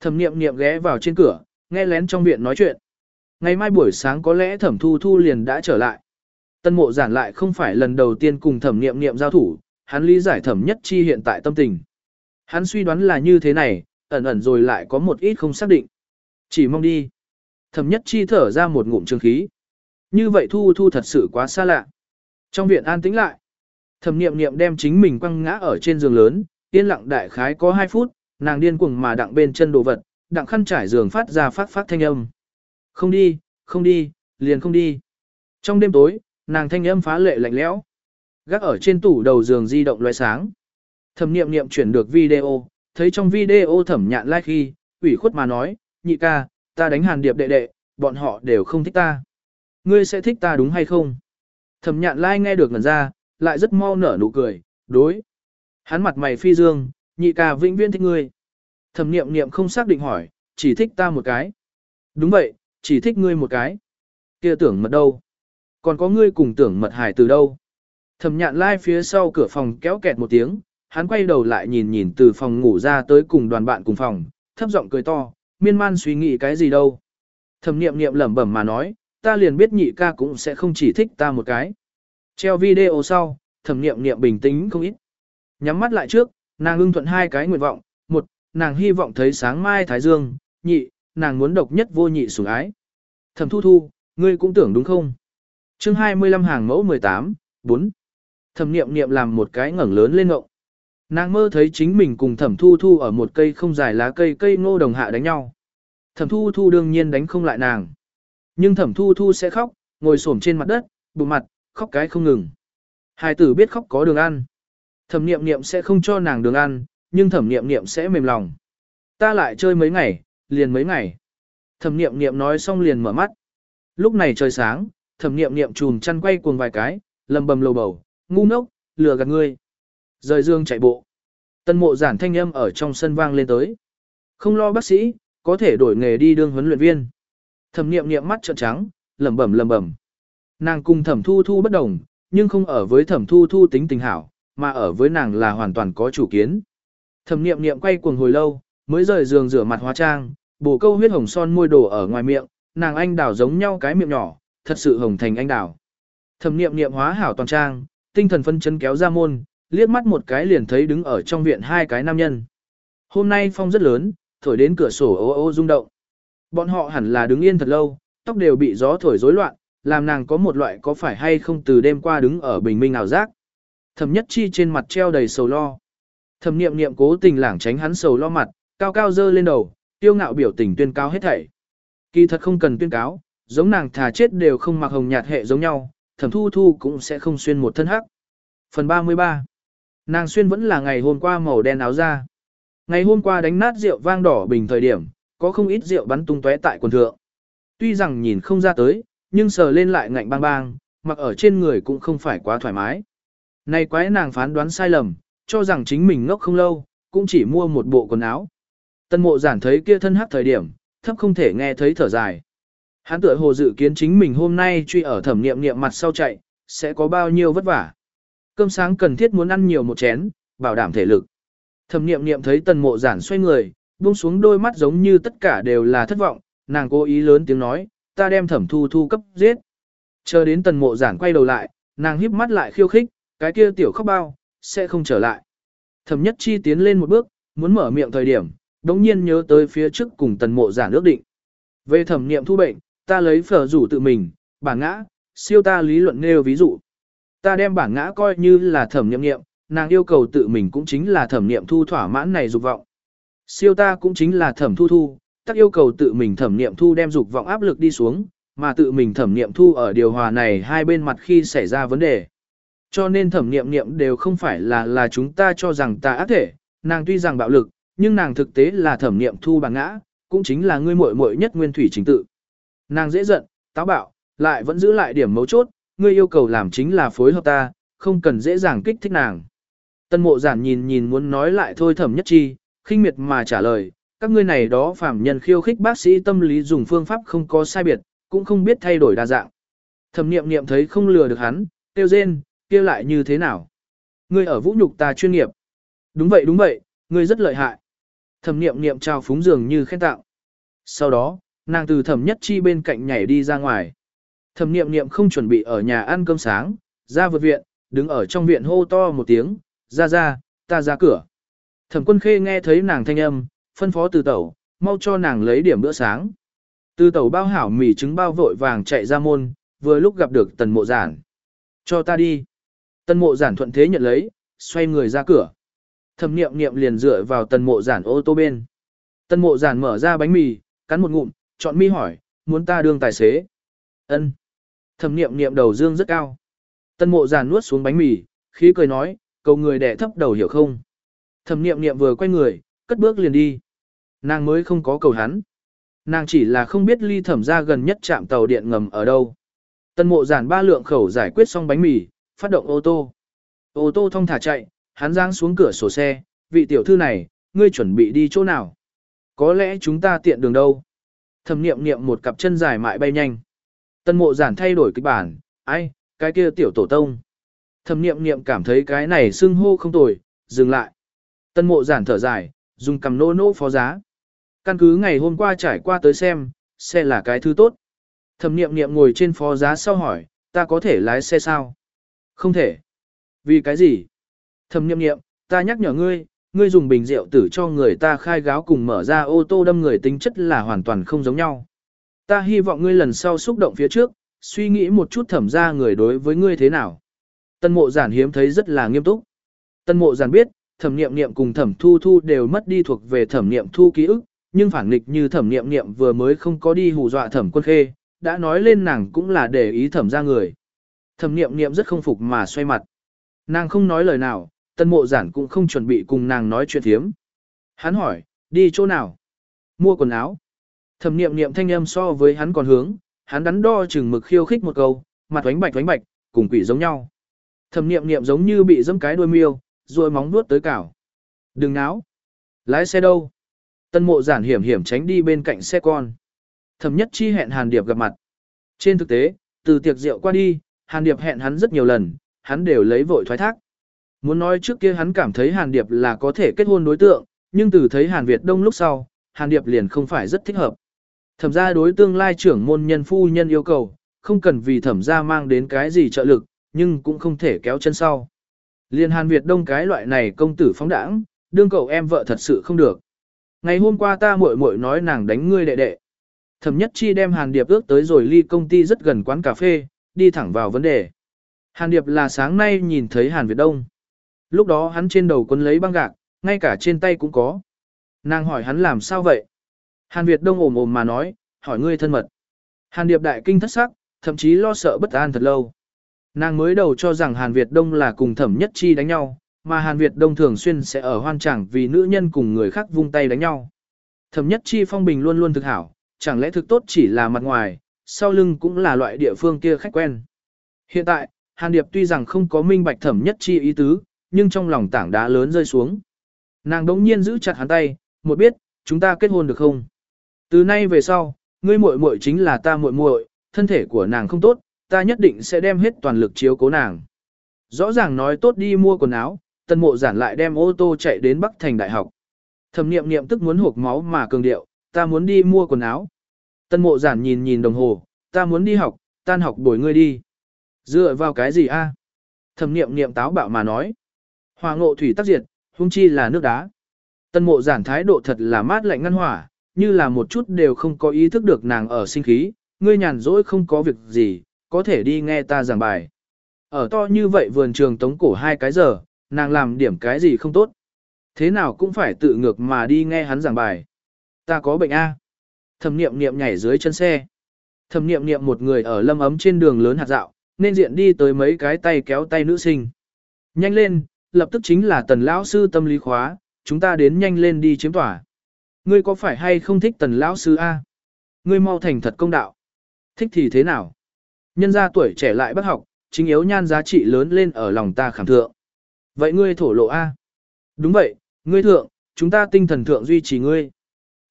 Thẩm niệm niệm ghé vào trên cửa, nghe lén trong viện nói chuyện. Ngày mai buổi sáng có lẽ thẩm thu thu liền đã trở lại. Tân mộ giản lại không phải lần đầu tiên cùng thẩm niệm niệm giao thủ, hắn lý giải thẩm nhất chi hiện tại tâm tình. Hắn suy đoán là như thế này, ẩn ẩn rồi lại có một ít không xác định. Chỉ mong đi. Thẩm nhất chi thở ra một ngụm trường khí. Như vậy thu thu thật sự quá xa lạ. Trong viện an tĩnh lại. Thẩm niệm niệm đem chính mình quăng ngã ở trên giường lớn, yên lặng đại khái có 2 phút, nàng điên cuồng mà đặng bên chân đồ vật, đặng khăn trải giường phát ra phát phát thanh âm. Không đi, không đi, liền không đi. Trong đêm tối, nàng thanh âm phá lệ lạnh lẽo. Gác ở trên tủ đầu giường di động loé sáng. Thẩm niệm niệm chuyển được video, thấy trong video thẩm nhạn like khi, ủy khuất mà nói, nhị ca, ta đánh hàn điệp đệ đệ, bọn họ đều không thích ta. Ngươi sẽ thích ta đúng hay không? Thẩm nhạn lai like nghe được ngần ra, lại rất mau nở nụ cười, đối. Hắn mặt mày phi dương, nhị ca vĩnh viễn thích ngươi. Thẩm niệm niệm không xác định hỏi, chỉ thích ta một cái. Đúng vậy, chỉ thích ngươi một cái. kia tưởng mật đâu? Còn có ngươi cùng tưởng mật hải từ đâu? Thẩm nhạn lai phía sau cửa phòng kéo kẹt một tiếng, hắn quay đầu lại nhìn nhìn từ phòng ngủ ra tới cùng đoàn bạn cùng phòng, thấp giọng cười to, miên man suy nghĩ cái gì đâu. Thẩm niệm niệm lẩm bẩm mà nói, ta liền biết nhị ca cũng sẽ không chỉ thích ta một cái. Treo video sau, thẩm niệm niệm bình tĩnh không ít. Nhắm mắt lại trước, nàng ưng thuận hai cái nguyện vọng, một, nàng hy vọng thấy sáng mai Thái Dương, nhị, nàng muốn độc nhất vô nhị sủng ái. Thẩm thu thu, ngươi cũng tưởng đúng không? chương 25 hàng mẫu 18, 4. Thẩm niệm niệm làm một cái ngẩng lớn lên ngộng. Nàng mơ thấy chính mình cùng thẩm thu thu ở một cây không dài lá cây cây ngô đồng hạ đánh nhau. Thẩm thu thu đương nhiên đánh không lại nàng. Nhưng thẩm thu thu sẽ khóc, ngồi xổm trên mặt đất, bụng mặt, khóc cái không ngừng. Hai tử biết khóc có đường ăn. Thẩm niệm niệm sẽ không cho nàng đường ăn, nhưng thẩm niệm niệm sẽ mềm lòng. Ta lại chơi mấy ngày, liền mấy ngày. Thẩm niệm niệm nói xong liền mở mắt. Lúc này trời sáng, thẩm niệm niệm chùm chăn quay cuồng vài cái, lầm bầm lầu bầu, ngu ngốc, lừa gạt ngươi. Rời dương chạy bộ. Tân mộ giản thanh âm ở trong sân vang lên tới. Không lo bác sĩ, có thể đổi nghề đi đương huấn luyện viên. Thẩm niệm niệm mắt trợn trắng, lẩm bẩm lẩm bẩm. Nàng cùng thẩm thu thu bất đồng, nhưng không ở với thẩm thu thu tính tình hảo, mà ở với nàng là hoàn toàn có chủ kiến. Thẩm niệm niệm quay cuồng hồi lâu, mới rời giường rửa mặt hóa trang, bổ câu huyết hồng son môi đổ ở ngoài miệng, nàng anh đào giống nhau cái miệng nhỏ, thật sự hồng thành anh đào. Thẩm niệm niệm hóa hảo toàn trang, tinh thần phân chân kéo ra môn, liếc mắt một cái liền thấy đứng ở trong viện hai cái nam nhân. Hôm nay phong rất lớn, thổi đến cửa sổ ô ô rung động. Bọn họ hẳn là đứng yên thật lâu, tóc đều bị gió thổi rối loạn, làm nàng có một loại có phải hay không từ đêm qua đứng ở bình minh ảo giác. Thẩm nhất chi trên mặt treo đầy sầu lo. Thẩm niệm niệm cố tình lảng tránh hắn sầu lo mặt, cao cao dơ lên đầu, tiêu ngạo biểu tình tuyên cáo hết thảy. Kỳ thật không cần tuyên cáo, giống nàng thà chết đều không mặc hồng nhạt hệ giống nhau, thẩm thu thu cũng sẽ không xuyên một thân hắc. Phần 33 Nàng xuyên vẫn là ngày hôm qua màu đen áo da. Ngày hôm qua đánh nát rượu vang đỏ bình thời điểm, có không ít rượu bắn tung tóe tại quần thượng. Tuy rằng nhìn không ra tới, nhưng sờ lên lại ngạnh bang bang, mặc ở trên người cũng không phải quá thoải mái. Này quái nàng phán đoán sai lầm, cho rằng chính mình ngốc không lâu, cũng chỉ mua một bộ quần áo. Tân mộ giản thấy kia thân hắc thời điểm, thấp không thể nghe thấy thở dài. Hắn tựa hồ dự kiến chính mình hôm nay truy ở thẩm niệm niệm mặt sau chạy, sẽ có bao nhiêu vất vả. Cơm sáng cần thiết muốn ăn nhiều một chén, bảo đảm thể lực. Thẩm niệm niệm thấy tần mộ giản xoay người, buông xuống đôi mắt giống như tất cả đều là thất vọng, nàng cố ý lớn tiếng nói, ta đem thẩm thu thu cấp giết. Chờ đến tần mộ giản quay đầu lại, nàng híp mắt lại khiêu khích, cái kia tiểu khóc bao, sẽ không trở lại. Thẩm nhất chi tiến lên một bước, muốn mở miệng thời điểm, đống nhiên nhớ tới phía trước cùng tần mộ giản ước định. Về thẩm niệm thu bệnh, ta lấy phở rủ tự mình, bản ngã, siêu ta lý luận nêu ví dụ. Ta đem bản ngã coi như là thẩm niệm niệm, nàng yêu cầu tự mình cũng chính là thẩm niệm thu thỏa mãn này dục vọng. Siêu ta cũng chính là thẩm thu thu, tắc yêu cầu tự mình thẩm nghiệm thu đem dục vọng áp lực đi xuống, mà tự mình thẩm nghiệm thu ở điều hòa này hai bên mặt khi xảy ra vấn đề. Cho nên thẩm nghiệm nghiệm đều không phải là là chúng ta cho rằng ta ác thể, nàng tuy rằng bạo lực, nhưng nàng thực tế là thẩm nghiệm thu bằng ngã, cũng chính là ngươi muội muội nhất nguyên thủy chính tự. Nàng dễ giận, táo bạo, lại vẫn giữ lại điểm mấu chốt, ngươi yêu cầu làm chính là phối hợp ta, không cần dễ dàng kích thích nàng. Tân mộ giản nhìn nhìn muốn nói lại thôi thẩm nhất chi, khinh miệt mà trả lời, các ngươi này đó phạm nhân khiêu khích bác sĩ tâm lý dùng phương pháp không có sai biệt, cũng không biết thay đổi đa dạng. Thẩm niệm niệm thấy không lừa được hắn, tiêu rên, kia lại như thế nào? Ngươi ở vũ nhục ta chuyên nghiệp. Đúng vậy đúng vậy, ngươi rất lợi hại. Thẩm niệm niệm trao phúng dường như khen tạo. Sau đó, nàng từ thẩm nhất chi bên cạnh nhảy đi ra ngoài. Thẩm niệm niệm không chuẩn bị ở nhà ăn cơm sáng, ra vượt viện, đứng ở trong viện hô to một tiếng, ra ra, ta ra cửa. Thẩm quân khê nghe thấy nàng thanh âm, phân phó từ tẩu, mau cho nàng lấy điểm bữa sáng. Từ tẩu bao hảo mì trứng bao vội vàng chạy ra môn, vừa lúc gặp được tần mộ giản. Cho ta đi. Tần mộ giản thuận thế nhận lấy, xoay người ra cửa. Thẩm niệm niệm liền dựa vào tần mộ giản ô tô bên. Tần mộ giản mở ra bánh mì, cắn một ngụm, chọn mi hỏi, muốn ta đương tài xế. Ân. Thẩm niệm niệm đầu dương rất cao. Tần mộ giản nuốt xuống bánh mì, khí cười nói, cầu người đẻ thấp đầu hiểu không. Thẩm niệm niệm vừa quay người, cất bước liền đi. Nàng mới không có cầu hắn. Nàng chỉ là không biết ly thẩm ra gần nhất trạm tàu điện ngầm ở đâu. Tân mộ giản ba lượng khẩu giải quyết xong bánh mì, phát động ô tô. Ô tô thông thả chạy, hắn giang xuống cửa sổ xe, vị tiểu thư này, ngươi chuẩn bị đi chỗ nào? Có lẽ chúng ta tiện đường đâu? Thẩm niệm niệm một cặp chân dài mại bay nhanh. Tân mộ giản thay đổi kịch bản, ai, cái kia tiểu tổ tông. Thẩm niệm niệm cảm thấy cái này xưng hô không tồi, dừng lại. Tân mộ giản thở dài, dùng cầm nô nô phó giá. Căn cứ ngày hôm qua trải qua tới xem, xe là cái thứ tốt. Thẩm niệm niệm ngồi trên phó giá sau hỏi, ta có thể lái xe sao? Không thể. Vì cái gì? Thẩm niệm niệm, ta nhắc nhở ngươi, ngươi dùng bình rượu tử cho người ta khai gáo cùng mở ra ô tô đâm người tính chất là hoàn toàn không giống nhau. Ta hy vọng ngươi lần sau xúc động phía trước, suy nghĩ một chút thẩm ra người đối với ngươi thế nào. Tân mộ giản hiếm thấy rất là nghiêm túc. Tân mộ giản biết, thẩm niệm niệm cùng thẩm thu thu đều mất đi thuộc về thẩm niệm thu ký ức, nhưng phản nghịch như thẩm niệm niệm vừa mới không có đi hù dọa thẩm quân khê, đã nói lên nàng cũng là để ý thẩm ra người. Thẩm niệm niệm rất không phục mà xoay mặt. Nàng không nói lời nào, tân mộ giản cũng không chuẩn bị cùng nàng nói chuyện thiếm. Hắn hỏi, đi chỗ nào? Mua quần áo. Thẩm niệm niệm thanh âm so với hắn còn hướng, hắn đắn đo chừng mực khiêu khích một câu, mặt oánh bạch oánh bạch, cùng quỷ giống nhau. Thẩm niệm niệm giống như bị dẫm cái đuôi miêu, rồi móng nuốt tới cào. Đừng náo. Lái xe đâu? Tân mộ giản hiểm hiểm tránh đi bên cạnh xe con. Thẩm nhất chi hẹn Hàn Điệp gặp mặt. Trên thực tế, từ tiệc rượu qua đi, Hàn Điệp hẹn hắn rất nhiều lần, hắn đều lấy vội thoái thác. Muốn nói trước kia hắn cảm thấy Hàn Điệp là có thể kết hôn đối tượng, nhưng từ thấy Hàn Việt Đông lúc sau, Hàn Điệp liền không phải rất thích hợp. Thẩm gia đối tương lai trưởng môn nhân phu nhân yêu cầu, không cần vì thẩm gia mang đến cái gì trợ lực, nhưng cũng không thể kéo chân sau. Liên Hàn Việt Đông cái loại này công tử phóng đảng, đương cậu em vợ thật sự không được. Ngày hôm qua ta muội muội nói nàng đánh ngươi đệ đệ. Thẩm nhất chi đem Hàn Điệp ước tới rồi ly công ty rất gần quán cà phê, đi thẳng vào vấn đề. Hàn Điệp là sáng nay nhìn thấy Hàn Việt Đông. Lúc đó hắn trên đầu quấn lấy băng gạc, ngay cả trên tay cũng có. Nàng hỏi hắn làm sao vậy? Hàn Việt Đông ồm ồm mà nói, hỏi ngươi thân mật. Hàn Điệp đại kinh thất sắc, thậm chí lo sợ bất an thật lâu. Nàng mới đầu cho rằng Hàn Việt Đông là cùng thẩm nhất chi đánh nhau, mà Hàn Việt Đông thường xuyên sẽ ở hoan chẳng vì nữ nhân cùng người khác vung tay đánh nhau. Thẩm nhất chi phong bình luôn luôn thực hảo, chẳng lẽ thực tốt chỉ là mặt ngoài, sau lưng cũng là loại địa phương kia khách quen. Hiện tại, Hàn Điệp tuy rằng không có minh bạch thẩm nhất chi ý tứ, nhưng trong lòng tảng đá lớn rơi xuống. Nàng đống nhiên giữ chặt hắn tay, một biết, chúng ta kết hôn được không? Từ nay về sau, ngươi muội muội chính là ta muội muội, thân thể của nàng không tốt, ta nhất định sẽ đem hết toàn lực chiếu cố nàng. Rõ ràng nói tốt đi mua quần áo, tân mộ giản lại đem ô tô chạy đến Bắc Thành Đại học. Thẩm niệm niệm tức muốn hộp máu mà cường điệu, ta muốn đi mua quần áo. Tân mộ giản nhìn nhìn đồng hồ, ta muốn đi học, tan học đổi ngươi đi. Dựa vào cái gì a? Thẩm niệm niệm táo bạo mà nói. Hòa ngộ thủy tắc diệt, hung chi là nước đá. Tân mộ giản thái độ thật là mát lạnh ngăn hỏa, như là một chút đều không có ý thức được nàng ở sinh khí, ngươi nhàn rỗi không có việc gì, có thể đi nghe ta giảng bài. Ở to như vậy vườn trường tống cổ hai cái giờ, nàng làm điểm cái gì không tốt. Thế nào cũng phải tự ngược mà đi nghe hắn giảng bài. Ta có bệnh A. Thẩm niệm niệm nhảy dưới chân xe. Thẩm niệm niệm một người ở lâm ấm trên đường lớn hạt dạo, nên diện đi tới mấy cái tay kéo tay nữ sinh. Nhanh lên, lập tức chính là tần lão sư tâm lý khóa, chúng ta đến nhanh lên đi chiếm tỏa. Ngươi có phải hay không thích tần lão sư A? Ngươi mau thành thật công đạo. Thích thì thế nào? Nhân gia tuổi trẻ lại bất học, chính yếu nhan giá trị lớn lên ở lòng ta khảm thượng. Vậy ngươi thổ lộ A? Đúng vậy, ngươi thượng, chúng ta tinh thần thượng duy trì ngươi.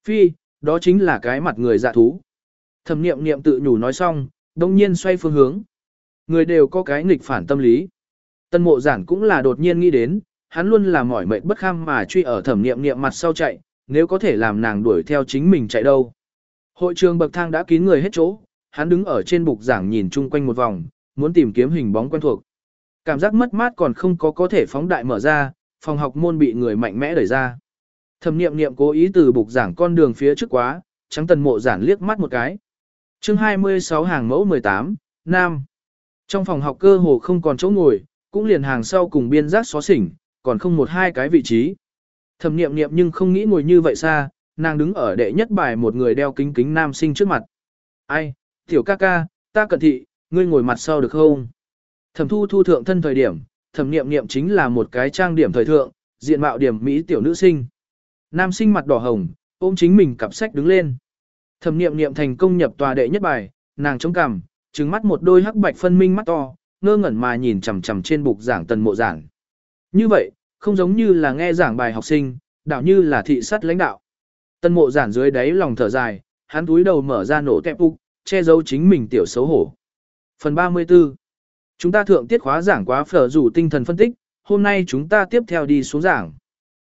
Phi, đó chính là cái mặt người dạ thú. Thẩm niệm niệm tự nhủ nói xong, đông nhiên xoay phương hướng. Người đều có cái nghịch phản tâm lý. Tân mộ giản cũng là đột nhiên nghĩ đến, hắn luôn là mỏi mệt bất kham mà truy ở thẩm niệm niệm mặt sau chạy, nếu có thể làm nàng đuổi theo chính mình chạy đâu. Hội trường bậc thang đã kín người hết chỗ, hắn đứng ở trên bục giảng nhìn chung quanh một vòng, muốn tìm kiếm hình bóng quen thuộc. Cảm giác mất mát còn không có có thể phóng đại mở ra, phòng học môn bị người mạnh mẽ đẩy ra. Thẩm niệm niệm cố ý từ bục giảng con đường phía trước quá, trắng tần mộ giản liếc mắt một cái. chương 26 hàng mẫu 18, Nam. Trong phòng học cơ hồ không còn chỗ ngồi, cũng liền hàng sau cùng biên giác xóa xỉnh, còn không một hai cái vị trí. Thẩm niệm niệm nhưng không nghĩ ngồi như vậy xa, nàng đứng ở đệ nhất bài một người đeo kính kính nam sinh trước mặt. Ai, tiểu ca ca, ta cận thị, ngươi ngồi mặt sau được không? Thẩm thu thu thượng thân thời điểm, thẩm niệm niệm chính là một cái trang điểm thời thượng, diện mạo điểm mỹ tiểu nữ sinh. Nam sinh mặt đỏ hồng, ôm chính mình cặp sách đứng lên. Thẩm niệm niệm thành công nhập tòa đệ nhất bài, nàng chống cằm, trừng mắt một đôi hắc bạch phân minh mắt to, ngơ ngẩn mà nhìn chằm chằm trên bục giảng tần mộ giảng. Như vậy, không giống như là nghe giảng bài học sinh, đảo như là thị sát lãnh đạo. Tần mộ giảng dưới đáy lòng thở dài, hắn túi đầu mở ra nổ tẹp úc, che giấu chính mình tiểu xấu hổ. Phần 34 Chúng ta thượng tiết khóa giảng quá phở rủ tinh thần phân tích, hôm nay chúng ta tiếp theo đi xuống giảng.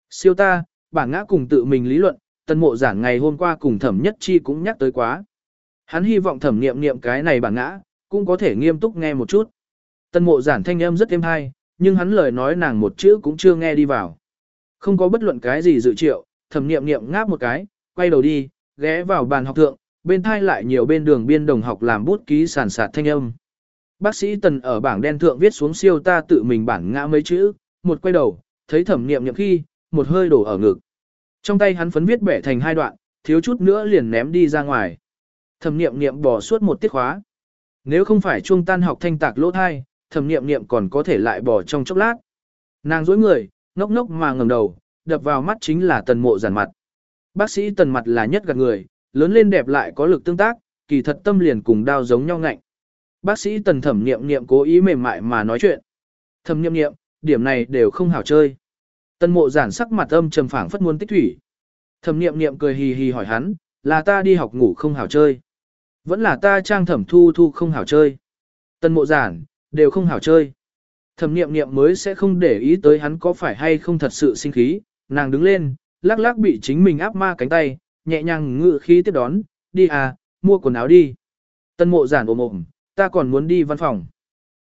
Siêu ta, bản ngã cùng tự mình lý luận, tân mộ giảng ngày hôm qua cùng thẩm nhất chi cũng nhắc tới quá. Hắn hy vọng thẩm niệm niệm cái này bản ngã, cũng có thể nghiêm túc nghe một chút. Tân mộ giản thanh âm rất êm hay, nhưng hắn lời nói nàng một chữ cũng chưa nghe đi vào. Không có bất luận cái gì dự triệu, thẩm niệm niệm ngáp một cái, quay đầu đi, ghé vào bàn học thượng, bên thai lại nhiều bên đường biên đồng học làm bút ký sản sạt thanh âm. Bác sĩ Tần ở bảng đen thượng viết xuống siêu ta tự mình bản ngã mấy chữ, một quay đầu, thấy thẩm niệm niệm khi, một hơi đổ ở ngực. Trong tay hắn phấn viết bẻ thành hai đoạn, thiếu chút nữa liền ném đi ra ngoài. Thẩm niệm niệm bỏ suốt một tiết khóa. Nếu không phải chuông tan học thanh tạc lỗ thai, thẩm niệm niệm còn có thể lại bỏ trong chốc lát. Nàng dối người, ngốc ngốc mà ngẩng đầu, đập vào mắt chính là tần mộ giản mặt. Bác sĩ tần mặt là nhất gạt người, lớn lên đẹp lại có lực tương tác, kỳ thật tâm liền cùng đao giống nhau ngạnh. Bác sĩ tần thẩm niệm niệm cố ý mềm mại mà nói chuyện. Thẩm niệm niệm, điểm này đều không hảo chơi. Tần mộ giản sắc mặt âm trầm phảng phất muốn tích thủy. Thẩm niệm niệm cười hì hì hỏi hắn, là ta đi học ngủ không hảo chơi. Vẫn là ta trang thẩm thu thu không hảo chơi. Tần mộ giản, đều không hảo chơi. Thẩm niệm niệm mới sẽ không để ý tới hắn có phải hay không thật sự sinh khí, nàng đứng lên, lắc lắc bị chính mình áp ma cánh tay, nhẹ nhàng ngự khí tiếp đón, đi à, mua quần áo đi. Tân mộ giản ồm ồm, ta còn muốn đi văn phòng.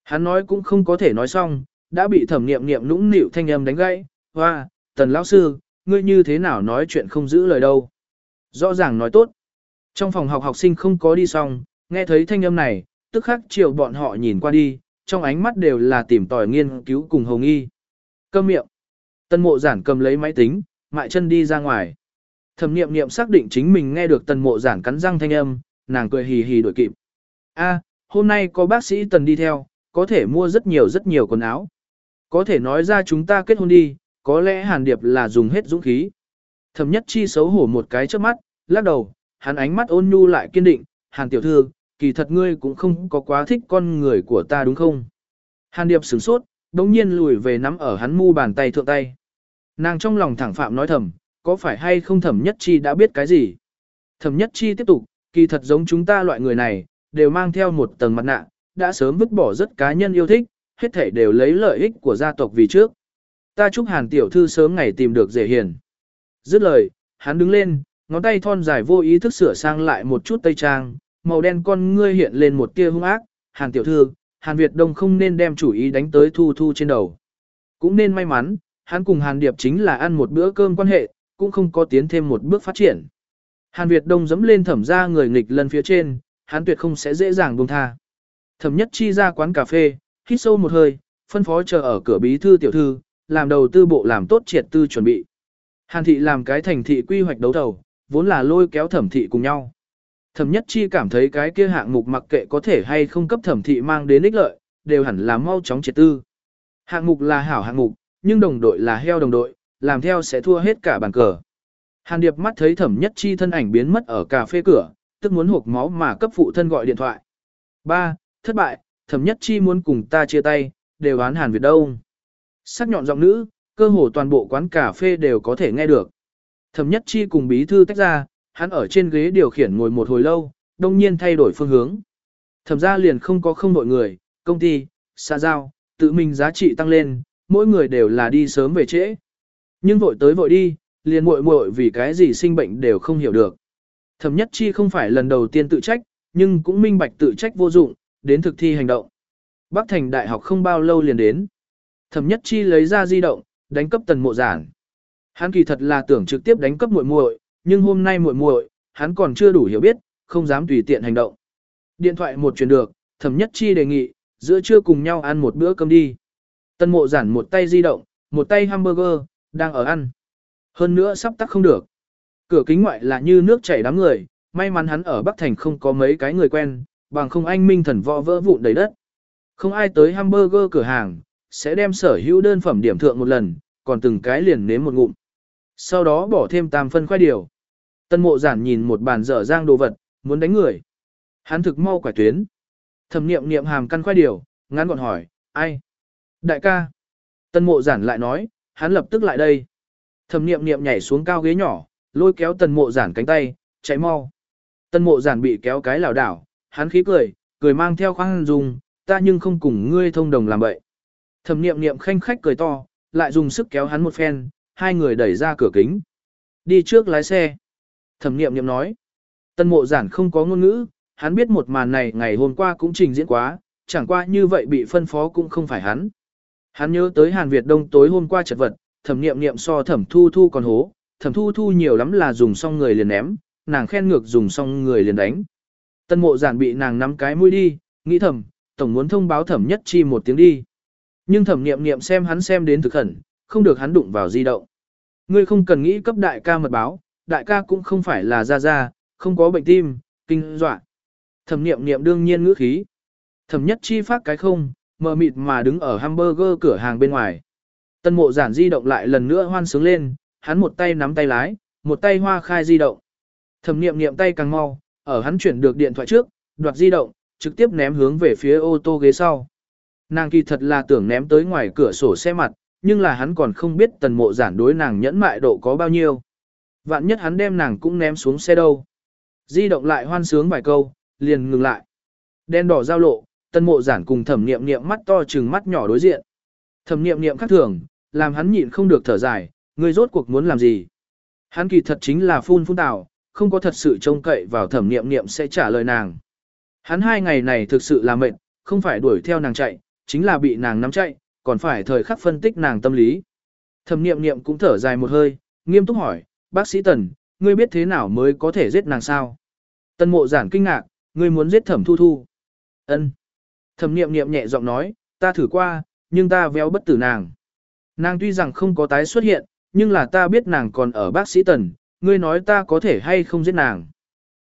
Hắn nói cũng không có thể nói xong, đã bị thẩm niệm niệm nũng nịu thanh âm đánh gãy, hoa, tần lão sư, ngươi như thế nào nói chuyện không giữ lời đâu. Rõ ràng nói tốt. Trong phòng học học sinh không có đi xong, nghe thấy thanh âm này, tức khắc chiều bọn họ nhìn qua đi, trong ánh mắt đều là tìm tòi nghiên cứu cùng hồng y. Câm miệng. Tân mộ giản cầm lấy máy tính, mại chân đi ra ngoài. Thẩm niệm niệm xác định chính mình nghe được tần mộ giản cắn răng thanh âm, nàng cười hì hì đuổi kịp. A, hôm nay có bác sĩ tần đi theo, có thể mua rất nhiều rất nhiều quần áo. Có thể nói ra chúng ta kết hôn đi, có lẽ Hàn Điệp là dùng hết dũng khí. Thẩm nhất chi xấu hổ một cái trước mắt, lắc đầu, hắn ánh mắt ôn nhu lại kiên định, Hàn tiểu thư, kỳ thật ngươi cũng không có quá thích con người của ta đúng không? Hàn Điệp sửng sốt, đống nhiên lùi về nắm ở hắn mu bàn tay thượng tay. Nàng trong lòng thẳng phạm nói thầm, có phải hay không thẩm nhất chi đã biết cái gì? Thẩm nhất chi tiếp tục, kỳ thật giống chúng ta loại người này, đều mang theo một tầng mặt nạ, đã sớm vứt bỏ rất cá nhân yêu thích, hết thể đều lấy lợi ích của gia tộc vì trước. Ta chúc hàn tiểu thư sớm ngày tìm được dễ hiền. Dứt lời, hắn đứng lên, ngón tay thon dài vô ý thức sửa sang lại một chút tây trang, màu đen con ngươi hiện lên một tia hung ác, hàn tiểu thư, hàn Việt Đông không nên đem chủ ý đánh tới thu thu trên đầu. Cũng nên may mắn, hắn cùng hàn điệp chính là ăn một bữa cơm quan hệ, cũng không có tiến thêm một bước phát triển. Hàn Việt Đông dẫm lên thẩm ra người nghịch lần phía trên, hắn tuyệt không sẽ dễ dàng buông tha. Thẩm nhất chi ra quán cà phê, hít sâu một hơi, phân phó chờ ở cửa bí thư tiểu thư, làm đầu tư bộ làm tốt triệt tư chuẩn bị. Hàn thị làm cái thành thị quy hoạch đấu thầu, vốn là lôi kéo thẩm thị cùng nhau. Thẩm nhất chi cảm thấy cái kia hạng mục mặc kệ có thể hay không cấp thẩm thị mang đến ích lợi, đều hẳn là mau chóng triệt tư. Hạng mục là hảo hạng mục, nhưng đồng đội là heo đồng đội, làm theo sẽ thua hết cả bàn cờ. Hàn Điệp mắt thấy thẩm nhất chi thân ảnh biến mất ở cà phê cửa, tức muốn hộp máu mà cấp phụ thân gọi điện thoại. Ba, Thất bại, thẩm nhất chi muốn cùng ta chia tay, đều oán Hàn Việt Đông. Sắc nhọn giọng nữ, cơ hồ toàn bộ quán cà phê đều có thể nghe được. Thẩm nhất chi cùng bí thư tách ra, hắn ở trên ghế điều khiển ngồi một hồi lâu, đông nhiên thay đổi phương hướng. Thẩm ra liền không có không đội người, công ty, xa giao, tự mình giá trị tăng lên, mỗi người đều là đi sớm về trễ. Nhưng vội tới vội đi, liền muội muội vì cái gì sinh bệnh đều không hiểu được. Thẩm nhất chi không phải lần đầu tiên tự trách, nhưng cũng minh bạch tự trách vô dụng, đến thực thi hành động. Bắc Thành Đại học không bao lâu liền đến. Thẩm nhất chi lấy ra di động, đánh cấp tần mộ giản. Hắn kỳ thật là tưởng trực tiếp đánh cấp muội muội, nhưng hôm nay muội muội, hắn còn chưa đủ hiểu biết, không dám tùy tiện hành động. Điện thoại một truyền được, thẩm nhất chi đề nghị, giữa trưa cùng nhau ăn một bữa cơm đi. Tần mộ giản một tay di động, một tay hamburger, đang ở ăn. Hơn nữa sắp tắc không được. Cửa kính ngoại là như nước chảy đám người, may mắn hắn ở Bắc Thành không có mấy cái người quen, bằng không anh minh thần võ vỡ vụn đầy đất. Không ai tới hamburger cửa hàng, sẽ đem sở hữu đơn phẩm điểm thượng một lần, còn từng cái liền nếm một ngụm. Sau đó bỏ thêm tam phân khoai điều. Tân mộ giản nhìn một bàn dở dang đồ vật, muốn đánh người. Hắn thực mau quải tuyến. Thẩm niệm niệm hàm căn khoai điều, ngắn gọn hỏi, ai? Đại ca. Tân mộ giản lại nói, hắn lập tức lại đây. Thẩm niệm niệm nhảy xuống cao ghế nhỏ, lôi kéo tần mộ giản cánh tay, chạy mau. Tần mộ giản bị kéo cái lảo đảo, hắn khí cười, cười mang theo khoang dùng, ta nhưng không cùng ngươi thông đồng làm vậy. Thẩm niệm niệm khanh khách cười to, lại dùng sức kéo hắn một phen, hai người đẩy ra cửa kính. Đi trước lái xe. Thẩm niệm niệm nói. Tân mộ giản không có ngôn ngữ, hắn biết một màn này ngày hôm qua cũng trình diễn quá, chẳng qua như vậy bị phân phó cũng không phải hắn. Hắn nhớ tới Hàn Việt Đông tối hôm qua chật vật, thẩm niệm niệm so thẩm thu thu còn hố, thẩm thu thu nhiều lắm là dùng xong người liền ném, nàng khen ngược dùng xong người liền đánh. Tân mộ giản bị nàng nắm cái mũi đi, nghĩ thầm, tổng muốn thông báo thẩm nhất chi một tiếng đi. Nhưng thẩm niệm niệm xem hắn xem đến thực khẩn, không được hắn đụng vào di động. Ngươi không cần nghĩ cấp đại ca mật báo, đại ca cũng không phải là ra ra, không có bệnh tim, kinh dọa. Thẩm niệm niệm đương nhiên ngữ khí. Thẩm nhất chi phát cái không, mờ mịt mà đứng ở hamburger cửa hàng bên ngoài. Tân mộ giản di động lại lần nữa hoan sướng lên, hắn một tay nắm tay lái, một tay hoa khai di động. Thẩm niệm niệm tay càng mau, ở hắn chuyển được điện thoại trước, đoạt di động, trực tiếp ném hướng về phía ô tô ghế sau. Nàng kỳ thật là tưởng ném tới ngoài cửa sổ xe mặt, nhưng là hắn còn không biết tần mộ giản đối nàng nhẫn mại độ có bao nhiêu. Vạn nhất hắn đem nàng cũng ném xuống xe đâu. Di động lại hoan sướng vài câu, liền ngừng lại. Đen đỏ giao lộ, Tân mộ giản cùng thẩm niệm niệm mắt to chừng mắt nhỏ đối diện. Thẩm niệm niệm khác thường, làm hắn nhịn không được thở dài, người rốt cuộc muốn làm gì. Hắn kỳ thật chính là phun phun tào, không có thật sự trông cậy vào thẩm niệm niệm sẽ trả lời nàng. Hắn hai ngày này thực sự là mệt, không phải đuổi theo nàng chạy, chính là bị nàng nắm chạy, còn phải thời khắc phân tích nàng tâm lý. Thẩm niệm niệm cũng thở dài một hơi, nghiêm túc hỏi, bác sĩ Tần, ngươi biết thế nào mới có thể giết nàng sao? Tân mộ giản kinh ngạc, ngươi muốn giết thẩm thu thu. ân Thẩm niệm niệm nhẹ giọng nói, ta thử qua, nhưng ta véo bất tử nàng. Nàng tuy rằng không có tái xuất hiện, nhưng là ta biết nàng còn ở bác sĩ Tần, ngươi nói ta có thể hay không giết nàng.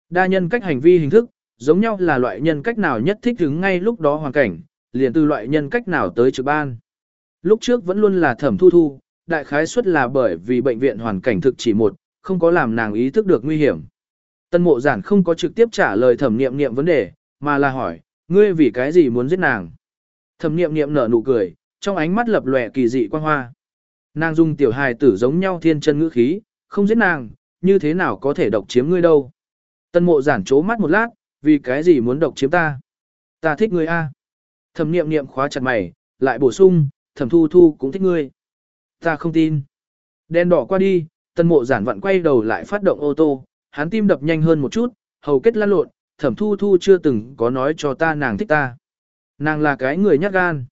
Đa nhân cách hành vi hình thức, giống nhau là loại nhân cách nào nhất thích ứng ngay lúc đó hoàn cảnh, liền từ loại nhân cách nào tới trực ban. Lúc trước vẫn luôn là thẩm thu thu, đại khái suất là bởi vì bệnh viện hoàn cảnh thực chỉ một, không có làm nàng ý thức được nguy hiểm. Tân mộ giản không có trực tiếp trả lời thẩm niệm niệm vấn đề, mà là hỏi, ngươi vì cái gì muốn giết nàng? Thẩm niệm niệm nở nụ cười, trong ánh mắt lập lòe kỳ dị quang hoa. Nàng dùng tiểu hài tử giống nhau thiên chân ngữ khí, không giết nàng, như thế nào có thể độc chiếm ngươi đâu. Tân mộ giản chố mắt một lát, vì cái gì muốn độc chiếm ta? Ta thích ngươi a. Thẩm niệm niệm khóa chặt mày, lại bổ sung, thẩm thu thu cũng thích ngươi. Ta không tin. Đen đỏ qua đi, tân mộ giản vặn quay đầu lại phát động ô tô, hắn tim đập nhanh hơn một chút, hầu kết lăn lộn, thẩm thu thu chưa từng có nói cho ta nàng thích ta. Nàng là cái người nhát gan.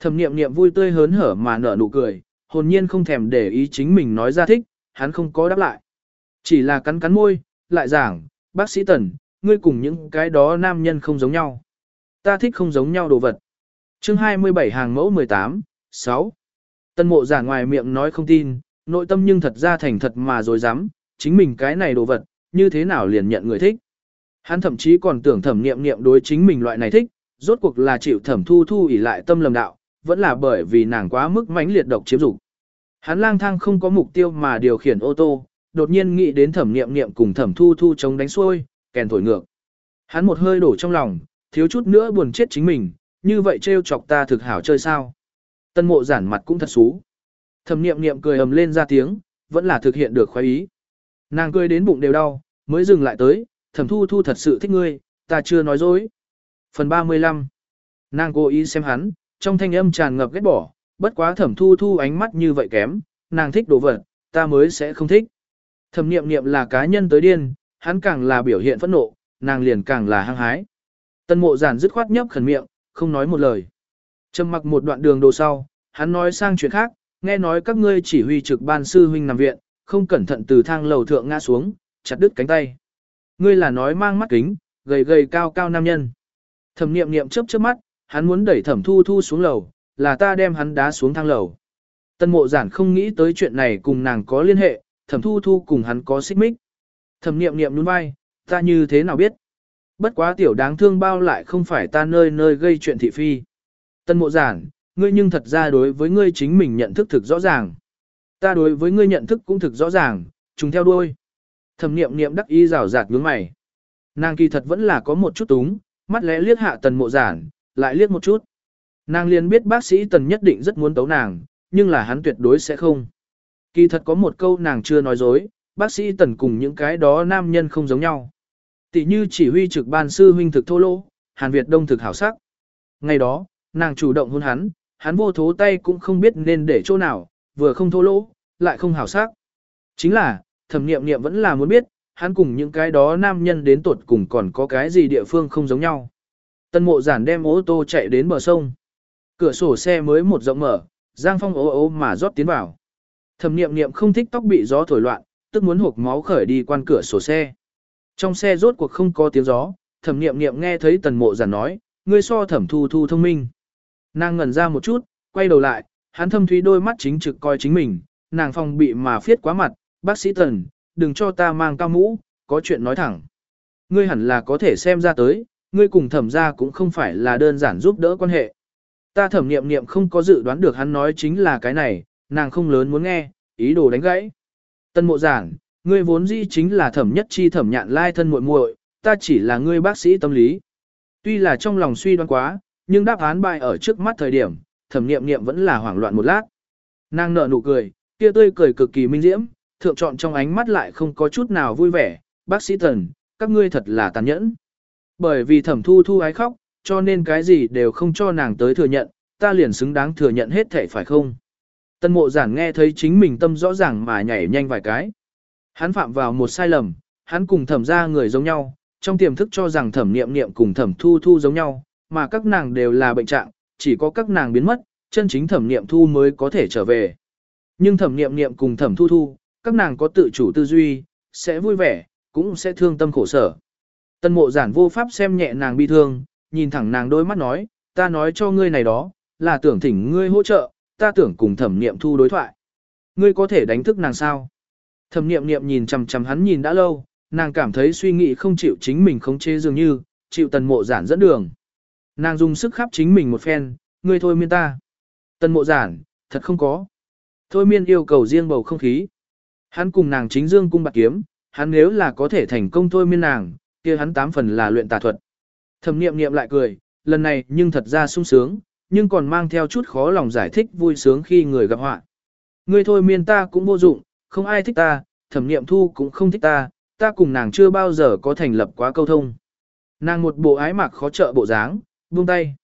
Thẩm niệm niệm vui tươi hớn hở mà nở nụ cười, hồn nhiên không thèm để ý chính mình nói ra thích, hắn không có đáp lại. Chỉ là cắn cắn môi, lại giảng, bác sĩ Tần, ngươi cùng những cái đó nam nhân không giống nhau. Ta thích không giống nhau đồ vật. chương 27 hàng mẫu 18, 6. Tân mộ giả ngoài miệng nói không tin, nội tâm nhưng thật ra thành thật mà dối dám, chính mình cái này đồ vật, như thế nào liền nhận người thích. Hắn thậm chí còn tưởng thẩm niệm niệm đối chính mình loại này thích, rốt cuộc là chịu thẩm thu thu ỉ lại tâm lầm đạo, vẫn là bởi vì nàng quá mức mãnh liệt độc chiếm dục. Hắn lang thang không có mục tiêu mà điều khiển ô tô, đột nhiên nghĩ đến thẩm niệm niệm cùng thẩm thu thu chống đánh xuôi, kèn thổi ngược. Hắn một hơi đổ trong lòng, thiếu chút nữa buồn chết chính mình, như vậy trêu chọc ta thực hảo chơi sao. Tân mộ giản mặt cũng thật xú. Thẩm niệm niệm cười ầm lên ra tiếng, vẫn là thực hiện được khoái ý. Nàng cười đến bụng đều đau, mới dừng lại tới, thẩm thu thu thật sự thích ngươi, ta chưa nói dối. Phần 35 Nàng cố ý xem hắn, trong thanh âm tràn ngập ghét bỏ, bất quá thẩm thu thu ánh mắt như vậy kém, nàng thích đồ vật, ta mới sẽ không thích. Thẩm niệm niệm là cá nhân tới điên, hắn càng là biểu hiện phẫn nộ, nàng liền càng là hăng hái. Tân mộ giản dứt khoát nhấp khẩn miệng, không nói một lời. Trầm mặc một đoạn đường đồ sau, hắn nói sang chuyện khác, nghe nói các ngươi chỉ huy trực ban sư huynh nằm viện, không cẩn thận từ thang lầu thượng ngã xuống, chặt đứt cánh tay. Ngươi là nói mang mắt kính, gầy gầy cao cao nam nhân. Thẩm niệm niệm chớp chớp mắt, hắn muốn đẩy thẩm thu thu xuống lầu, là ta đem hắn đá xuống thang lầu. Tân mộ giản không nghĩ tới chuyện này cùng nàng có liên hệ, thẩm thu thu cùng hắn có xích mích. Thẩm niệm niệm nhún vai, ta như thế nào biết? Bất quá tiểu đáng thương bao lại không phải ta nơi nơi gây chuyện thị phi. Tân mộ giản, ngươi nhưng thật ra đối với ngươi chính mình nhận thức thực rõ ràng. Ta đối với ngươi nhận thức cũng thực rõ ràng, chúng theo đuôi. Thẩm niệm niệm đắc ý rào rạt nhướng mày. Nàng kỳ thật vẫn là có một chút túng, mắt lẽ liếc hạ tần mộ giản, lại liếc một chút. Nàng liền biết bác sĩ tần nhất định rất muốn tấu nàng, nhưng là hắn tuyệt đối sẽ không. Kỳ thật có một câu nàng chưa nói dối, bác sĩ tần cùng những cái đó nam nhân không giống nhau. Tỷ như chỉ huy trực ban sư huynh thực thô lỗ, Hàn Việt Đông thực hảo sắc. Ngày đó, nàng chủ động hôn hắn, hắn vô thố tay cũng không biết nên để chỗ nào, vừa không thô lỗ, lại không hảo sắc. Chính là, thẩm nghiệm nghiệm vẫn là muốn biết, hắn cùng những cái đó nam nhân đến tuột cùng còn có cái gì địa phương không giống nhau. Tân mộ giản đem ô tô chạy đến bờ sông. Cửa sổ xe mới một rộng mở, Giang Phong ố ố mà rót tiến vào. Thẩm niệm niệm không thích tóc bị gió thổi loạn, tức muốn hộp máu khởi đi quan cửa sổ xe. Trong xe rốt cuộc không có tiếng gió, thẩm niệm niệm nghe thấy tần mộ giản nói, ngươi so thẩm thu thu thông minh. Nàng ngẩn ra một chút, quay đầu lại, hắn thâm thúy đôi mắt chính trực coi chính mình, nàng phong bị mà phiết quá mặt, bác sĩ tần, đừng cho ta mang cao mũ, có chuyện nói thẳng. Ngươi hẳn là có thể xem ra tới, ngươi cùng thẩm ra cũng không phải là đơn giản giúp đỡ quan hệ. Ta thẩm niệm niệm không có dự đoán được hắn nói chính là cái này, nàng không lớn muốn nghe, ý đồ đánh gãy. Tân mộ giản, ngươi vốn dĩ chính là thẩm nhất chi thẩm nhạn lai thân muội muội, ta chỉ là ngươi bác sĩ tâm lý. Tuy là trong lòng suy đoán quá, nhưng đáp án bài ở trước mắt thời điểm, thẩm niệm niệm vẫn là hoảng loạn một lát. Nàng nở nụ cười, kia tươi cười cực kỳ minh diễm, thượng chọn trong ánh mắt lại không có chút nào vui vẻ, bác sĩ thần, các ngươi thật là tàn nhẫn. Bởi vì thẩm thu thu ái khóc, cho nên cái gì đều không cho nàng tới thừa nhận, ta liền xứng đáng thừa nhận hết thể phải không? Tân mộ giản nghe thấy chính mình tâm rõ ràng mà nhảy nhanh vài cái. Hắn phạm vào một sai lầm, hắn cùng thẩm ra người giống nhau, trong tiềm thức cho rằng thẩm niệm niệm cùng thẩm thu thu giống nhau, mà các nàng đều là bệnh trạng, chỉ có các nàng biến mất, chân chính thẩm niệm thu mới có thể trở về. Nhưng thẩm niệm niệm cùng thẩm thu thu, các nàng có tự chủ tư duy, sẽ vui vẻ, cũng sẽ thương tâm khổ sở. Tân mộ giản vô pháp xem nhẹ nàng bi thương, nhìn thẳng nàng đôi mắt nói, ta nói cho ngươi này đó, là tưởng thỉnh ngươi hỗ trợ, ta tưởng cùng thẩm niệm thu đối thoại. Ngươi có thể đánh thức nàng sao? Thẩm niệm niệm nhìn chằm chằm hắn nhìn đã lâu, nàng cảm thấy suy nghĩ không chịu chính mình khống chế dường như, chịu tần mộ giản dẫn đường. Nàng dùng sức khắp chính mình một phen, ngươi thôi miên ta. Tần mộ giản, thật không có. Thôi miên yêu cầu riêng bầu không khí. Hắn cùng nàng chính dương cung bạc kiếm, hắn nếu là có thể thành công thôi miên nàng, kia hắn tám phần là luyện tà thuật. Thẩm niệm niệm lại cười, lần này nhưng thật ra sung sướng, nhưng còn mang theo chút khó lòng giải thích vui sướng khi người gặp họa. Ngươi thôi miên ta cũng vô dụng, không ai thích ta, thẩm niệm thu cũng không thích ta, ta cùng nàng chưa bao giờ có thành lập quá câu thông. Nàng một bộ ái mặc khó trợ bộ dáng, buông tay.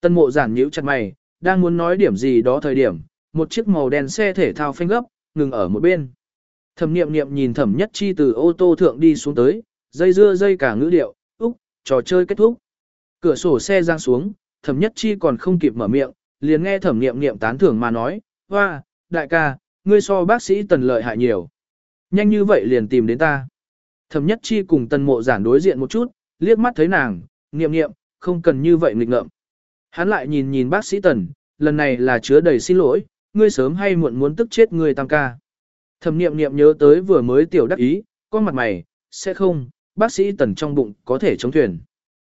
Tân mộ giản nhíu chặt mày, đang muốn nói điểm gì đó thời điểm, một chiếc màu đen xe thể thao phanh gấp, ngừng ở một bên. Thẩm niệm niệm nhìn thẩm nhất chi từ ô tô thượng đi xuống tới, dây dưa dây cả ngữ điệu, úc, trò chơi kết thúc. Cửa sổ xe giang xuống, thẩm nhất chi còn không kịp mở miệng, liền nghe thẩm niệm niệm tán thưởng mà nói, hoa, đại ca, ngươi so bác sĩ tần lợi hại nhiều. Nhanh như vậy liền tìm đến ta. Thẩm nhất chi cùng tần mộ giản đối diện một chút, liếc mắt thấy nàng, niệm niệm, không cần như vậy nghịch ngợm. Hắn lại nhìn nhìn bác sĩ tần, lần này là chứa đầy xin lỗi, ngươi sớm hay muộn muốn tức chết ngươi tam ca. Thẩm niệm niệm nhớ tới vừa mới tiểu đắc ý, con mặt mày, sẽ không, bác sĩ tần trong bụng có thể chống thuyền.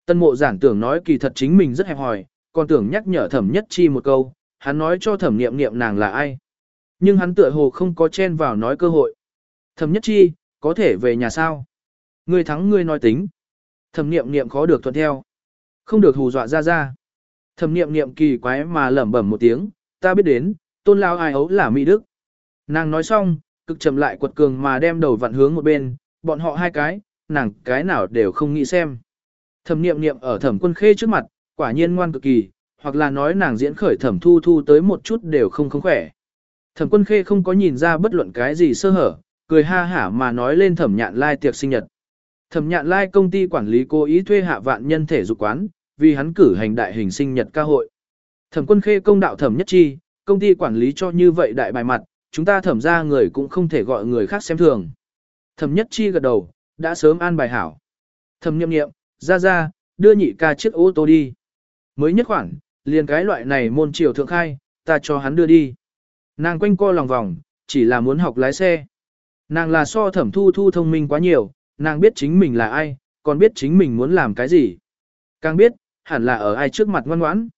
Tân mộ giản tưởng nói kỳ thật chính mình rất hẹp hòi, còn tưởng nhắc nhở thẩm nhất chi một câu, hắn nói cho thẩm niệm niệm nàng là ai. Nhưng hắn tựa hồ không có chen vào nói cơ hội. Thẩm nhất chi, có thể về nhà sao? Ngươi thắng ngươi nói tính. Thẩm niệm niệm khó được thuận theo. Không được hù dọa ra ra. Thẩm niệm niệm kỳ quái mà lẩm bẩm một tiếng, ta biết đến, tôn lao ai ấu là Mỹ Đức. Nàng nói xong, cực chậm lại quật cường mà đem đầu vặn hướng một bên, bọn họ hai cái, nàng cái nào đều không nghĩ xem. Thẩm niệm niệm ở thẩm quân khê trước mặt, quả nhiên ngoan cực kỳ, hoặc là nói nàng diễn khởi thẩm thu thu tới một chút đều không không khỏe. Thẩm quân khê không có nhìn ra bất luận cái gì sơ hở, cười ha hả mà nói lên thẩm nhạn lai tiệc sinh nhật. Thẩm nhạn lai công ty quản lý cố ý thuê hạ vạn nhân thể dục quán, vì hắn cử hành đại hình sinh nhật ca hội. Thẩm quân khê công đạo thẩm nhất chi, công ty quản lý cho như vậy đại bài mặt, chúng ta thẩm ra người cũng không thể gọi người khác xem thường. Thẩm nhất chi gật đầu, đã sớm an bài hảo. Thẩm nhậm nhậm, ra ra, đưa nhị ca chiếc ô tô đi. Mới nhất khoản, liền cái loại này môn triều thượng khai, ta cho hắn đưa đi. Nàng quanh co lòng vòng, chỉ là muốn học lái xe. Nàng là so thẩm thu thu thông minh quá nhiều, nàng biết chính mình là ai, còn biết chính mình muốn làm cái gì. Càng biết, hẳn là ở ai trước mặt ngoan ngoãn.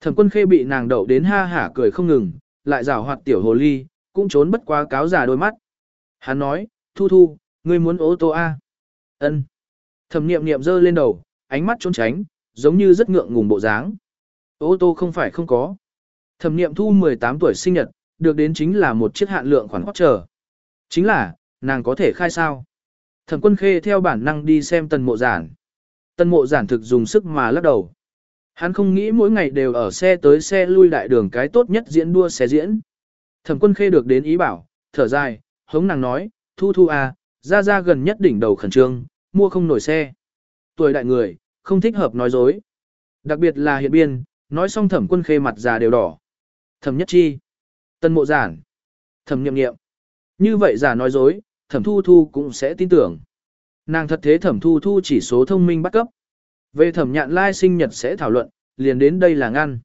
Thẩm quân khê bị nàng đậu đến ha hả cười không ngừng, lại rào hoạt tiểu hồ ly, cũng trốn bất quá cáo giả đôi mắt. Hắn nói, thu thu, ngươi muốn ô tô A. ân Thẩm niệm niệm giơ lên đầu, ánh mắt trốn tránh, giống như rất ngượng ngùng bộ dáng. Ô tô không phải không có. Thẩm niệm thu 18 tuổi sinh nhật, được đến chính là một chiếc hạn lượng khoản hót trở. Chính là, nàng có thể khai sao. Thẩm quân khê theo bản năng đi xem tần mộ giản. Tần mộ giản thực dùng sức mà lắc đầu. Hắn không nghĩ mỗi ngày đều ở xe tới xe lui đại đường cái tốt nhất diễn đua xe diễn. Thẩm quân khê được đến ý bảo, thở dài, hống nàng nói, thu thu à, ra ra gần nhất đỉnh đầu khẩn trương, mua không nổi xe. Tuổi đại người, không thích hợp nói dối. Đặc biệt là hiện biên, nói xong thẩm quân khê mặt già đều đỏ. Thẩm nhất chi, tân mộ giản, thẩm nhậm nghiệm. Như vậy giả nói dối, thẩm thu thu cũng sẽ tin tưởng. Nàng thật thế thẩm thu thu chỉ số thông minh bắt cấp. Về thẩm nhạn lai sinh nhật sẽ thảo luận, liền đến đây là ngăn.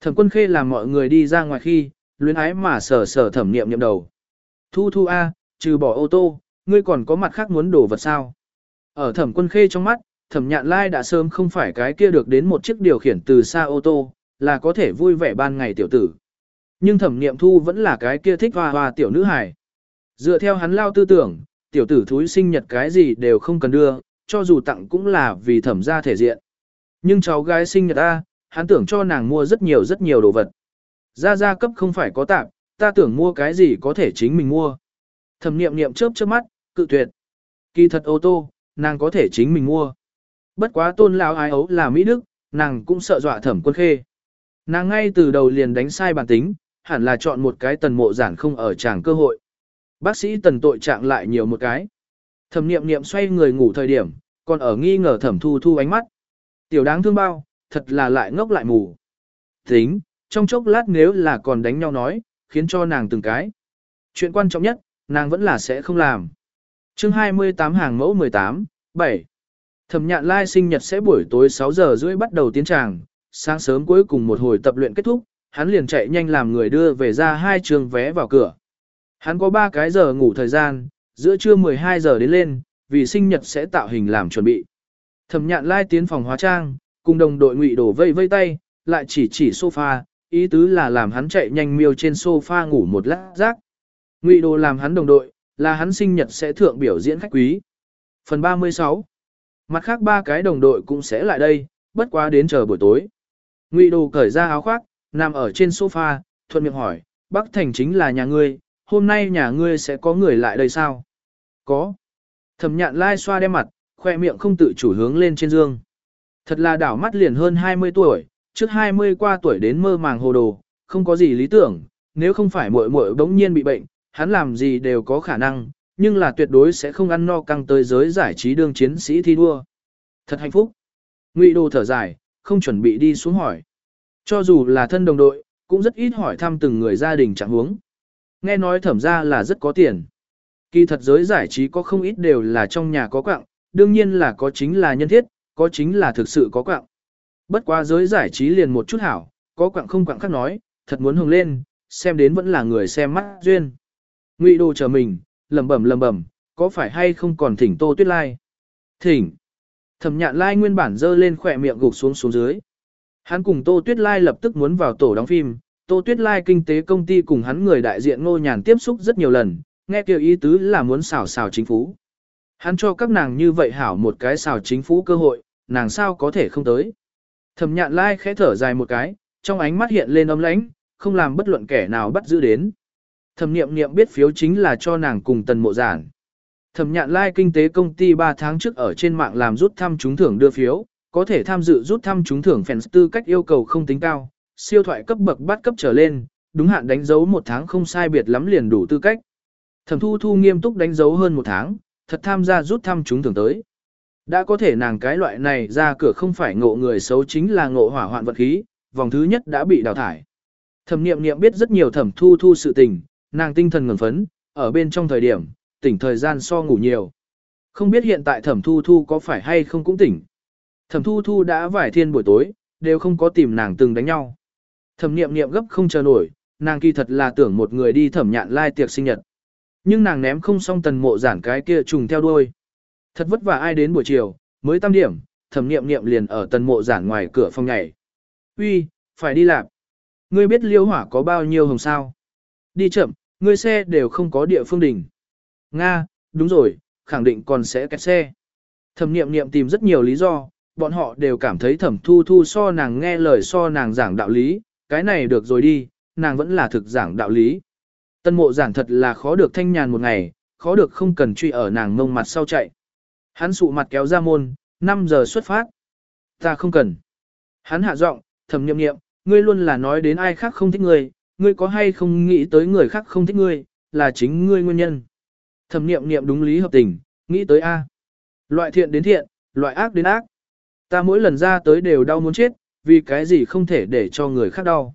Thẩm quân khê làm mọi người đi ra ngoài khi, luyến ái mà sở sở thẩm niệm nhậm đầu. Thu thu A, trừ bỏ ô tô, ngươi còn có mặt khác muốn đổ vật sao? Ở thẩm quân khê trong mắt, thẩm nhạn lai đã sớm không phải cái kia được đến một chiếc điều khiển từ xa ô tô, là có thể vui vẻ ban ngày tiểu tử. Nhưng thẩm niệm thu vẫn là cái kia thích hoa hoa tiểu nữ hài. Dựa theo hắn lao tư tưởng, tiểu tử thúi sinh nhật cái gì đều không cần đưa, cho dù tặng cũng là vì thẩm ra thể diện. Nhưng cháu gái sinh nhật A, hắn tưởng cho nàng mua rất nhiều rất nhiều đồ vật. Ra ra cấp không phải có tạp, ta tưởng mua cái gì có thể chính mình mua. Thẩm niệm niệm chớp chớp mắt, cự tuyệt. Kỳ thật ô tô, nàng có thể chính mình mua. Bất quá tôn lão ái ấu là Mỹ Đức, nàng cũng sợ dọa thẩm quân khê. Nàng ngay từ đầu liền đánh sai bản tính, hẳn là chọn một cái tần mộ giản không ở tràng cơ hội. Bác sĩ tần tội trạng lại nhiều một cái. Thẩm niệm niệm xoay người ngủ thời điểm, còn ở nghi ngờ thẩm thu thu ánh mắt. Tiểu đáng thương bao, thật là lại ngốc lại mù. Tính, trong chốc lát nếu là còn đánh nhau nói, khiến cho nàng từng cái. Chuyện quan trọng nhất, nàng vẫn là sẽ không làm. chương 28 hàng mẫu 18, 7. Thẩm nhạn lai sinh nhật sẽ buổi tối 6 giờ rưỡi bắt đầu tiến tràng, sáng sớm cuối cùng một hồi tập luyện kết thúc, hắn liền chạy nhanh làm người đưa về ra hai trường vé vào cửa. Hắn có 3 cái giờ ngủ thời gian, giữa trưa 12 giờ đến lên, vì sinh nhật sẽ tạo hình làm chuẩn bị. Thẩm nhạn lai tiến phòng hóa trang, cùng đồng đội ngụy đổ vây vây tay, lại chỉ chỉ sofa, ý tứ là làm hắn chạy nhanh miêu trên sofa ngủ một lát rác. Ngụy đồ làm hắn đồng đội, là hắn sinh nhật sẽ thượng biểu diễn khách quý. Phần 36 Mặt khác ba cái đồng đội cũng sẽ lại đây, bất quá đến chờ buổi tối. Ngụy đồ cởi ra áo khoác, nằm ở trên sofa, thuận miệng hỏi, Bắc Thành chính là nhà ngươi, hôm nay nhà ngươi sẽ có người lại đây sao? Có. Thẩm nhạn lai xoa đem mặt, khoe miệng không tự chủ hướng lên trên dương. Thật là đảo mắt liền hơn 20 tuổi, trước 20 qua tuổi đến mơ màng hồ đồ, không có gì lý tưởng, nếu không phải muội muội bỗng nhiên bị bệnh, hắn làm gì đều có khả năng, nhưng là tuyệt đối sẽ không ăn no căng tới giới giải trí đương chiến sĩ thi đua. Thật hạnh phúc. Ngụy Đồ thở dài, không chuẩn bị đi xuống hỏi. Cho dù là thân đồng đội, cũng rất ít hỏi thăm từng người gia đình trạng huống. Nghe nói thẩm ra là rất có tiền. Kỳ thật giới giải trí có không ít đều là trong nhà có quạng, đương nhiên là có chính là nhân thiết, có chính là thực sự có quạng. Bất quá giới giải trí liền một chút hảo, có quặng không quặng khác nói, thật muốn hồng lên, xem đến vẫn là người xem mắt duyên. Ngụy đồ chờ mình, lầm bẩm lầm bẩm, có phải hay không còn thỉnh Tô Tuyết Lai? Thỉnh. Thẩm Nhạn Lai nguyên bản dơ lên khỏe miệng gục xuống xuống dưới. Hắn cùng Tô Tuyết Lai lập tức muốn vào tổ đóng phim, Tô Tuyết Lai kinh tế công ty cùng hắn người đại diện Ngô Nhàn tiếp xúc rất nhiều lần, nghe kiểu ý tứ là muốn xào xào chính phủ. Hắn cho các nàng như vậy hảo một cái xào chính phủ cơ hội, nàng sao có thể không tới. Thẩm Nhạn Lai khẽ thở dài một cái, trong ánh mắt hiện lên ấm lãnh, không làm bất luận kẻ nào bắt giữ đến. Thẩm Niệm Niệm biết phiếu chính là cho nàng cùng Tần Mộ Giản. Thẩm Nhạn Lai kinh tế công ty 3 tháng trước ở trên mạng làm rút thăm trúng thưởng đưa phiếu, có thể tham dự rút thăm trúng thưởng fans tư cách yêu cầu không tính cao, siêu thoại cấp bậc bắt cấp trở lên, đúng hạn đánh dấu một tháng không sai biệt lắm liền đủ tư cách. Thẩm Thu Thu nghiêm túc đánh dấu hơn một tháng, thật tham gia rút thăm trúng thưởng tới. Đã có thể nàng cái loại này ra cửa không phải ngộ người xấu chính là ngộ hỏa hoạn vật khí, vòng thứ nhất đã bị đào thải. Thẩm Niệm Niệm biết rất nhiều Thẩm Thu Thu sự tình, nàng tinh thần ngẩn phấn, ở bên trong thời điểm, tỉnh thời gian so ngủ nhiều. Không biết hiện tại Thẩm Thu Thu có phải hay không cũng tỉnh. Thẩm Thu Thu đã vải thiên buổi tối, đều không có tìm nàng từng đánh nhau. Thẩm Niệm Niệm gấp không chờ nổi, nàng kỳ thật là tưởng một người đi thẩm nhạn lai tiệc sinh nhật. Nhưng nàng ném không xong tần mộ giản cái kia trùng theo đuôi. Thật vất vả ai đến buổi chiều, mới tam điểm, thẩm niệm niệm liền ở tần mộ giản ngoài cửa phòng nhảy. Uy, phải đi làm. Ngươi biết liêu hỏa có bao nhiêu hồng sao? Đi chậm, ngươi xe đều không có địa phương đỉnh. Nga, đúng rồi, khẳng định còn sẽ kẹt xe. Thẩm niệm niệm tìm rất nhiều lý do, bọn họ đều cảm thấy thẩm thu thu so nàng nghe lời so nàng giảng đạo lý, cái này được rồi đi, nàng vẫn là thực giảng đạo lý. Tân mộ giảng thật là khó được thanh nhàn một ngày, khó được không cần truy ở nàng mông mặt sau chạy. Hắn sụ mặt kéo ra môn, 5 giờ xuất phát. Ta không cần. Hắn hạ giọng, thầm nhậm niệm ngươi luôn là nói đến ai khác không thích ngươi, ngươi có hay không nghĩ tới người khác không thích ngươi, là chính ngươi nguyên nhân. Thầm niệm niệm đúng lý hợp tình, nghĩ tới A. Loại thiện đến thiện, loại ác đến ác. Ta mỗi lần ra tới đều đau muốn chết, vì cái gì không thể để cho người khác đau.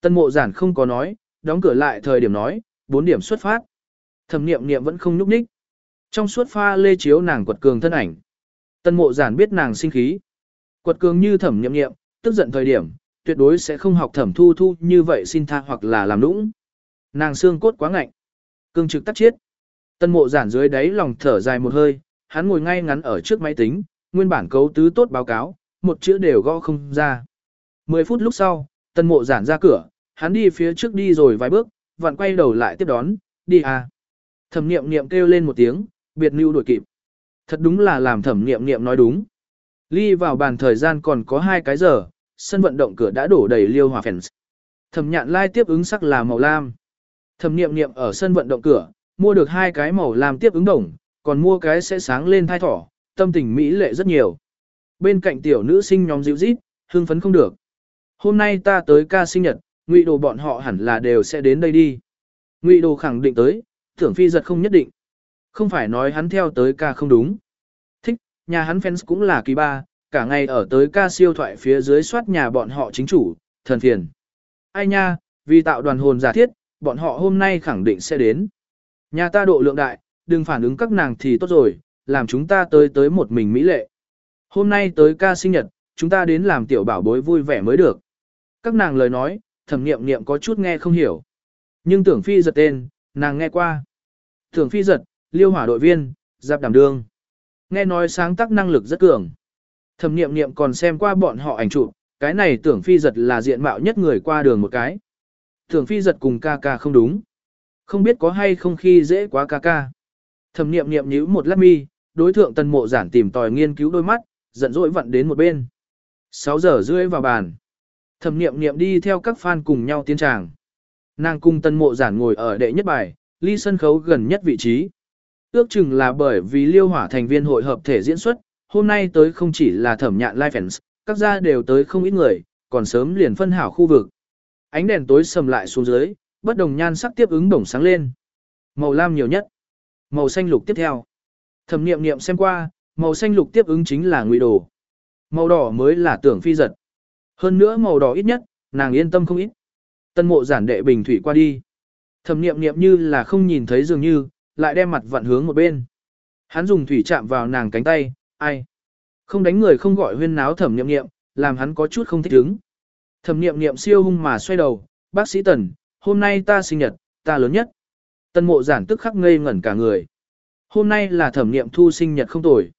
Tân mộ giản không có nói, đóng cửa lại thời điểm nói, 4 điểm xuất phát. Thẩm niệm niệm vẫn không nhúc nhích. Trong suốt pha lê chiếu nàng quật cường thân ảnh. Tân mộ giản biết nàng sinh khí. Quật cường như thẩm nhậm niệm, tức giận thời điểm, tuyệt đối sẽ không học thẩm thu thu như vậy xin tha hoặc là làm lũng Nàng xương cốt quá ngạnh. Cương trực tắt chiết. Tân mộ giản dưới đáy lòng thở dài một hơi, hắn ngồi ngay ngắn ở trước máy tính, nguyên bản cấu tứ tốt báo cáo, một chữ đều gõ không ra. 10 phút lúc sau, tân mộ giản ra cửa, hắn đi phía trước đi rồi vài bước, vặn quay đầu lại tiếp đón, đi à. Thẩm niệm niệm kêu lên một tiếng, biệt lưu đuổi kịp. Thật đúng là làm thẩm niệm niệm nói đúng. Ly vào bàn thời gian còn có hai cái giờ, sân vận động cửa đã đổ đầy liêu hòa fans. Thẩm nhạn lai tiếp ứng sắc là màu lam. Thẩm niệm niệm ở sân vận động cửa, mua được hai cái màu lam tiếp ứng đồng, còn mua cái sẽ sáng lên thai thỏ, tâm tình mỹ lệ rất nhiều. Bên cạnh tiểu nữ sinh nhóm dịu rít, hưng phấn không được. Hôm nay ta tới ca sinh nhật, ngụy đồ bọn họ hẳn là đều sẽ đến đây đi. Ngụy đồ khẳng định tới, tưởng phi giật không nhất định. Không phải nói hắn theo tới ca không đúng. Thích, nhà hắn fans cũng là kỳ ba, cả ngày ở tới ca siêu thoại phía dưới soát nhà bọn họ chính chủ, thần phiền. Ai nha, vì tạo đoàn hồn giả thiết, bọn họ hôm nay khẳng định sẽ đến. Nhà ta độ lượng đại, đừng phản ứng các nàng thì tốt rồi, làm chúng ta tới tới một mình mỹ lệ. Hôm nay tới ca sinh nhật, chúng ta đến làm tiểu bảo bối vui vẻ mới được. Các nàng lời nói, thẩm nghiệm nghiệm có chút nghe không hiểu. Nhưng tưởng phi giật tên, nàng nghe qua. Tưởng phi giật, liêu hỏa đội viên, giáp đảm đương. Nghe nói sáng tác năng lực rất cường. Thẩm Niệm Niệm còn xem qua bọn họ ảnh chụp, cái này tưởng phi giật là diện mạo nhất người qua đường một cái. Tưởng phi giật cùng ca ca không đúng. Không biết có hay không khi dễ quá ca ca. Thẩm Niệm Niệm nhíu một lát mi, đối thượng tần mộ giản tìm tòi nghiên cứu đôi mắt, giận dỗi vặn đến một bên. 6 giờ rưỡi vào bàn. Thẩm niệm niệm đi theo các fan cùng nhau tiến tràng. Nàng cung tân mộ giản ngồi ở đệ nhất bài, ly sân khấu gần nhất vị trí. Ước chừng là bởi vì liêu hỏa thành viên hội hợp thể diễn xuất, hôm nay tới không chỉ là thẩm nhạn live fans, các gia đều tới không ít người, còn sớm liền phân hảo khu vực. Ánh đèn tối sầm lại xuống dưới, bất đồng nhan sắc tiếp ứng đồng sáng lên. Màu lam nhiều nhất. Màu xanh lục tiếp theo. Thẩm niệm niệm xem qua, màu xanh lục tiếp ứng chính là ngụy đồ. Màu đỏ mới là tưởng phi giật. Hơn nữa màu đỏ ít nhất, nàng yên tâm không ít. Tân mộ giản đệ bình thủy qua đi. Thẩm niệm niệm như là không nhìn thấy dường như, lại đem mặt vặn hướng một bên. Hắn dùng thủy chạm vào nàng cánh tay, ai? Không đánh người không gọi huyên náo thẩm niệm niệm, làm hắn có chút không thích ứng. Thẩm niệm niệm siêu hung mà xoay đầu, bác sĩ tần, hôm nay ta sinh nhật, ta lớn nhất. Tân mộ giản tức khắc ngây ngẩn cả người. Hôm nay là thẩm niệm thu sinh nhật không tồi.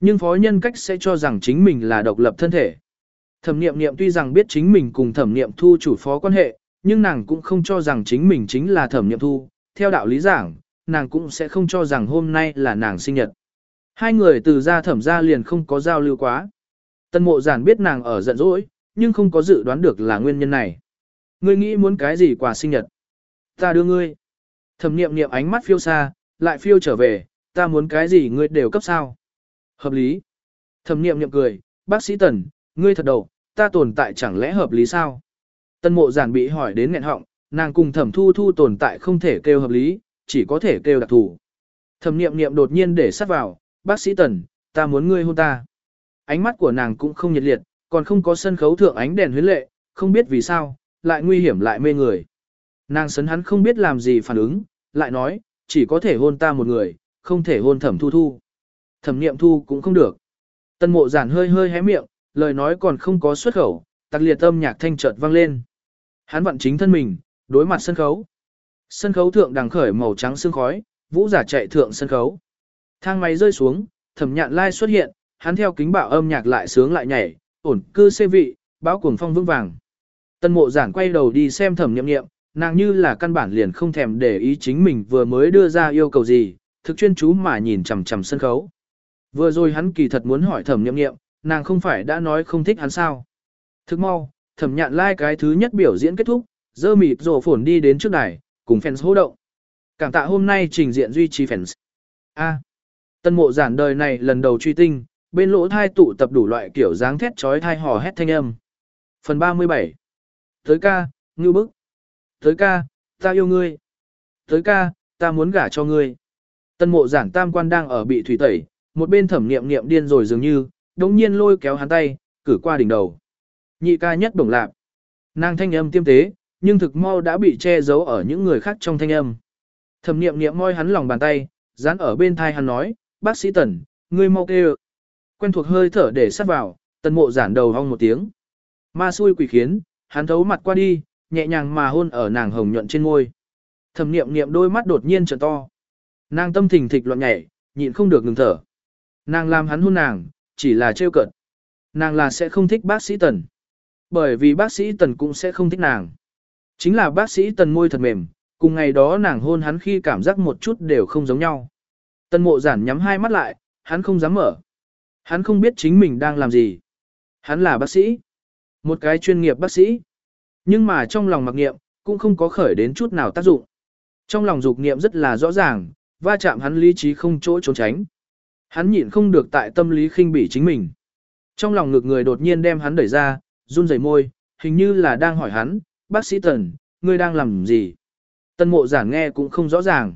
Nhưng phó nhân cách sẽ cho rằng chính mình là độc lập thân thể. Thẩm niệm niệm tuy rằng biết chính mình cùng thẩm niệm thu chủ phó quan hệ, nhưng nàng cũng không cho rằng chính mình chính là thẩm niệm thu. Theo đạo lý giảng, nàng cũng sẽ không cho rằng hôm nay là nàng sinh nhật. Hai người từ ra thẩm ra liền không có giao lưu quá. Tân mộ giản biết nàng ở giận dỗi, nhưng không có dự đoán được là nguyên nhân này. Ngươi nghĩ muốn cái gì quà sinh nhật? Ta đưa ngươi. Thẩm niệm niệm ánh mắt phiêu xa, lại phiêu trở về, ta muốn cái gì ngươi đều cấp sao. Hợp lý. Thẩm niệm niệm cười, bác sĩ Tần, ngươi thật đầu, ta tồn tại chẳng lẽ hợp lý sao? Tân mộ giản bị hỏi đến nghẹn họng, nàng cùng thẩm thu thu tồn tại không thể kêu hợp lý, chỉ có thể kêu đặc thù. Thẩm niệm niệm đột nhiên để sát vào, bác sĩ Tần, ta muốn ngươi hôn ta. Ánh mắt của nàng cũng không nhiệt liệt, còn không có sân khấu thượng ánh đèn huyến lệ, không biết vì sao, lại nguy hiểm lại mê người. Nàng sấn hắn không biết làm gì phản ứng, lại nói, chỉ có thể hôn ta một người, không thể hôn thẩm thu thu. Thẩm niệm thu cũng không được. Tân mộ giản hơi hơi hé miệng, lời nói còn không có xuất khẩu, tặc liệt âm nhạc thanh chợt vang lên. Hắn vặn chính thân mình, đối mặt sân khấu. Sân khấu thượng đằng khởi màu trắng sương khói, vũ giả chạy thượng sân khấu. Thang máy rơi xuống, thẩm nhạn lai xuất hiện, hắn theo kính bảo âm nhạc lại sướng lại nhảy, ổn cư xê vị, báo cuồng phong vững vàng. Tân mộ giản quay đầu đi xem thẩm nhậm nghiệm, nàng như là căn bản liền không thèm để ý chính mình vừa mới đưa ra yêu cầu gì, thực chuyên chú mà nhìn chằm chằm sân khấu. Vừa rồi hắn kỳ thật muốn hỏi thẩm nhậm nghiệm, nàng không phải đã nói không thích hắn sao. Thức mau, thẩm nhạn lai like cái thứ nhất biểu diễn kết thúc, dơ mịt rổ phồn đi đến trước đài, cùng fans hô động. Cảm tạ hôm nay trình diện duy trì fans. A. À, tân mộ giản đời này lần đầu truy tinh, bên lỗ thai tụ tập đủ loại kiểu dáng thét chói thai hò hét thanh âm. Phần 37 Tới ca, ngưu bức. Tới ca, ta yêu ngươi. Tới ca, ta muốn gả cho ngươi. Tân mộ giản tam quan đang ở bị thủy tẩy, một bên thẩm niệm niệm điên rồi dường như, đống nhiên lôi kéo hắn tay, cử qua đỉnh đầu. Nhị ca nhất bổng lạc. Nàng thanh âm tiêm tế, nhưng thực mau đã bị che giấu ở những người khác trong thanh âm. Thẩm niệm niệm moi hắn lòng bàn tay, dán ở bên thai hắn nói, bác sĩ tần, ngươi mau kêu. Quen thuộc hơi thở để sát vào, tần mộ giản đầu hong một tiếng. Ma xui quỷ khiến, hắn thấu mặt qua đi, nhẹ nhàng mà hôn ở nàng hồng nhuận trên môi. Thẩm niệm niệm đôi mắt đột nhiên trợn to. Nàng tâm thình thịch loạn nhảy, nhịn không được ngừng thở. Nàng làm hắn hôn nàng, chỉ là trêu cợt. Nàng là sẽ không thích bác sĩ Tần. Bởi vì bác sĩ Tần cũng sẽ không thích nàng. Chính là bác sĩ Tần môi thật mềm, cùng ngày đó nàng hôn hắn khi cảm giác một chút đều không giống nhau. Tần mộ giản nhắm hai mắt lại, hắn không dám mở. Hắn không biết chính mình đang làm gì. Hắn là bác sĩ. Một cái chuyên nghiệp bác sĩ. Nhưng mà trong lòng mặc niệm, cũng không có khởi đến chút nào tác dụng. Trong lòng dục niệm rất là rõ ràng, va chạm hắn lý trí không chỗ trốn tránh. Hắn nhịn không được tại tâm lý khinh bỉ chính mình. Trong lòng ngực người đột nhiên đem hắn đẩy ra, run rẩy môi, hình như là đang hỏi hắn, bác sĩ Tần, ngươi đang làm gì? Tân mộ giản nghe cũng không rõ ràng.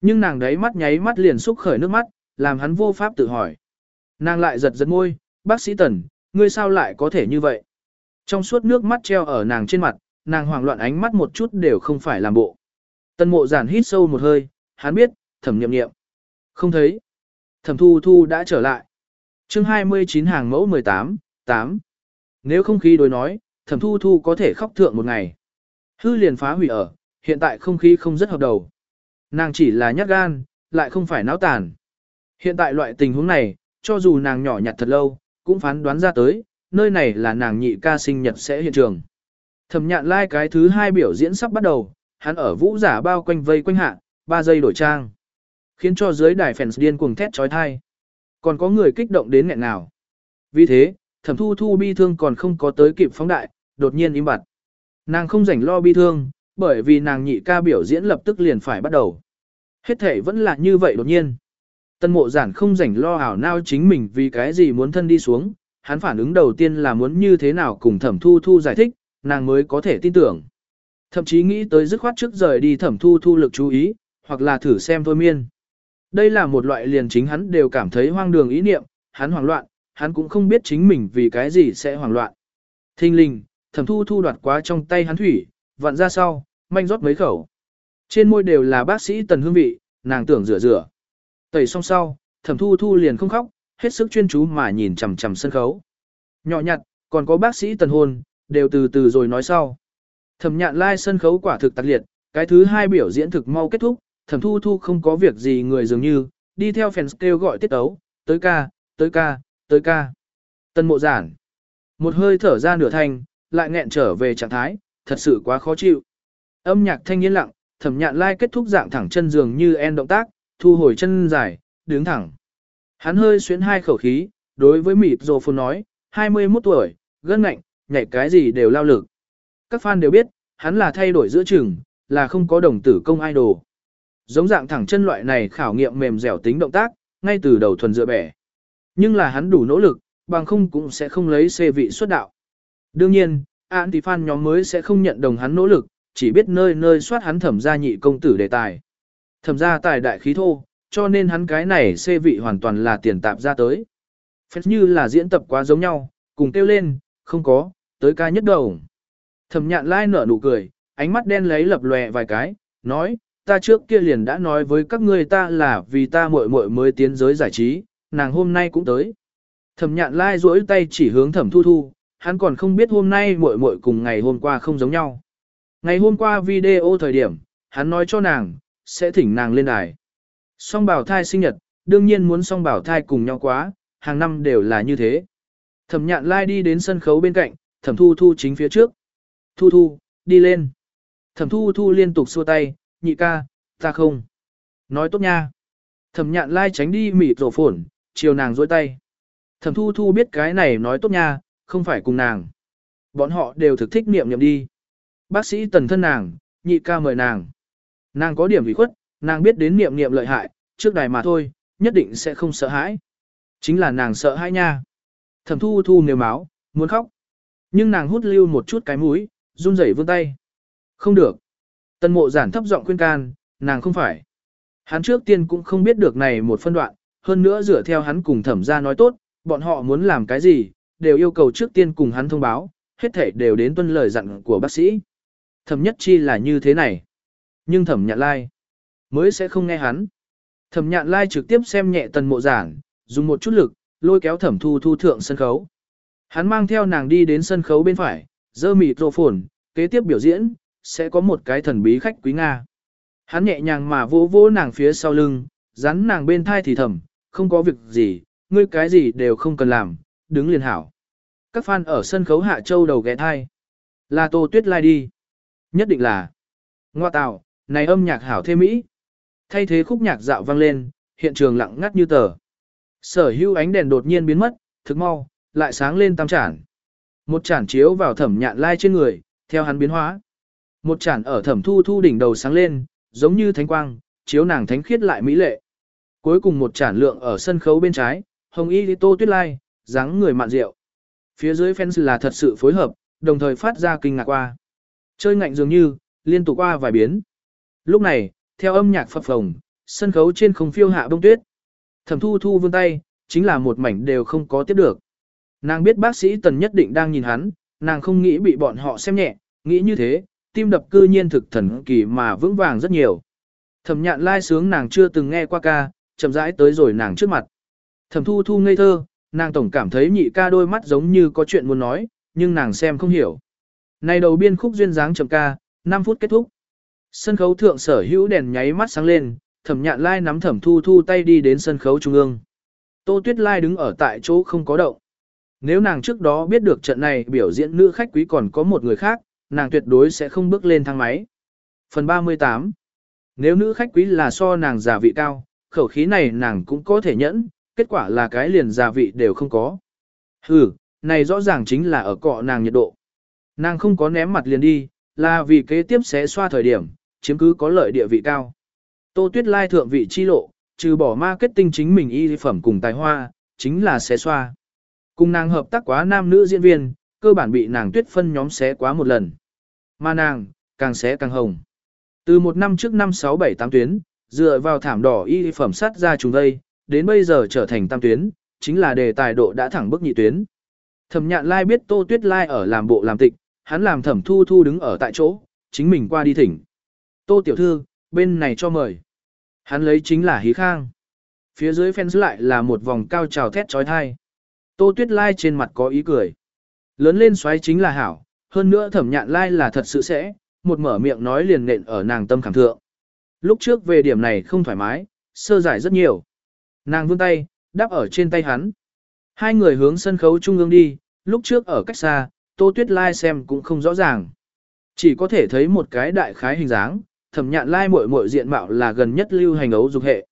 Nhưng nàng đấy mắt nháy mắt liền xúc khởi nước mắt, làm hắn vô pháp tự hỏi. Nàng lại giật giật môi, bác sĩ Tần, ngươi sao lại có thể như vậy? Trong suốt nước mắt treo ở nàng trên mặt, nàng hoảng loạn ánh mắt một chút đều không phải làm bộ. Tân mộ giản hít sâu một hơi, hắn biết, thẩm nghiệm nghiệm. Không thấy. Thẩm thu thu đã trở lại. chương 29 hàng mẫu 18, 8. Nếu không khí đối nói, thẩm thu thu có thể khóc thượng một ngày. Hư liền phá hủy ở, hiện tại không khí không rất hợp đầu. Nàng chỉ là nhát gan, lại không phải náo tàn. Hiện tại loại tình huống này, cho dù nàng nhỏ nhặt thật lâu, cũng phán đoán ra tới, nơi này là nàng nhị ca sinh nhật sẽ hiện trường. Thẩm nhạn lai like cái thứ hai biểu diễn sắp bắt đầu, hắn ở vũ giả bao quanh vây quanh hạ, ba giây đổi trang. Khiến cho dưới đài fans điên cuồng thét trói thai. Còn có người kích động đến nghẹn nào. Vì thế, thẩm thu thu bi thương còn không có tới kịp phóng đại, đột nhiên im bặt. Nàng không rảnh lo bi thương, bởi vì nàng nhị ca biểu diễn lập tức liền phải bắt đầu. Hết thể vẫn là như vậy đột nhiên. Tân mộ giản không rảnh lo ảo nao chính mình vì cái gì muốn thân đi xuống, hắn phản ứng đầu tiên là muốn như thế nào cùng thẩm thu thu giải thích, nàng mới có thể tin tưởng. Thậm chí nghĩ tới dứt khoát trước rời đi thẩm thu thu lực chú ý, hoặc là thử xem thôi miên. Đây là một loại liền chính hắn đều cảm thấy hoang đường ý niệm, hắn hoảng loạn, hắn cũng không biết chính mình vì cái gì sẽ hoảng loạn. Thinh linh, thẩm thu thu đoạt quá trong tay hắn thủy, vặn ra sau, manh rót mấy khẩu. Trên môi đều là bác sĩ tần hương vị, nàng tưởng rửa rửa. Tẩy xong sau, thẩm thu thu liền không khóc, hết sức chuyên chú mà nhìn chằm chằm sân khấu. Nhỏ nhặt, còn có bác sĩ tần hôn, đều từ từ rồi nói sau. Thẩm nhạn lai sân khấu quả thực tạc liệt, cái thứ hai biểu diễn thực mau kết thúc, thẩm thu thu không có việc gì người dường như, đi theo fans kêu gọi tiết tấu, tới ca, tới ca, tới ca. Tân mộ giản. Một hơi thở ra nửa thanh, lại nghẹn trở về trạng thái, thật sự quá khó chịu. Âm nhạc thanh yên lặng, thẩm nhạn lai kết thúc dạng thẳng chân giường như en động tác, thu hồi chân dài, đứng thẳng. Hắn hơi xuyến hai khẩu khí, đối với Mịp rồ phun nói, 21 tuổi, gân ngạnh, nhảy cái gì đều lao lực. Các fan đều biết, hắn là thay đổi giữa chừng, là không có đồng tử công idol. Giống dạng thẳng chân loại này khảo nghiệm mềm dẻo tính động tác, ngay từ đầu thuần dựa bẻ. Nhưng là hắn đủ nỗ lực, bằng không cũng sẽ không lấy xê vị xuất đạo. Đương nhiên, anti-fan nhóm mới sẽ không nhận đồng hắn nỗ lực, chỉ biết nơi nơi soát hắn thẩm gia nhị công tử đề tài. Thẩm gia tài đại khí thô, cho nên hắn cái này xê vị hoàn toàn là tiền tạp ra tới. Phép như là diễn tập quá giống nhau, cùng kêu lên, không có, tới ca nhất đầu. Thẩm nhạn lai nở nụ cười, ánh mắt đen lấy lập lòe vài cái, nói, ta trước kia liền đã nói với các ngươi ta là vì ta muội muội mới tiến giới giải trí, nàng hôm nay cũng tới. Thẩm nhạn lai duỗi tay chỉ hướng thẩm thu thu, hắn còn không biết hôm nay muội muội cùng ngày hôm qua không giống nhau. Ngày hôm qua video thời điểm, hắn nói cho nàng, sẽ thỉnh nàng lên đài. Song bảo thai sinh nhật, đương nhiên muốn song bảo thai cùng nhau quá, hàng năm đều là như thế. Thẩm nhạn lai đi đến sân khấu bên cạnh, thẩm thu thu chính phía trước. Thu thu, đi lên. Thẩm thu thu liên tục xua tay, nhị ca, ta không. Nói tốt nha. Thẩm nhạn lai tránh đi mịt rổ phổn, chiều nàng dối tay. Thẩm thu thu biết cái này nói tốt nha, không phải cùng nàng. Bọn họ đều thực thích niệm niệm đi. Bác sĩ tần thân nàng, nhị ca mời nàng. Nàng có điểm bị khuất, nàng biết đến niệm niệm lợi hại, trước đài mà thôi, nhất định sẽ không sợ hãi. Chính là nàng sợ hãi nha. Thẩm thu thu nêu máu, muốn khóc. Nhưng nàng hút lưu một chút cái mũi, run rẩy vươn tay. Không được. tần mộ giản thấp giọng khuyên can, nàng không phải. Hắn trước tiên cũng không biết được này một phân đoạn, hơn nữa dựa theo hắn cùng thẩm ra nói tốt, bọn họ muốn làm cái gì, đều yêu cầu trước tiên cùng hắn thông báo, hết thể đều đến tuân lời dặn của bác sĩ. Thẩm nhất chi là như thế này. Nhưng thẩm nhạn lai, mới sẽ không nghe hắn. Thẩm nhạn lai trực tiếp xem nhẹ tần mộ giảng dùng một chút lực, lôi kéo thẩm thu thu thượng sân khấu. Hắn mang theo nàng đi đến sân khấu bên phải, dơ mịt rộ phồn, kế tiếp biểu diễn, sẽ có một cái thần bí khách quý Nga. Hắn nhẹ nhàng mà vỗ vỗ nàng phía sau lưng, rắn nàng bên thai thì thầm, không có việc gì, ngươi cái gì đều không cần làm, đứng liền hảo. Các fan ở sân khấu Hạ Châu đầu ghé thai. Là Tô Tuyết Lai đi. Nhất định là. Ngoa tạo, này âm nhạc hảo thêm mỹ. Thay thế khúc nhạc dạo vang lên, hiện trường lặng ngắt như tờ. Sở hữu ánh đèn đột nhiên biến mất, thực mau, lại sáng lên tam chản. Một chản chiếu vào thẩm nhạn lai trên người, theo hắn biến hóa. Một chản ở thẩm thu thu đỉnh đầu sáng lên, giống như thánh quang, chiếu nàng thánh khiết lại mỹ lệ. Cuối cùng một chản lượng ở sân khấu bên trái, hồng y tô tuyết lai, dáng người mạn rượu. Phía dưới fans là thật sự phối hợp, đồng thời phát ra kinh ngạc qua. Chơi ngạnh dường như, liên tục qua vài biến. Lúc này, theo âm nhạc phập phồng, sân khấu trên không phiêu hạ bông tuyết. Thẩm thu thu vươn tay, chính là một mảnh đều không có tiếp được. Nàng biết bác sĩ tần nhất định đang nhìn hắn, nàng không nghĩ bị bọn họ xem nhẹ, nghĩ như thế, tim đập cư nhiên thực thần kỳ mà vững vàng rất nhiều. Thẩm nhạn lai sướng nàng chưa từng nghe qua ca, chậm rãi tới rồi nàng trước mặt. Thẩm thu thu ngây thơ, nàng tổng cảm thấy nhị ca đôi mắt giống như có chuyện muốn nói, nhưng nàng xem không hiểu. Này đầu biên khúc duyên dáng chậm ca, 5 phút kết thúc. Sân khấu thượng sở hữu đèn nháy mắt sáng lên, thẩm nhạn lai nắm thẩm thu thu tay đi đến sân khấu trung ương. Tô Tuyết Lai đứng ở tại chỗ không có động. Nếu nàng trước đó biết được trận này biểu diễn nữ khách quý còn có một người khác, nàng tuyệt đối sẽ không bước lên thang máy. Phần 38 Nếu nữ khách quý là so nàng giả vị cao, khẩu khí này nàng cũng có thể nhẫn, kết quả là cái liền gia vị đều không có. Hừ, này rõ ràng chính là ở cọ nàng nhiệt độ. Nàng không có ném mặt liền đi, là vì kế tiếp sẽ xoa thời điểm, chiếm cứ có lợi địa vị cao. Tô Tuyết Lai thượng vị chi lộ, trừ bỏ marketing chính mình y phẩm cùng tài hoa, chính là xé xoa. Cùng nàng hợp tác quá nam nữ diễn viên, cơ bản bị nàng tuyết phân nhóm xé quá một lần. Mà nàng, càng xé càng hồng. Từ một năm trước năm 6 7 8 tuyến, dựa vào thảm đỏ y phẩm sắt ra chúng đây, đến bây giờ trở thành tam tuyến, chính là đề tài độ đã thẳng bức nhị tuyến. Thẩm nhạn lai biết Tô Tuyết Lai ở làm bộ làm tịch, hắn làm thẩm thu thu đứng ở tại chỗ, chính mình qua đi thỉnh. Tô tiểu thư, bên này cho mời. Hắn lấy chính là hí khang. Phía dưới fans lại là một vòng cao trào thét trói thai. Tô Tuyết Lai trên mặt có ý cười. Lớn lên xoáy chính là hảo, hơn nữa thẩm nhạn lai là thật sự sẽ, một mở miệng nói liền nện ở nàng tâm khảm thượng. Lúc trước về điểm này không thoải mái, sơ giải rất nhiều. Nàng vươn tay, đáp ở trên tay hắn. Hai người hướng sân khấu trung ương đi, lúc trước ở cách xa, Tô Tuyết Lai xem cũng không rõ ràng. Chỉ có thể thấy một cái đại khái hình dáng, thẩm nhạn lai muội muội diện mạo là gần nhất lưu hành ấu dục hệ.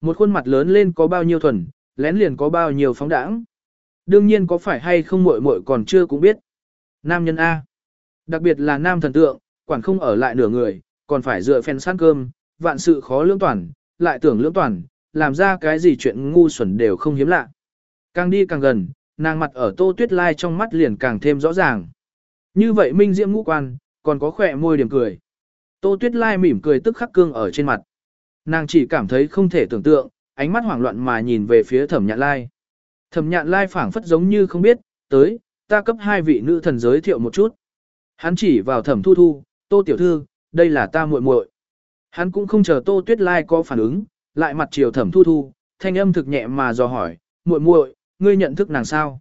Một khuôn mặt lớn lên có bao nhiêu thuần, lén liền có bao nhiêu phóng đãng. Đương nhiên có phải hay không muội muội còn chưa cũng biết. Nam nhân A. Đặc biệt là nam thần tượng, quản không ở lại nửa người, còn phải dựa phèn sát cơm, vạn sự khó lưỡng toàn, lại tưởng lưỡng toàn, làm ra cái gì chuyện ngu xuẩn đều không hiếm lạ. Càng đi càng gần, nàng mặt ở tô tuyết lai trong mắt liền càng thêm rõ ràng. Như vậy minh diễm ngũ quan, còn có khỏe môi điểm cười. Tô tuyết lai mỉm cười tức khắc cương ở trên mặt. Nàng chỉ cảm thấy không thể tưởng tượng, ánh mắt hoảng loạn mà nhìn về phía thẩm nhạn lai. Thẩm nhạn lai phảng phất giống như không biết, tới, ta cấp hai vị nữ thần giới thiệu một chút. Hắn chỉ vào thẩm thu thu, tô tiểu thư, đây là ta muội muội. Hắn cũng không chờ tô tuyết lai có phản ứng, lại mặt chiều thẩm thu thu, thanh âm thực nhẹ mà dò hỏi, muội muội, ngươi nhận thức nàng sao?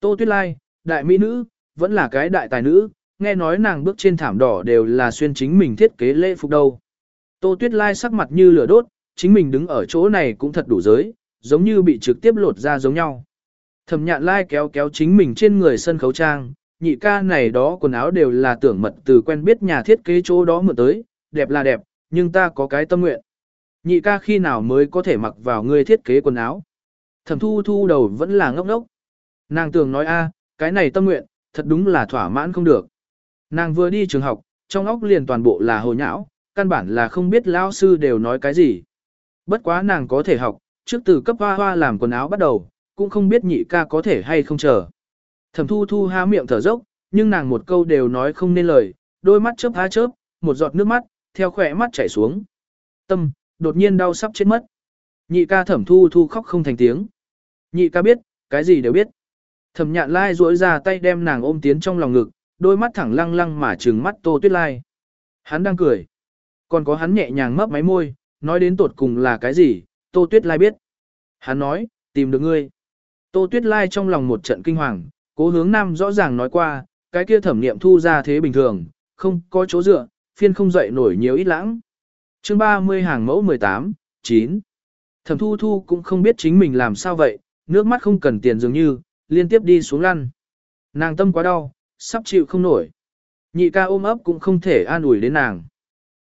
Tô tuyết lai, đại mỹ nữ, vẫn là cái đại tài nữ, nghe nói nàng bước trên thảm đỏ đều là xuyên chính mình thiết kế lễ phục đâu. Tô tuyết lai sắc mặt như lửa đốt, chính mình đứng ở chỗ này cũng thật đủ giới, giống như bị trực tiếp lột ra giống nhau. Thẩm nhạn lai kéo kéo chính mình trên người sân khấu trang, nhị ca này đó quần áo đều là tưởng mật từ quen biết nhà thiết kế chỗ đó mượn tới, đẹp là đẹp, nhưng ta có cái tâm nguyện. Nhị ca khi nào mới có thể mặc vào ngươi thiết kế quần áo. Thẩm thu thu đầu vẫn là ngốc ngốc. Nàng tưởng nói a, cái này tâm nguyện, thật đúng là thỏa mãn không được. Nàng vừa đi trường học, trong óc liền toàn bộ là hồ nhão, căn bản là không biết lão sư đều nói cái gì. Bất quá nàng có thể học, trước từ cấp hoa hoa làm quần áo bắt đầu, cũng không biết nhị ca có thể hay không chờ. Thẩm thu thu há miệng thở dốc, nhưng nàng một câu đều nói không nên lời, đôi mắt chớp há chớp, một giọt nước mắt, theo khỏe mắt chảy xuống. Tâm, đột nhiên đau sắp chết mất. Nhị ca thẩm thu thu khóc không thành tiếng. Nhị ca biết, cái gì đều biết. Thẩm nhạn lai duỗi ra tay đem nàng ôm tiến trong lòng ngực, đôi mắt thẳng lăng lăng mà trừng mắt tô tuyết lai. Hắn đang cười. Còn có hắn nhẹ nhàng mấp máy môi, nói đến tột cùng là cái gì, tô tuyết lai biết. Hắn nói, tìm được ngươi. Tô tuyết lai trong lòng một trận kinh hoàng, cố hướng nam rõ ràng nói qua, cái kia thẩm niệm thu ra thế bình thường, không có chỗ dựa, phiên không dậy nổi nhiều ít lãng. chương 30 hàng mẫu 18, 9. Thẩm thu thu cũng không biết chính mình làm sao vậy, nước mắt không cần tiền dường như, liên tiếp đi xuống lăn. Nàng tâm quá đau, sắp chịu không nổi. Nhị ca ôm ấp cũng không thể an ủi đến nàng.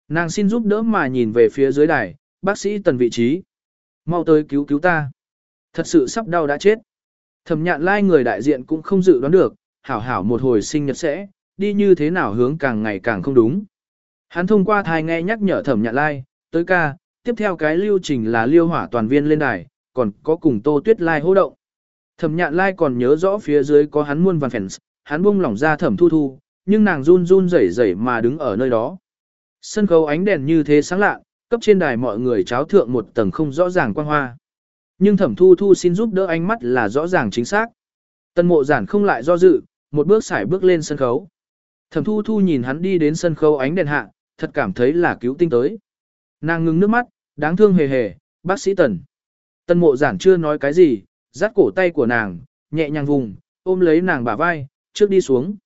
Nàng xin giúp đỡ mà nhìn về phía dưới đài, bác sĩ tần vị trí. Mau tới cứu cứu ta. Thật sự sắp đau đã chết. Thẩm nhạn lai người đại diện cũng không dự đoán được, hảo hảo một hồi sinh nhật sẽ, đi như thế nào hướng càng ngày càng không đúng. Hắn thông qua thai nghe nhắc nhở thẩm nhạn lai, tới ca, tiếp theo cái lưu trình là liêu hỏa toàn viên lên đài, còn có cùng tô tuyết lai hô động. Thẩm nhạn lai còn nhớ rõ phía dưới có hắn muôn vàn fans, hắn buông lỏng ra thẩm thu thu, nhưng nàng run run rẩy rẩy mà đứng ở nơi đó. Sân khấu ánh đèn như thế sáng lạ, cấp trên đài mọi người cháo thượng một tầng không rõ ràng quang hoa. Nhưng thẩm thu thu xin giúp đỡ ánh mắt là rõ ràng chính xác. Tân mộ giản không lại do dự, một bước xải bước lên sân khấu. Thẩm thu thu nhìn hắn đi đến sân khấu ánh đèn hạ, thật cảm thấy là cứu tinh tới. Nàng ngừng nước mắt, đáng thương hề hề, bác sĩ tần. Tân mộ giản chưa nói cái gì, dắt cổ tay của nàng, nhẹ nhàng vùng, ôm lấy nàng bả vai, trước đi xuống.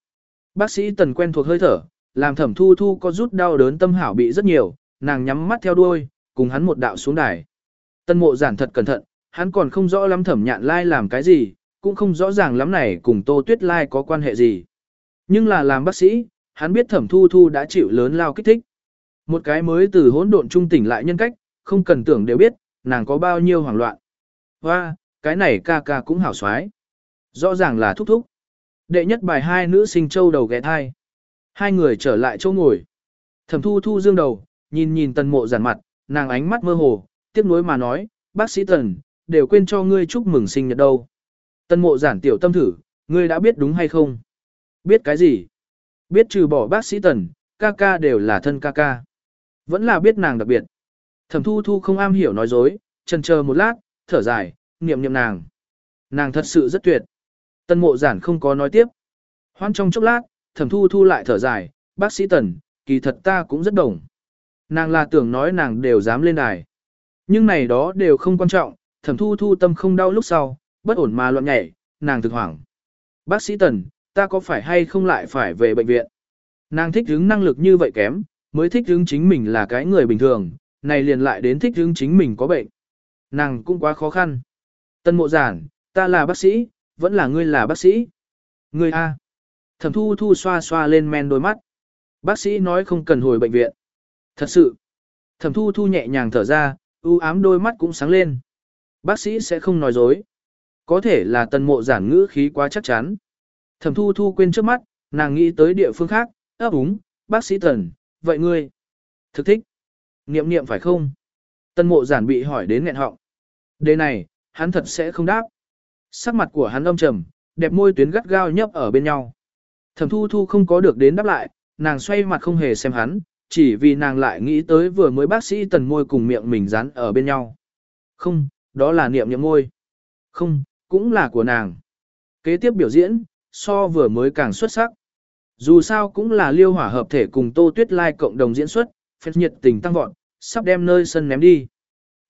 Bác sĩ tần quen thuộc hơi thở, làm thẩm thu thu có rút đau đớn tâm hảo bị rất nhiều, nàng nhắm mắt theo đuôi, cùng hắn một đạo xuống đài. Tân mộ giản thật cẩn thận, hắn còn không rõ lắm thẩm nhạn lai làm cái gì, cũng không rõ ràng lắm này cùng tô tuyết lai có quan hệ gì. Nhưng là làm bác sĩ, hắn biết thẩm thu thu đã chịu lớn lao kích thích. Một cái mới từ hỗn độn trung tỉnh lại nhân cách, không cần tưởng đều biết, nàng có bao nhiêu hoảng loạn. Hoa, cái này ca ca cũng hảo xoái. Rõ ràng là thúc thúc. Đệ nhất bài hai nữ sinh châu đầu ghé thai. Hai người trở lại chỗ ngồi. Thẩm thu thu dương đầu, nhìn nhìn tần mộ giản mặt, nàng ánh mắt mơ hồ, tiếc nuối mà nói, bác sĩ tần, đều quên cho ngươi chúc mừng sinh nhật đâu. Tần mộ giản tiểu tâm thử, ngươi đã biết đúng hay không? Biết cái gì? Biết trừ bỏ bác sĩ tần, ca ca đều là thân ca ca. Vẫn là biết nàng đặc biệt. Thẩm thu thu không am hiểu nói dối, trần chờ một lát, thở dài, niệm niệm nàng. Nàng thật sự rất tuyệt. Tân mộ giản không có nói tiếp. Hoan trong chốc lát, thẩm thu thu lại thở dài, bác sĩ tần, kỳ thật ta cũng rất đồng. Nàng là tưởng nói nàng đều dám lên đài. Nhưng này đó đều không quan trọng, thẩm thu thu tâm không đau lúc sau, bất ổn mà loạn nhảy, nàng thực hoảng. Bác sĩ tần, ta có phải hay không lại phải về bệnh viện? Nàng thích hứng năng lực như vậy kém, mới thích hứng chính mình là cái người bình thường, này liền lại đến thích hứng chính mình có bệnh. Nàng cũng quá khó khăn. Tân mộ giản, ta là bác sĩ, vẫn là ngươi là bác sĩ. Ngươi A. Thẩm thu thu xoa xoa lên men đôi mắt. Bác sĩ nói không cần hồi bệnh viện. Thật sự. Thẩm thu thu nhẹ nhàng thở ra, ưu ám đôi mắt cũng sáng lên. Bác sĩ sẽ không nói dối. Có thể là tần mộ giản ngữ khí quá chắc chắn. Thẩm thu thu quên trước mắt, nàng nghĩ tới địa phương khác, ấp úng, bác sĩ tần, vậy ngươi. Thực thích. Niệm niệm phải không? Tân mộ giản bị hỏi đến nghẹn họng. Đề này, hắn thật sẽ không đáp. Sắc mặt của hắn âm trầm, đẹp môi tuyến gắt gao nhấp ở bên nhau. Thẩm thu thu không có được đến đáp lại, nàng xoay mặt không hề xem hắn, chỉ vì nàng lại nghĩ tới vừa mới bác sĩ tần môi cùng miệng mình dán ở bên nhau. Không, đó là niệm niệm môi. Không, cũng là của nàng. Kế tiếp biểu diễn, so vừa mới càng xuất sắc. Dù sao cũng là liêu hỏa hợp thể cùng Tô Tuyết Lai cộng đồng diễn xuất, phép nhiệt tình tăng vọt, sắp đem nơi sân ném đi.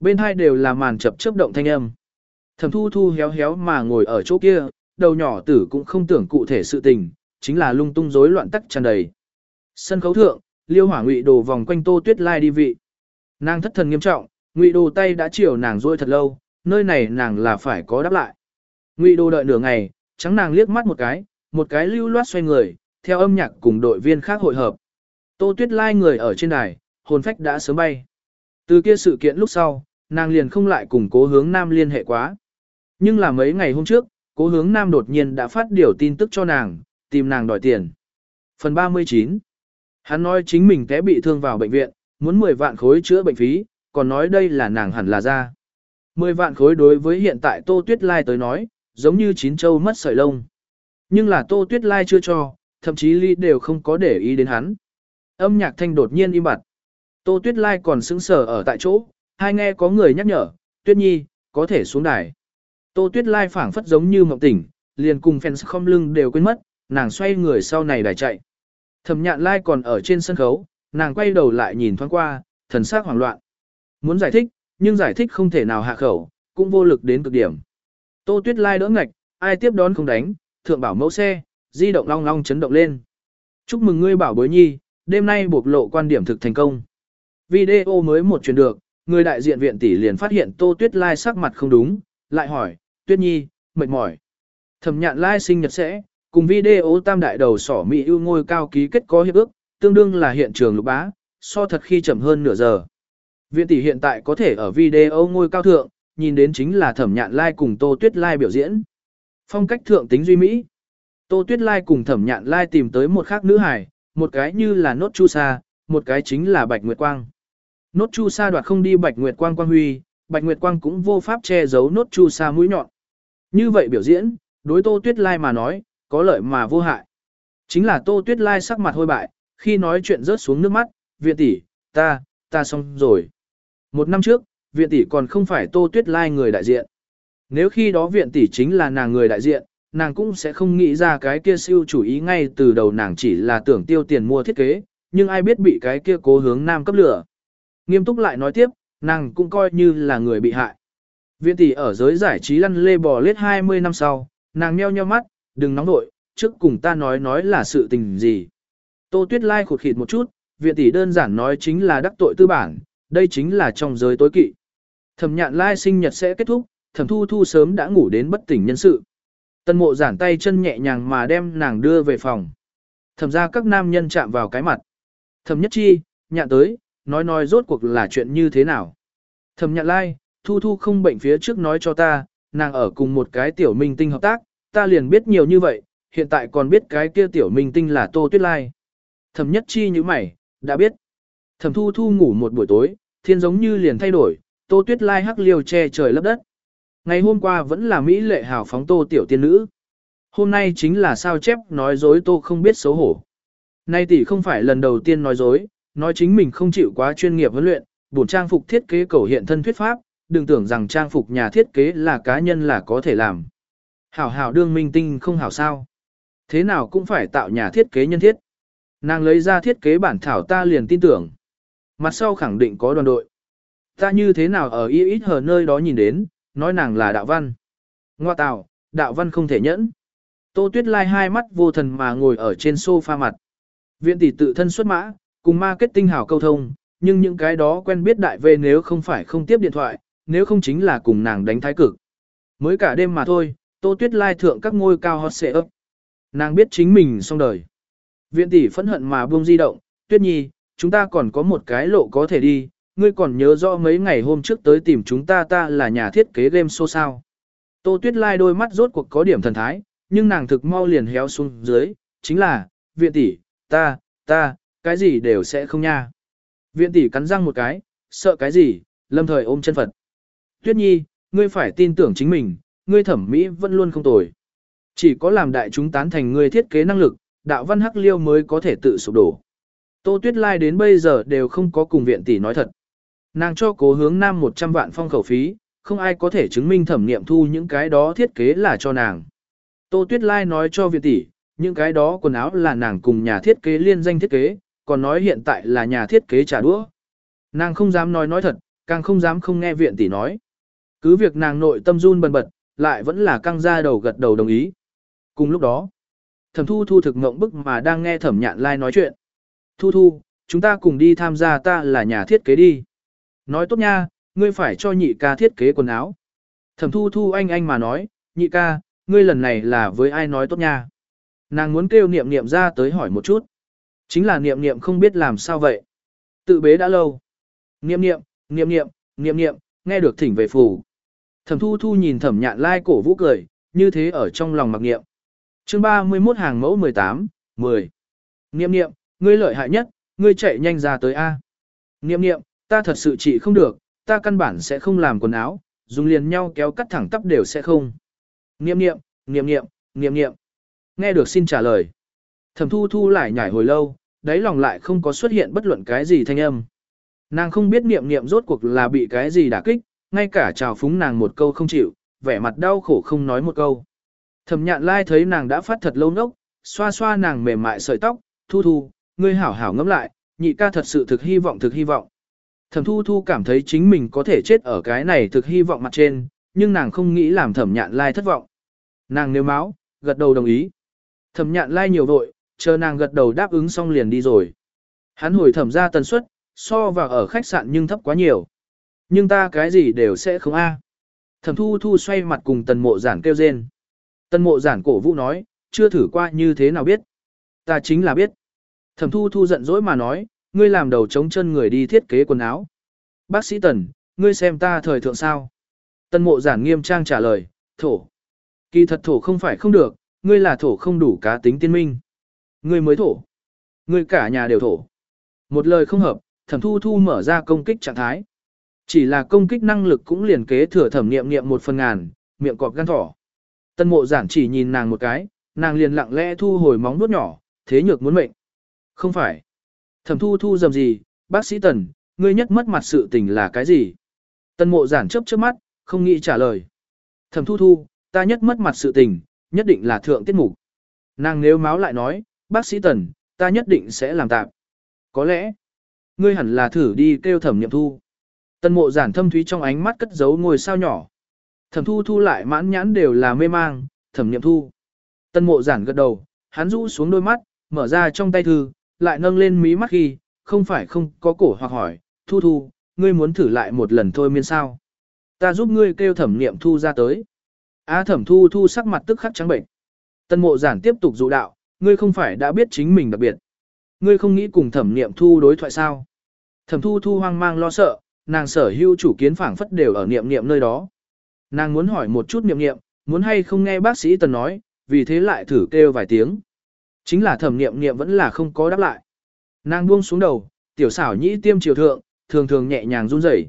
Bên hai đều là màn chập chớp động thanh âm. Thẩm thu thu héo héo mà ngồi ở chỗ kia, đầu nhỏ tử cũng không tưởng cụ thể sự tình, chính là lung tung rối loạn tắc tràn đầy. Sân khấu thượng, liêu hỏa ngụy đồ vòng quanh tô tuyết lai đi vị. Nàng thất thần nghiêm trọng, ngụy đồ tay đã chiều nàng rôi thật lâu, nơi này nàng là phải có đáp lại. Ngụy đồ đợi nửa ngày, trắng nàng liếc mắt một cái, một cái lưu loát xoay người, theo âm nhạc cùng đội viên khác hội hợp. Tô tuyết lai người ở trên đài, hồn phách đã sớm bay. Từ kia sự kiện lúc sau, nàng liền không lại cùng cố hướng nam liên hệ quá. Nhưng là mấy ngày hôm trước, cố hướng nam đột nhiên đã phát điều tin tức cho nàng, tìm nàng đòi tiền. Phần 39 Hắn nói chính mình té bị thương vào bệnh viện, muốn 10 vạn khối chữa bệnh phí, còn nói đây là nàng hẳn là ra. 10 vạn khối đối với hiện tại Tô Tuyết Lai tới nói, giống như chín châu mất sợi lông. Nhưng là Tô Tuyết Lai chưa cho, thậm chí Ly đều không có để ý đến hắn. Âm nhạc thanh đột nhiên im bặt. Tô Tuyết Lai còn sững sờ ở tại chỗ, hai nghe có người nhắc nhở, Tuyết Nhi, có thể xuống đài. Tô Tuyết Lai phảng phất giống như mộng tỉnh, liền cùng fans không lưng đều quên mất, nàng xoay người sau này đài chạy. Thẩm nhạn Lai còn ở trên sân khấu, nàng quay đầu lại nhìn thoáng qua, thần sắc hoảng loạn. Muốn giải thích, nhưng giải thích không thể nào hạ khẩu, cũng vô lực đến cực điểm. Tô Tuyết Lai đỡ ngạch, ai tiếp đón không đánh, thượng bảo mẫu xe, di động long long chấn động lên. Chúc mừng ngươi bảo bối nhi, đêm nay bộc lộ quan điểm thực thành công. Video mới một truyền được, người đại diện viện tỷ liền phát hiện Tô Tuyết Lai sắc mặt không đúng, lại hỏi, Tuyết Nhi, mệt mỏi. Thẩm nhạn lai sinh nhật sẽ, cùng video tam đại đầu sỏ Mỹ ưu ngôi cao ký kết có hiệp ước, tương đương là hiện trường lục bá, so thật khi chậm hơn nửa giờ. Viện tỷ hiện tại có thể ở video ngôi cao thượng, nhìn đến chính là thẩm nhạn lai cùng Tô Tuyết Lai biểu diễn. Phong cách thượng tính duy Mỹ. Tô Tuyết Lai cùng thẩm nhạn lai tìm tới một khác nữ hải, một cái như là nốt chu sa, một cái chính là Bạch Nguyệt Quang. Nốt chu sa đoạt không đi Bạch Nguyệt Quang quang huy, Bạch Nguyệt Quang cũng vô pháp che giấu nốt chu sa mũi nhọn. Như vậy biểu diễn, đối Tô Tuyết Lai mà nói, có lợi mà vô hại. Chính là Tô Tuyết Lai sắc mặt hôi bại, khi nói chuyện rớt xuống nước mắt, viện tỷ, ta, ta xong rồi. Một năm trước, viện tỷ còn không phải Tô Tuyết Lai người đại diện. Nếu khi đó viện tỷ chính là nàng người đại diện, nàng cũng sẽ không nghĩ ra cái kia siêu chủ ý ngay từ đầu nàng chỉ là tưởng tiêu tiền mua thiết kế, nhưng ai biết bị cái kia cố hướng nam cấp lửa. Nghiêm túc lại nói tiếp, nàng cũng coi như là người bị hại. Viện tỷ ở giới giải trí lăn lê bò lết 20 năm sau, nàng meo nheo mắt, đừng nóng nội, trước cùng ta nói nói là sự tình gì. Tô Tuyết Lai khụt khịt một chút, viện tỷ đơn giản nói chính là đắc tội tư bản, đây chính là trong giới tối kỵ. Thẩm nhạn Lai sinh nhật sẽ kết thúc, thẩm thu thu sớm đã ngủ đến bất tỉnh nhân sự. Tân mộ giản tay chân nhẹ nhàng mà đem nàng đưa về phòng. Thẩm ra các nam nhân chạm vào cái mặt. Thẩm nhất chi, nhạn tới, nói nói rốt cuộc là chuyện như thế nào. Thẩm nhạn lai, thu thu không bệnh phía trước nói cho ta, nàng ở cùng một cái tiểu minh tinh hợp tác, ta liền biết nhiều như vậy, hiện tại còn biết cái kia tiểu minh tinh là Tô Tuyết Lai. Thẩm nhất chi như mày, đã biết. Thẩm thu thu ngủ một buổi tối, thiên giống như liền thay đổi, tô tuyết lai hắc liêu che trời lấp đất. Ngày hôm qua vẫn là Mỹ lệ hào phóng tô tiểu tiên nữ. Hôm nay chính là sao chép nói dối tô không biết xấu hổ. Nay tỷ không phải lần đầu tiên nói dối, nói chính mình không chịu quá chuyên nghiệp huấn luyện, bổn trang phục thiết kế cầu hiện thân thuyết pháp, đừng tưởng rằng trang phục nhà thiết kế là cá nhân là có thể làm. Hảo hảo đương minh tinh không hảo sao. Thế nào cũng phải tạo nhà thiết kế nhân thiết. Nàng lấy ra thiết kế bản thảo ta liền tin tưởng. Mặt sau khẳng định có đoàn đội. Ta như thế nào ở y ít hờ nơi đó nhìn đến, nói nàng là đạo văn. Ngoa tạo, đạo văn không thể nhẫn. Tô Tuyết Lai hai mắt vô thần mà ngồi ở trên sofa mặt. Viện tỷ tự thân xuất mã, cùng marketing hảo câu thông, nhưng những cái đó quen biết đại về nếu không phải không tiếp điện thoại, nếu không chính là cùng nàng đánh thái cực. Mới cả đêm mà thôi, Tô Tuyết Lai thượng các ngôi cao hot sẽ ấp. Nàng biết chính mình xong đời. Viện tỷ phẫn hận mà buông di động, Tuyết Nhi, chúng ta còn có một cái lộ có thể đi, ngươi còn nhớ rõ mấy ngày hôm trước tới tìm chúng ta ta là nhà thiết kế game show sao. Tô Tuyết Lai đôi mắt rốt cuộc có điểm thần thái, nhưng nàng thực mau liền héo xuống dưới, chính là, viện tỷ, ta, ta, cái gì đều sẽ không nha. Viện tỷ cắn răng một cái, sợ cái gì, lâm thời ôm chân Phật. Tuyết Nhi, ngươi phải tin tưởng chính mình, ngươi thẩm mỹ vẫn luôn không tồi. Chỉ có làm đại chúng tán thành ngươi thiết kế năng lực, đạo văn hắc liêu mới có thể tự sụp đổ. Tô Tuyết Lai đến bây giờ đều không có cùng viện tỷ nói thật. Nàng cho cố hướng nam 100 vạn phong khẩu phí, không ai có thể chứng minh thẩm nghiệm thu những cái đó thiết kế là cho nàng. Tô Tuyết Lai nói cho viện tỷ, những cái đó quần áo là nàng cùng nhà thiết kế liên danh thiết kế, còn nói hiện tại là nhà thiết kế trả đũa. Nàng không dám nói nói thật, càng không dám không nghe viện tỷ nói. Cứ việc nàng nội tâm run bần bật, lại vẫn là căng ra đầu gật đầu đồng ý. Cùng lúc đó, thẩm thu thu thực ngộng bức mà đang nghe thẩm nhạn lai nói chuyện. Thu thu, chúng ta cùng đi tham gia ta là nhà thiết kế đi. Nói tốt nha, ngươi phải cho nhị ca thiết kế quần áo. Thẩm thu thu anh anh mà nói, nhị ca, ngươi lần này là với ai nói tốt nha. Nàng muốn kêu niệm niệm ra tới hỏi một chút. Chính là niệm niệm không biết làm sao vậy. Tự bế đã lâu. Niệm niệm, niệm niệm, niệm niệm, nghe được thỉnh về phủ. Thẩm thu thu nhìn thẩm nhạn lai cổ vũ cười, như thế ở trong lòng mặc niệm. chương 31 hàng mẫu 18, 10. Niệm niệm, ngươi lợi hại nhất, ngươi chạy nhanh ra tới A. Niệm niệm, ta thật sự chỉ không được, ta căn bản sẽ không làm quần áo, dùng liền nhau kéo cắt thẳng tắp đều sẽ không. Niệm niệm, niệm niệm, niệm niệm. Nghe được xin trả lời. Thẩm thu thu lại nhảy hồi lâu, đáy lòng lại không có xuất hiện bất luận cái gì thanh âm. Nàng không biết niệm niệm rốt cuộc là bị cái gì đả kích, ngay cả chào phúng nàng một câu không chịu, vẻ mặt đau khổ không nói một câu. Thẩm nhạn lai thấy nàng đã phát thật lâu nốc, xoa xoa nàng mềm mại sợi tóc, thu thu, ngươi hảo hảo ngẫm lại, nhị ca thật sự thực hy vọng thực hy vọng. Thẩm thu thu cảm thấy chính mình có thể chết ở cái này thực hy vọng mặt trên, nhưng nàng không nghĩ làm thẩm nhạn lai thất vọng. Nàng nêu máu, gật đầu đồng ý. Thẩm nhạn lai nhiều vội, chờ nàng gật đầu đáp ứng xong liền đi rồi. Hắn hồi thẩm ra tần suất, so vào ở khách sạn nhưng thấp quá nhiều. Nhưng ta cái gì đều sẽ không a. Thẩm thu thu xoay mặt cùng tần mộ giản kêu rên. Tần mộ giản cổ vũ nói, chưa thử qua như thế nào biết. Ta chính là biết. Thẩm thu thu giận dỗi mà nói, ngươi làm đầu chống chân người đi thiết kế quần áo. Bác sĩ tần, ngươi xem ta thời thượng sao. Tân mộ giản nghiêm trang trả lời, thổ. Kỳ thật thổ không phải không được, ngươi là thổ không đủ cá tính tiên minh. Ngươi mới thổ. Ngươi cả nhà đều thổ. Một lời không hợp, thẩm thu thu mở ra công kích trạng thái. Chỉ là công kích năng lực cũng liền kế thừa thẩm niệm niệm một phần ngàn, miệng cọp gan thỏ. Tân mộ giản chỉ nhìn nàng một cái, nàng liền lặng lẽ thu hồi móng nuốt nhỏ, thế nhược muốn mệnh. Không phải. Thẩm thu thu dầm gì, bác sĩ tần, ngươi nhất mất mặt sự tình là cái gì? Tần mộ giản chấp trước mắt, không nghĩ trả lời. Thẩm thu thu, ta nhất mất mặt sự tình, nhất định là thượng tiết mục. Nàng nếu máu lại nói, bác sĩ tần, ta nhất định sẽ làm tạm. Có lẽ, ngươi hẳn là thử đi kêu thẩm niệm thu. Tần mộ giản thâm thúy trong ánh mắt cất giấu ngôi sao nhỏ. Thẩm thu thu lại mãn nhãn đều là mê mang, thẩm niệm thu. Tần mộ giản gật đầu, hắn rũ xuống đôi mắt, mở ra trong tay thư, lại nâng lên mí mắt khi, không phải không có cổ hoặc hỏi, thu thu, ngươi muốn thử lại một lần thôi miên sao. Ta giúp ngươi kêu thẩm niệm thu ra tới. Á thẩm thu thu sắc mặt tức khắc trắng bệnh. Tân mộ giản tiếp tục dụ đạo, ngươi không phải đã biết chính mình đặc biệt. Ngươi không nghĩ cùng thẩm niệm thu đối thoại sao. Thẩm thu thu hoang mang lo sợ, nàng sở hữu chủ kiến phảng phất đều ở niệm niệm nơi đó. Nàng muốn hỏi một chút niệm niệm, muốn hay không nghe bác sĩ tần nói, vì thế lại thử kêu vài tiếng. Chính là thẩm niệm niệm vẫn là không có đáp lại. Nàng buông xuống đầu, tiểu xảo nhĩ tiêm triều thượng, thường thường nhẹ nhàng run rẩy.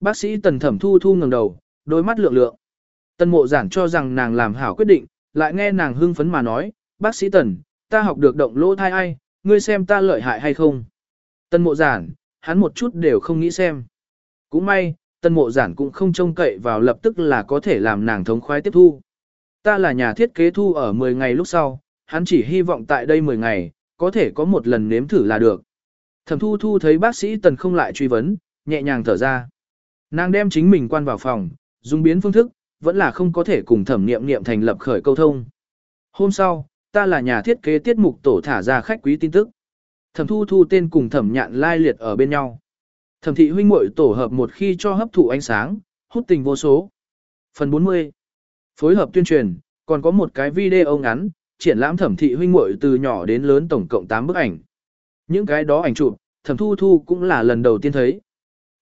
Bác sĩ tần thẩm thu thu ngẩng đầu, đôi mắt lượng lượng. Tân mộ giản cho rằng nàng làm hảo quyết định, lại nghe nàng hưng phấn mà nói, bác sĩ tần, ta học được động lỗ thai ai, ngươi xem ta lợi hại hay không. Tân mộ giản, hắn một chút đều không nghĩ xem. Cũng may, tân mộ giản cũng không trông cậy vào lập tức là có thể làm nàng thống khoái tiếp thu. Ta là nhà thiết kế thu ở 10 ngày lúc sau, hắn chỉ hy vọng tại đây 10 ngày, có thể có một lần nếm thử là được. Thẩm thu thu thấy bác sĩ tần không lại truy vấn, nhẹ nhàng thở ra. Nàng đem chính mình quan vào phòng, dùng biến phương thức, vẫn là không có thể cùng thẩm niệm niệm thành lập khởi câu thông. Hôm sau, ta là nhà thiết kế tiết mục tổ thả ra khách quý tin tức. Thẩm thu thu tên cùng thẩm nhạn lai liệt ở bên nhau. Thẩm thị huynh muội tổ hợp một khi cho hấp thụ ánh sáng, hút tình vô số. Phần 40. Phối hợp tuyên truyền, còn có một cái video ngắn, triển lãm thẩm thị huynh muội từ nhỏ đến lớn tổng cộng 8 bức ảnh. Những cái đó ảnh chụp, thẩm thu thu cũng là lần đầu tiên thấy.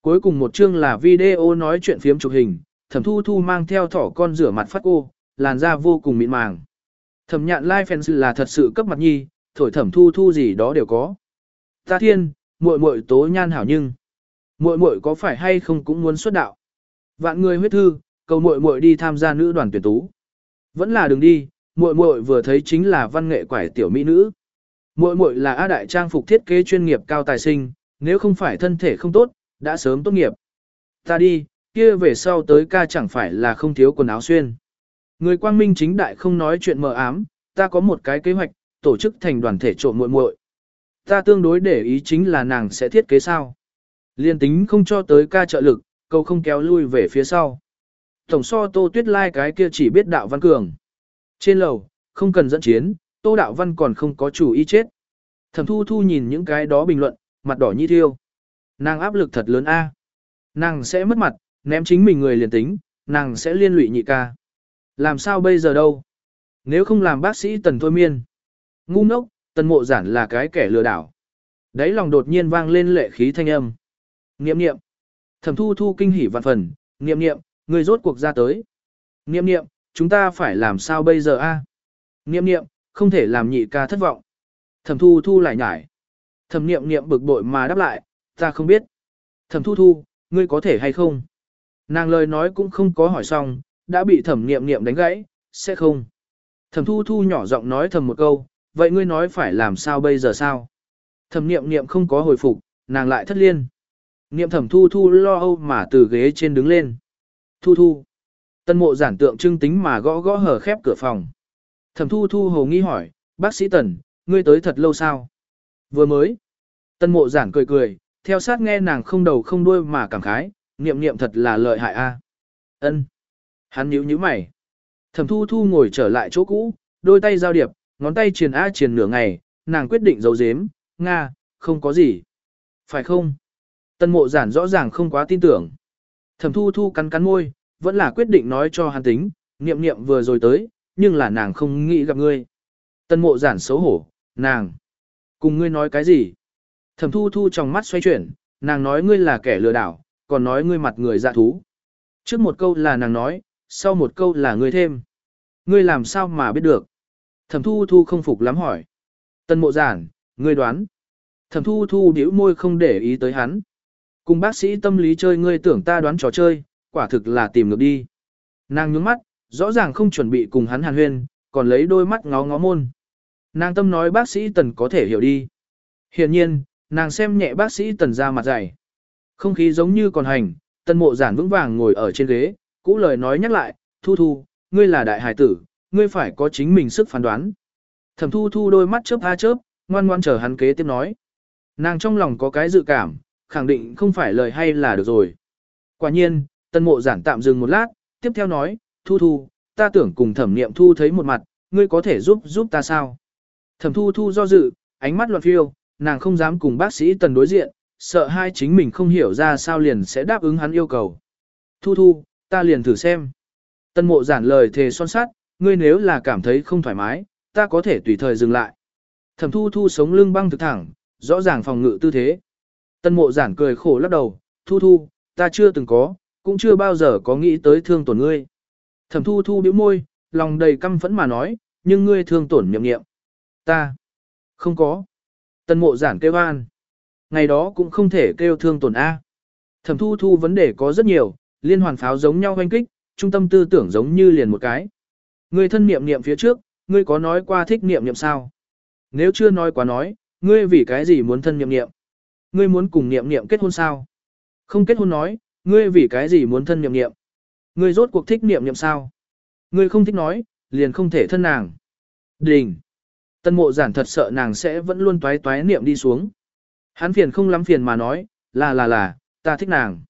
Cuối cùng một chương là video nói chuyện phiếm chụp hình, thẩm thu thu mang theo thỏ con rửa mặt phát cô, làn da vô cùng mịn màng. Thẩm nhạn lai like fans là thật sự cấp mặt nhi, thổi thẩm thu thu gì đó đều có. Ta thiên, muội muội tố nhan hảo nhưng, muội muội có phải hay không cũng muốn xuất đạo. Vạn người huyết thư, cầu muội muội đi tham gia nữ đoàn tuyển tú. Vẫn là đừng đi, muội muội vừa thấy chính là văn nghệ quải tiểu mỹ nữ. Muội muội là A đại trang phục thiết kế chuyên nghiệp cao tài sinh, nếu không phải thân thể không tốt, đã sớm tốt nghiệp. Ta đi, kia về sau tới ca chẳng phải là không thiếu quần áo xuyên. Người quang minh chính đại không nói chuyện mờ ám, ta có một cái kế hoạch, tổ chức thành đoàn thể trộm muội muội. Ta tương đối để ý chính là nàng sẽ thiết kế sao. Liên tính không cho tới ca trợ lực, câu không kéo lui về phía sau. Tổng so tô tuyết lai like cái kia chỉ biết đạo văn cường. Trên lầu, không cần dẫn chiến, tô đạo văn còn không có chủ ý chết. Thẩm thu thu nhìn những cái đó bình luận, mặt đỏ như thiêu. Nàng áp lực thật lớn a. Nàng sẽ mất mặt, ném chính mình người liền tính, nàng sẽ liên lụy nhị ca. Làm sao bây giờ đâu? Nếu không làm bác sĩ tần thôi miên. Ngu ngốc, tần mộ giản là cái kẻ lừa đảo. Đấy lòng đột nhiên vang lên lệ khí thanh âm. Niệm niệm. Thẩm thu thu kinh hỉ vạn phần, niệm niệm, người rốt cuộc ra tới. Niệm niệm, chúng ta phải làm sao bây giờ a? Niệm niệm, không thể làm nhị ca thất vọng. Thẩm thu thu lại nhải. Thẩm niệm niệm bực bội mà đáp lại, ta không biết. Thẩm thu thu, ngươi có thể hay không? Nàng lời nói cũng không có hỏi xong, đã bị thẩm niệm niệm đánh gãy, sẽ không. Thẩm thu thu nhỏ giọng nói thầm một câu, vậy ngươi nói phải làm sao bây giờ sao? Thẩm niệm niệm không có hồi phục, nàng lại thất liên. Niệm thẩm thu thu lo âu mà từ ghế trên đứng lên. Thu thu. Tân mộ giản tượng trưng tính mà gõ gõ hở khép cửa phòng. Thẩm thu thu hồ nghi hỏi, bác sĩ tần, ngươi tới thật lâu sao? Vừa mới. Tân mộ giản cười cười, theo sát nghe nàng không đầu không đuôi mà cảm khái, niệm niệm thật là lợi hại a. Ân. Hắn nhíu nhíu mày. Thẩm thu thu ngồi trở lại chỗ cũ, đôi tay giao điệp, ngón tay triền a triền nửa ngày, nàng quyết định giấu giếm, Nga, không có gì. Phải không? Tân mộ giản rõ ràng không quá tin tưởng. Thẩm thu thu cắn cắn môi, vẫn là quyết định nói cho hắn tính, niệm niệm vừa rồi tới, nhưng là nàng không nghĩ gặp ngươi. Tân mộ giản xấu hổ, nàng. Cùng ngươi nói cái gì? Thẩm thu thu trong mắt xoay chuyển, nàng nói ngươi là kẻ lừa đảo, còn nói ngươi mặt người dạ thú. Trước một câu là nàng nói, sau một câu là ngươi thêm. Ngươi làm sao mà biết được? Thẩm thu thu không phục lắm hỏi. Tân mộ giản, ngươi đoán. Thẩm thu thu điếu môi không để ý tới hắn. Cùng bác sĩ tâm lý chơi ngươi tưởng ta đoán trò chơi, quả thực là tìm ngược đi. Nàng nhướng mắt, rõ ràng không chuẩn bị cùng hắn hàn huyên, còn lấy đôi mắt ngó ngó môn. Nàng tâm nói bác sĩ tần có thể hiểu đi. Hiện nhiên, nàng xem nhẹ bác sĩ tần ra mặt dày. Không khí giống như còn hành, tần mộ giản vững vàng ngồi ở trên ghế, cũ lời nói nhắc lại, thu thu, ngươi là đại hải tử, ngươi phải có chính mình sức phán đoán. Thẩm thu thu đôi mắt chớp tha chớp, ngoan ngoan chờ hắn kế tiếp nói. Nàng trong lòng có cái dự cảm, khẳng định không phải lời hay là được rồi. Quả nhiên, tân mộ giản tạm dừng một lát, tiếp theo nói, thu thu, ta tưởng cùng thẩm niệm thu thấy một mặt, ngươi có thể giúp giúp ta sao? Thẩm thu thu do dự, ánh mắt loạn phiêu, nàng không dám cùng bác sĩ tần đối diện, sợ hai chính mình không hiểu ra sao liền sẽ đáp ứng hắn yêu cầu. Thu thu, ta liền thử xem. Tân mộ giản lời thề son sát, ngươi nếu là cảm thấy không thoải mái, ta có thể tùy thời dừng lại. Thẩm thu thu sống lưng băng thực thẳng, rõ ràng phòng ngự tư thế. Tân mộ giản cười khổ lắc đầu, thu thu, ta chưa từng có, cũng chưa bao giờ có nghĩ tới thương tổn ngươi. Thẩm thu thu bĩu môi, lòng đầy căm phẫn mà nói, nhưng ngươi thương tổn nhậm nghiệm. Ta, không có. tân mộ giản kêu an. Ngày đó cũng không thể kêu thương tổn A. Thẩm thu thu vấn đề có rất nhiều, liên hoàn pháo giống nhau hoanh kích, trung tâm tư tưởng giống như liền một cái. Ngươi thân niệm niệm phía trước, ngươi có nói qua thích niệm niệm sao? Nếu chưa nói quá nói, ngươi vì cái gì muốn thân niệm niệm? Ngươi muốn cùng niệm niệm kết hôn sao? Không kết hôn nói, ngươi vì cái gì muốn thân niệm niệm? Ngươi rốt cuộc thích niệm niệm sao? Ngươi không thích nói, liền không thể thân nàng. Đình. Tân mộ giản thật sợ nàng sẽ vẫn luôn toái toái niệm đi xuống. Hắn phiền không lắm phiền mà nói, là là là, ta thích nàng.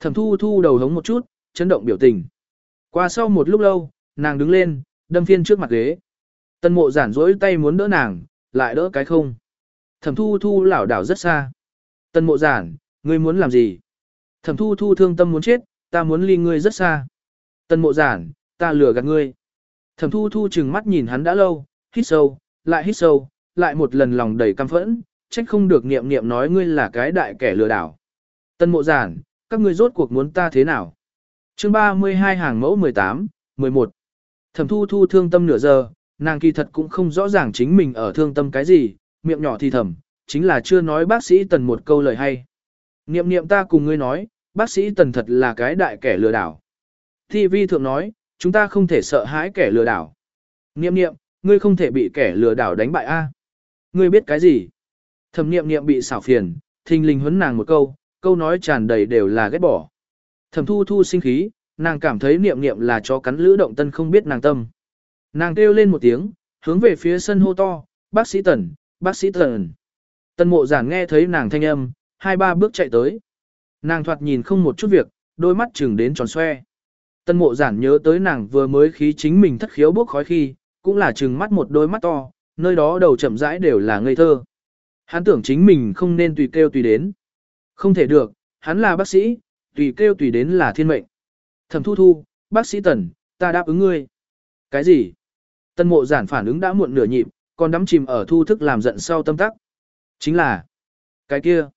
Thẩm thu thu đầu hống một chút, chấn động biểu tình. Qua sau một lúc lâu, nàng đứng lên, đâm phiên trước mặt ghế. Tân mộ giản rỗi tay muốn đỡ nàng, lại đỡ cái không. Thẩm thu thu lảo đảo rất xa. Tân mộ giản, ngươi muốn làm gì? Thẩm thu thu thương tâm muốn chết, ta muốn ly ngươi rất xa. Tân mộ giản, ta lừa gạt ngươi. Thẩm thu thu chừng mắt nhìn hắn đã lâu, hít sâu, lại hít sâu, lại một lần lòng đầy căm phẫn, trách không được niệm niệm nói ngươi là cái đại kẻ lừa đảo. Tân mộ giản, các ngươi rốt cuộc muốn ta thế nào? chương 32 hàng mẫu 18, 11. Thẩm thu thu thương tâm nửa giờ, nàng kỳ thật cũng không rõ ràng chính mình ở thương tâm cái gì, miệng nhỏ thì thầm, chính là chưa nói bác sĩ tần một câu lời hay. Niệm niệm ta cùng ngươi nói, bác sĩ tần thật là cái đại kẻ lừa đảo. Thi vi thượng nói, chúng ta không thể sợ hãi kẻ lừa đảo. Niệm niệm, ngươi không thể bị kẻ lừa đảo đánh bại a. Ngươi biết cái gì? Thẩm niệm niệm bị xảo phiền, thình lình huấn nàng một câu, câu nói tràn đầy đều là ghét bỏ. Thẩm thu thu sinh khí, nàng cảm thấy niệm niệm là chó cắn lữ động tân không biết nàng tâm. Nàng kêu lên một tiếng, hướng về phía sân hô to, bác sĩ tần, bác sĩ tần. Tân mộ giản nghe thấy nàng thanh âm, hai ba bước chạy tới. Nàng thoạt nhìn không một chút việc, đôi mắt chừng đến tròn xoe. Tân mộ giản nhớ tới nàng vừa mới khí chính mình thất khiếu bốc khói khi, cũng là chừng mắt một đôi mắt to, nơi đó đầu chậm rãi đều là ngây thơ. Hắn tưởng chính mình không nên tùy kêu tùy đến. Không thể được, hắn là bác sĩ, tùy kêu tùy đến là thiên mệnh. Thẩm thu thu, bác sĩ tần, ta đáp ứng ngươi. Cái gì? Tân mộ giản phản ứng đã muộn nửa nhịp, còn đắm chìm ở thu thức làm giận sau tâm tắc. Chính là, cái kia.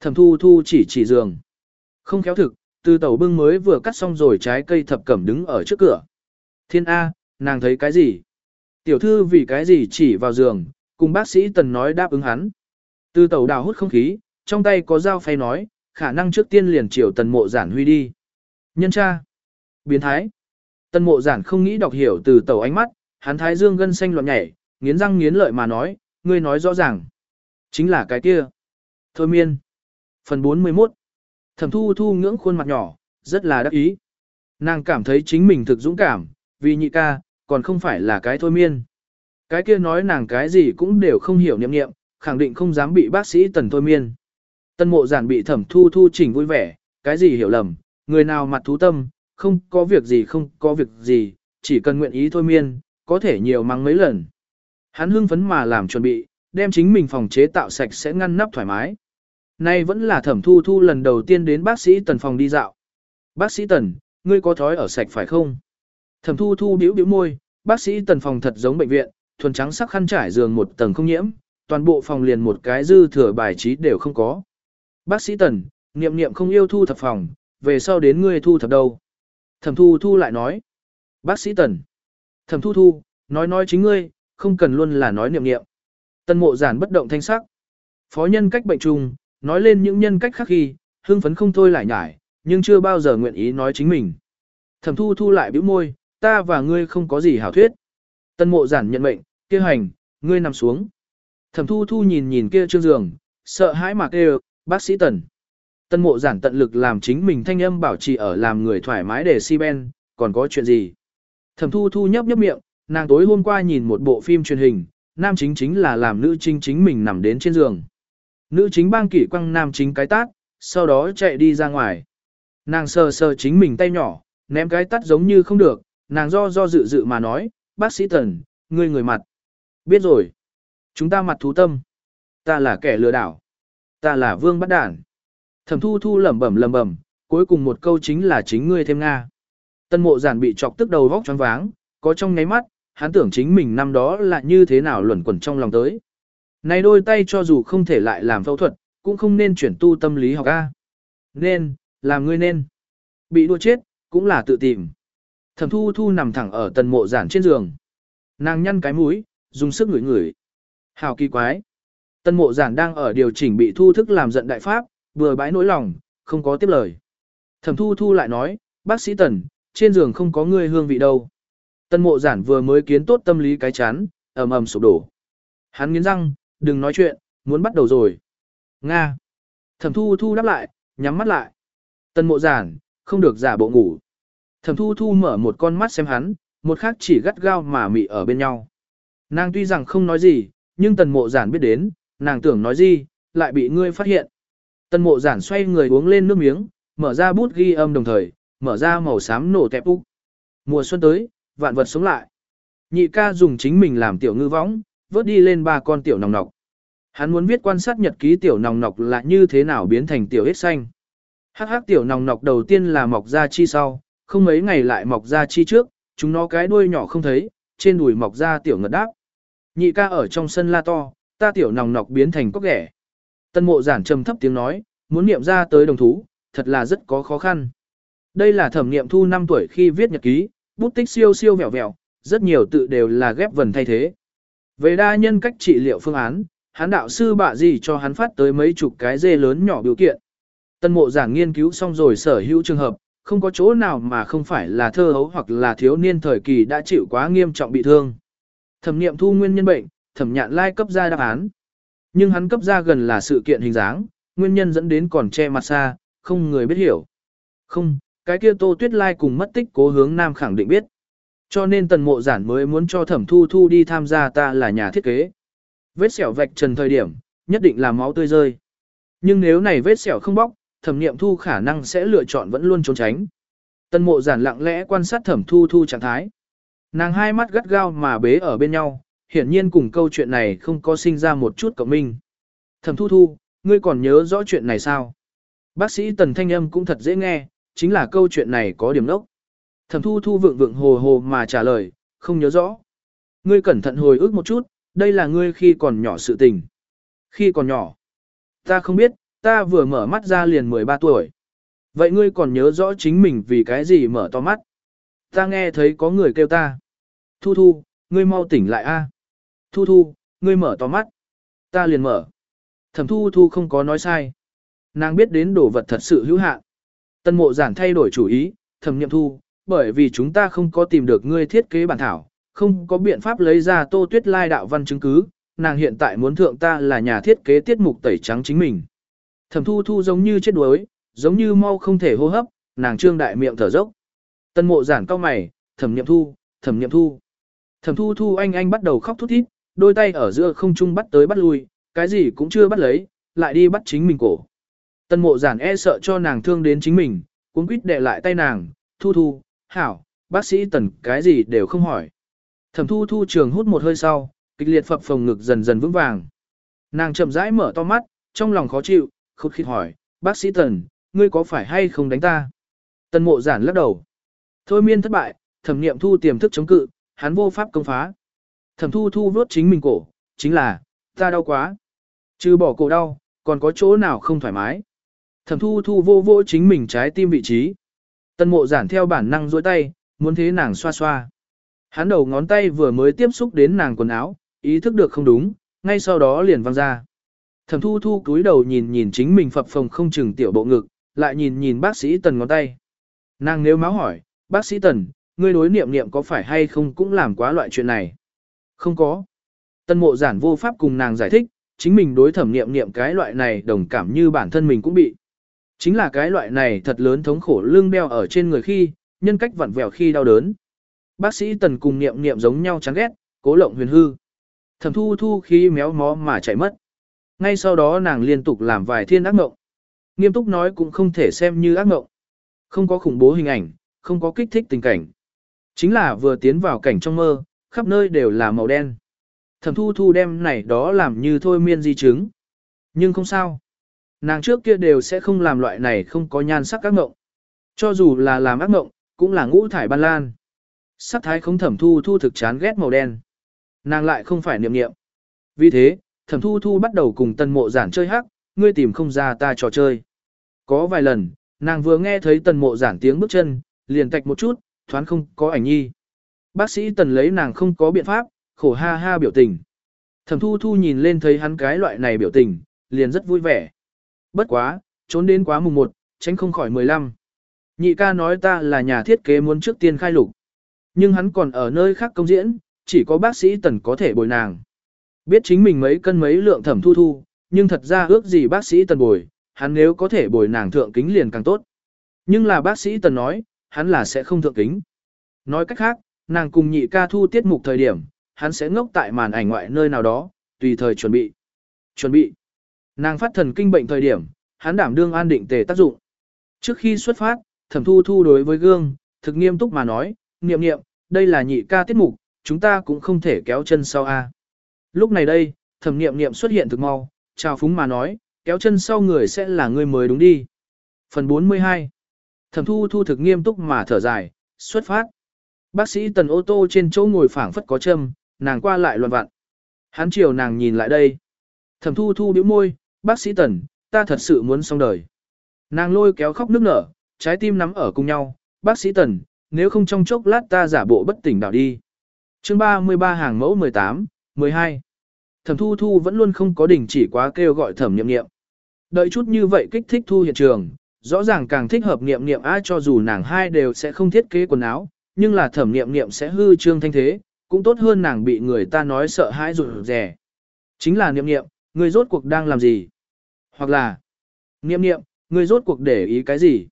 Thẩm thu thu chỉ chỉ giường. Không khéo thực, từ tàu bưng mới vừa cắt xong rồi trái cây thập cẩm đứng ở trước cửa. Thiên A, nàng thấy cái gì? Tiểu thư vì cái gì chỉ vào giường, cùng bác sĩ tần nói đáp ứng hắn. Từ tàu đào hút không khí, trong tay có dao phay nói, khả năng trước tiên liền chiều tần mộ giản huy đi. Nhân cha. Biến thái. Tần mộ giản không nghĩ đọc hiểu từ tàu ánh mắt, hắn thái dương gân xanh loạn nhảy, nghiến răng nghiến lợi mà nói, ngươi nói rõ ràng. Chính là cái kia. Thôi miên. Phần 41. Thẩm thu thu ngưỡng khuôn mặt nhỏ, rất là đắc ý. Nàng cảm thấy chính mình thực dũng cảm, vì nhị ca, còn không phải là cái thôi miên. Cái kia nói nàng cái gì cũng đều không hiểu niệm niệm, khẳng định không dám bị bác sĩ tần thôi miên. Tân mộ giản bị thẩm thu thu chỉnh vui vẻ, cái gì hiểu lầm, người nào mặt thú tâm, không có việc gì không có việc gì, chỉ cần nguyện ý thôi miên, có thể nhiều mắng mấy lần. Hắn hưng phấn mà làm chuẩn bị, đem chính mình phòng chế tạo sạch sẽ ngăn nắp thoải mái. Nay vẫn là thẩm thu thu lần đầu tiên đến bác sĩ tần phòng đi dạo. Bác sĩ tần, ngươi có thói ở sạch phải không? Thẩm thu thu biểu biểu môi, bác sĩ tần phòng thật giống bệnh viện, thuần trắng sắc khăn trải giường một tầng không nhiễm, toàn bộ phòng liền một cái dư thừa bài trí đều không có. Bác sĩ tần, niệm niệm không yêu thu thập phòng, về sau đến ngươi thu thập đâu? Thẩm thu thu lại nói. Bác sĩ tần. Thẩm thu thu, nói nói chính ngươi, không cần luôn là nói niệm niệm. Tân mộ giản bất động thanh sắc. Phó nhân cách bệnh trùng, nói lên những nhân cách khác khi, hưng phấn không thôi lại nhải, nhưng chưa bao giờ nguyện ý nói chính mình. Thẩm thu thu lại bĩu môi, ta và ngươi không có gì hảo thuyết. Tân mộ giản nhận mệnh, kia hành, ngươi nằm xuống. Thẩm thu thu nhìn nhìn kia trương giường, sợ hãi mà kêu, bác sĩ tần. Tân mộ giản tận lực làm chính mình thanh âm bảo trì ở làm người thoải mái để si ben, còn có chuyện gì. Thẩm thu thu nhấp nhấp miệng, nàng tối hôm qua nhìn một bộ phim truyền hình, nam chính chính là làm nữ chính chính mình nằm đến trên giường. Nữ chính bang kỷ quăng nam chính cái tát, sau đó chạy đi ra ngoài. Nàng sờ sờ chính mình tay nhỏ, ném cái tát giống như không được, nàng do do dự dự mà nói, bác sĩ Tần, ngươi người mặt. Biết rồi. Chúng ta mặt thú tâm. Ta là kẻ lừa đảo. Ta là vương bắt đản. Thẩm thu thu lẩm bẩm lẩm bẩm, cuối cùng một câu chính là chính ngươi thêm Nga. Tân mộ giản bị chọc tức đầu vóc choáng váng, có trong ngáy mắt, hắn tưởng chính mình năm đó là như thế nào luẩn quẩn trong lòng tới. Này đôi tay cho dù không thể lại làm phẫu thuật, cũng không nên chuyển tu tâm lý học A. Nên, làm ngươi nên. Bị đua chết, cũng là tự tìm. Thẩm thu thu nằm thẳng ở tần mộ giản trên giường. Nàng nhăn cái mũi, dùng sức ngửi ngửi. Hào kỳ quái. Tân mộ giản đang ở điều chỉnh bị thu thức làm giận đại pháp, vừa bãi nỗi lòng, không có tiếp lời. Thẩm thu thu lại nói, bác sĩ tần, trên giường không có người hương vị đâu. Tân mộ giản vừa mới kiến tốt tâm lý cái chán, ầm ầm sụp đổ. Hắn nghiến răng, đừng nói chuyện, muốn bắt đầu rồi. Nga. Thẩm thu thu đáp lại, nhắm mắt lại. Tân mộ giản, không được giả bộ ngủ. Thẩm thu thu mở một con mắt xem hắn, một khác chỉ gắt gao mà mị ở bên nhau. Nàng tuy rằng không nói gì, nhưng tần mộ giản biết đến, nàng tưởng nói gì, lại bị ngươi phát hiện. Tần mộ giản xoay người uống lên nước miếng, mở ra bút ghi âm đồng thời, mở ra màu xám nổ tẹp úc. Mùa xuân tới, vạn vật sống lại. Nhị ca dùng chính mình làm tiểu ngư võng, vớt đi lên ba con tiểu nòng nọc. Hắn muốn viết quan sát nhật ký tiểu nòng nọc là như thế nào biến thành tiểu hết xanh. Hắc hắc tiểu nòng nọc đầu tiên là mọc ra chi sau, không mấy ngày lại mọc ra chi trước, chúng nó cái đuôi nhỏ không thấy, trên đùi mọc ra tiểu ngật đáp. Nhị ca ở trong sân la to, ta tiểu nòng nọc biến thành cốc ghẻ. Tân mộ giản trầm thấp tiếng nói, muốn niệm ra tới đồng thú, thật là rất có khó khăn. Đây là thẩm niệm thu 5 tuổi khi viết nhật ký, bút tích siêu siêu vẹo vẹo, rất nhiều tự đều là ghép vần thay thế. Về đa nhân cách trị liệu phương án, hắn đạo sư bạ gì cho hắn phát tới mấy chục cái dê lớn nhỏ biểu kiện. Tân mộ giảng nghiên cứu xong rồi sở hữu trường hợp, không có chỗ nào mà không phải là thơ hấu hoặc là thiếu niên thời kỳ đã chịu quá nghiêm trọng bị thương. Thẩm nghiệm thu nguyên nhân bệnh, thẩm nhạn lai cấp ra đáp án. Nhưng hắn cấp ra gần là sự kiện hình dáng, nguyên nhân dẫn đến còn che mặt xa, không người biết hiểu. Không, cái kia tô tuyết lai cùng mất tích cố hướng nam khẳng định biết. Cho nên tần mộ giản mới muốn cho thẩm thu thu đi tham gia ta là nhà thiết kế. Vết sẹo vạch trần thời điểm, nhất định là máu tươi rơi. Nhưng nếu này vết sẹo không bóc, thẩm nghiệm thu khả năng sẽ lựa chọn vẫn luôn trốn tránh. Tần mộ giản lặng lẽ quan sát thẩm thu thu trạng thái. Nàng hai mắt gắt gao mà bế ở bên nhau, hiển nhiên cùng câu chuyện này không có sinh ra một chút cộng minh. Thẩm thu thu, ngươi còn nhớ rõ chuyện này sao? Bác sĩ tần thanh âm cũng thật dễ nghe, chính là câu chuyện này có điểm nốc. Thẩm thu thu vượng vượng hồ hồ mà trả lời, không nhớ rõ. Ngươi cẩn thận hồi ức một chút, đây là ngươi khi còn nhỏ sự tình. Khi còn nhỏ, ta không biết, ta vừa mở mắt ra liền 13 tuổi. Vậy ngươi còn nhớ rõ chính mình vì cái gì mở to mắt? Ta nghe thấy có người kêu ta. Thu thu, ngươi mau tỉnh lại a. Thu thu, ngươi mở to mắt. Ta liền mở. Thẩm thu thu không có nói sai. Nàng biết đến đồ vật thật sự hữu hạn. Tân mộ giản thay đổi chủ ý, thẩm nhậm thu, bởi vì chúng ta không có tìm được ngươi thiết kế bản thảo, không có biện pháp lấy ra tô tuyết lai đạo văn chứng cứ, nàng hiện tại muốn thượng ta là nhà thiết kế tiết mục tẩy trắng chính mình. Thẩm thu thu giống như chết đuối, giống như mau không thể hô hấp, nàng trương đại miệng thở dốc. Tân mộ giản cao mày, thẩm niệm thu, thẩm niệm thu. Thẩm thu thu anh anh bắt đầu khóc thút thít, đôi tay ở giữa không trung bắt tới bắt lui, cái gì cũng chưa bắt lấy, lại đi bắt chính mình cổ. Tân mộ giản e sợ cho nàng thương đến chính mình, cuốn quýt đè lại tay nàng, thu thu, hảo, bác sĩ tần cái gì đều không hỏi. Thẩm thu thu trường hút một hơi sau, kịch liệt phập phồng ngực dần dần vững vàng. Nàng chậm rãi mở to mắt, trong lòng khó chịu, khụt khịt hỏi, bác sĩ tần, ngươi có phải hay không đánh ta? Tần mộ giản lắc đầu. Thôi miên thất bại, thẩm niệm thu tiềm thức chống cự, hắn vô pháp công phá. Thẩm thu thu vuốt chính mình cổ, chính là, ta đau quá. Trừ bỏ cổ đau, còn có chỗ nào không thoải mái. Thẩm thu thu vô vô chính mình trái tim vị trí. Tân mộ giản theo bản năng duỗi tay, muốn thế nàng xoa xoa. Hắn đầu ngón tay vừa mới tiếp xúc đến nàng quần áo, ý thức được không đúng, ngay sau đó liền văng ra. Thẩm thu thu cúi đầu nhìn nhìn chính mình phập phồng không chừng tiểu bộ ngực, lại nhìn nhìn bác sĩ tần ngón tay. Nàng nếu máu hỏi, bác sĩ tần, ngươi đối niệm niệm có phải hay không cũng làm quá loại chuyện này? Không có. Tân mộ giản vô pháp cùng nàng giải thích, chính mình đối thẩm niệm niệm cái loại này đồng cảm như bản thân mình cũng bị. Chính là cái loại này thật lớn thống khổ lưng đeo ở trên người khi, nhân cách vặn vẹo khi đau đớn. Bác sĩ tần cùng niệm niệm giống nhau chán ghét, cố lộng huyền hư. Thẩm thu thu khi méo mó mà chạy mất. Ngay sau đó nàng liên tục làm vài thiên ác mộng. Nghiêm túc nói cũng không thể xem như ác mộng. Không có khủng bố hình ảnh, không có kích thích tình cảnh. Chính là vừa tiến vào cảnh trong mơ, khắp nơi đều là màu đen. Thẩm thu thu đem này đó làm như thôi miên di chứng. Nhưng không sao. Nàng trước kia đều sẽ không làm loại này không có nhan sắc ác ngộng. Cho dù là làm ác ngộng, cũng là ngũ thải ban lan. Sắc thái không thẩm thu thu thực chán ghét màu đen. Nàng lại không phải niệm niệm. Vì thế, thẩm thu thu bắt đầu cùng tần mộ giản chơi hắc, ngươi tìm không ra ta trò chơi. Có vài lần, nàng vừa nghe thấy tần mộ giản tiếng bước chân, liền tạch một chút, thoáng không có ảnh nhi. Bác sĩ tần lấy nàng không có biện pháp, khổ ha ha biểu tình. Thẩm thu thu nhìn lên thấy hắn cái loại này biểu tình, liền rất vui vẻ. Bất quá, trốn đến quá mùng 1, tránh không khỏi 15. Nhị ca nói ta là nhà thiết kế muốn trước tiên khai lục. Nhưng hắn còn ở nơi khác công diễn, chỉ có bác sĩ tần có thể bồi nàng. Biết chính mình mấy cân mấy lượng thẩm thu thu, nhưng thật ra ước gì bác sĩ tần bồi, hắn nếu có thể bồi nàng thượng kính liền càng tốt. Nhưng là bác sĩ tần nói, hắn là sẽ không thượng kính. Nói cách khác, nàng cùng nhị ca thu tiết mục thời điểm, hắn sẽ ngốc tại màn ảnh ngoại nơi nào đó, tùy thời chuẩn bị. Chuẩn bị. Nàng phát thần kinh bệnh thời điểm, hắn đảm đương an định tề tác dụng. Trước khi xuất phát, thẩm thu thu đối với gương, thực nghiêm túc mà nói, niệm niệm, đây là nhị ca tiết mục, chúng ta cũng không thể kéo chân sau a. Lúc này đây, thẩm niệm niệm xuất hiện thực mau, chào phúng mà nói, kéo chân sau người sẽ là người mới đúng đi. Phần 42 Thẩm thu thu thực nghiêm túc mà thở dài, xuất phát. Bác sĩ tần ô tô trên chỗ ngồi phảng phất có châm, nàng qua lại loạn vặn. Hắn chiều nàng nhìn lại đây. Thẩm thu thu bĩu môi, bác sĩ tần, ta thật sự muốn xong đời. Nàng lôi kéo khóc nước nở, trái tim nắm ở cùng nhau, bác sĩ tần, nếu không trong chốc lát ta giả bộ bất tỉnh đảo đi. chương 33 hàng mẫu 18, 12. Thẩm thu thu vẫn luôn không có đình chỉ quá kêu gọi thẩm nghiệm nghiệm. Đợi chút như vậy kích thích thu hiện trường, rõ ràng càng thích hợp nghiệm nghiệm ai cho dù nàng hai đều sẽ không thiết kế quần áo, nhưng là thẩm nghiệm nghiệm sẽ hư trương thanh thế, cũng tốt hơn nàng bị người ta nói sợ hãi rụt rè. Chính là nghiệm nghiệm, người rốt cuộc đang làm gì? Hoặc là, nghiệm nghiệm, người rốt cuộc để ý cái gì?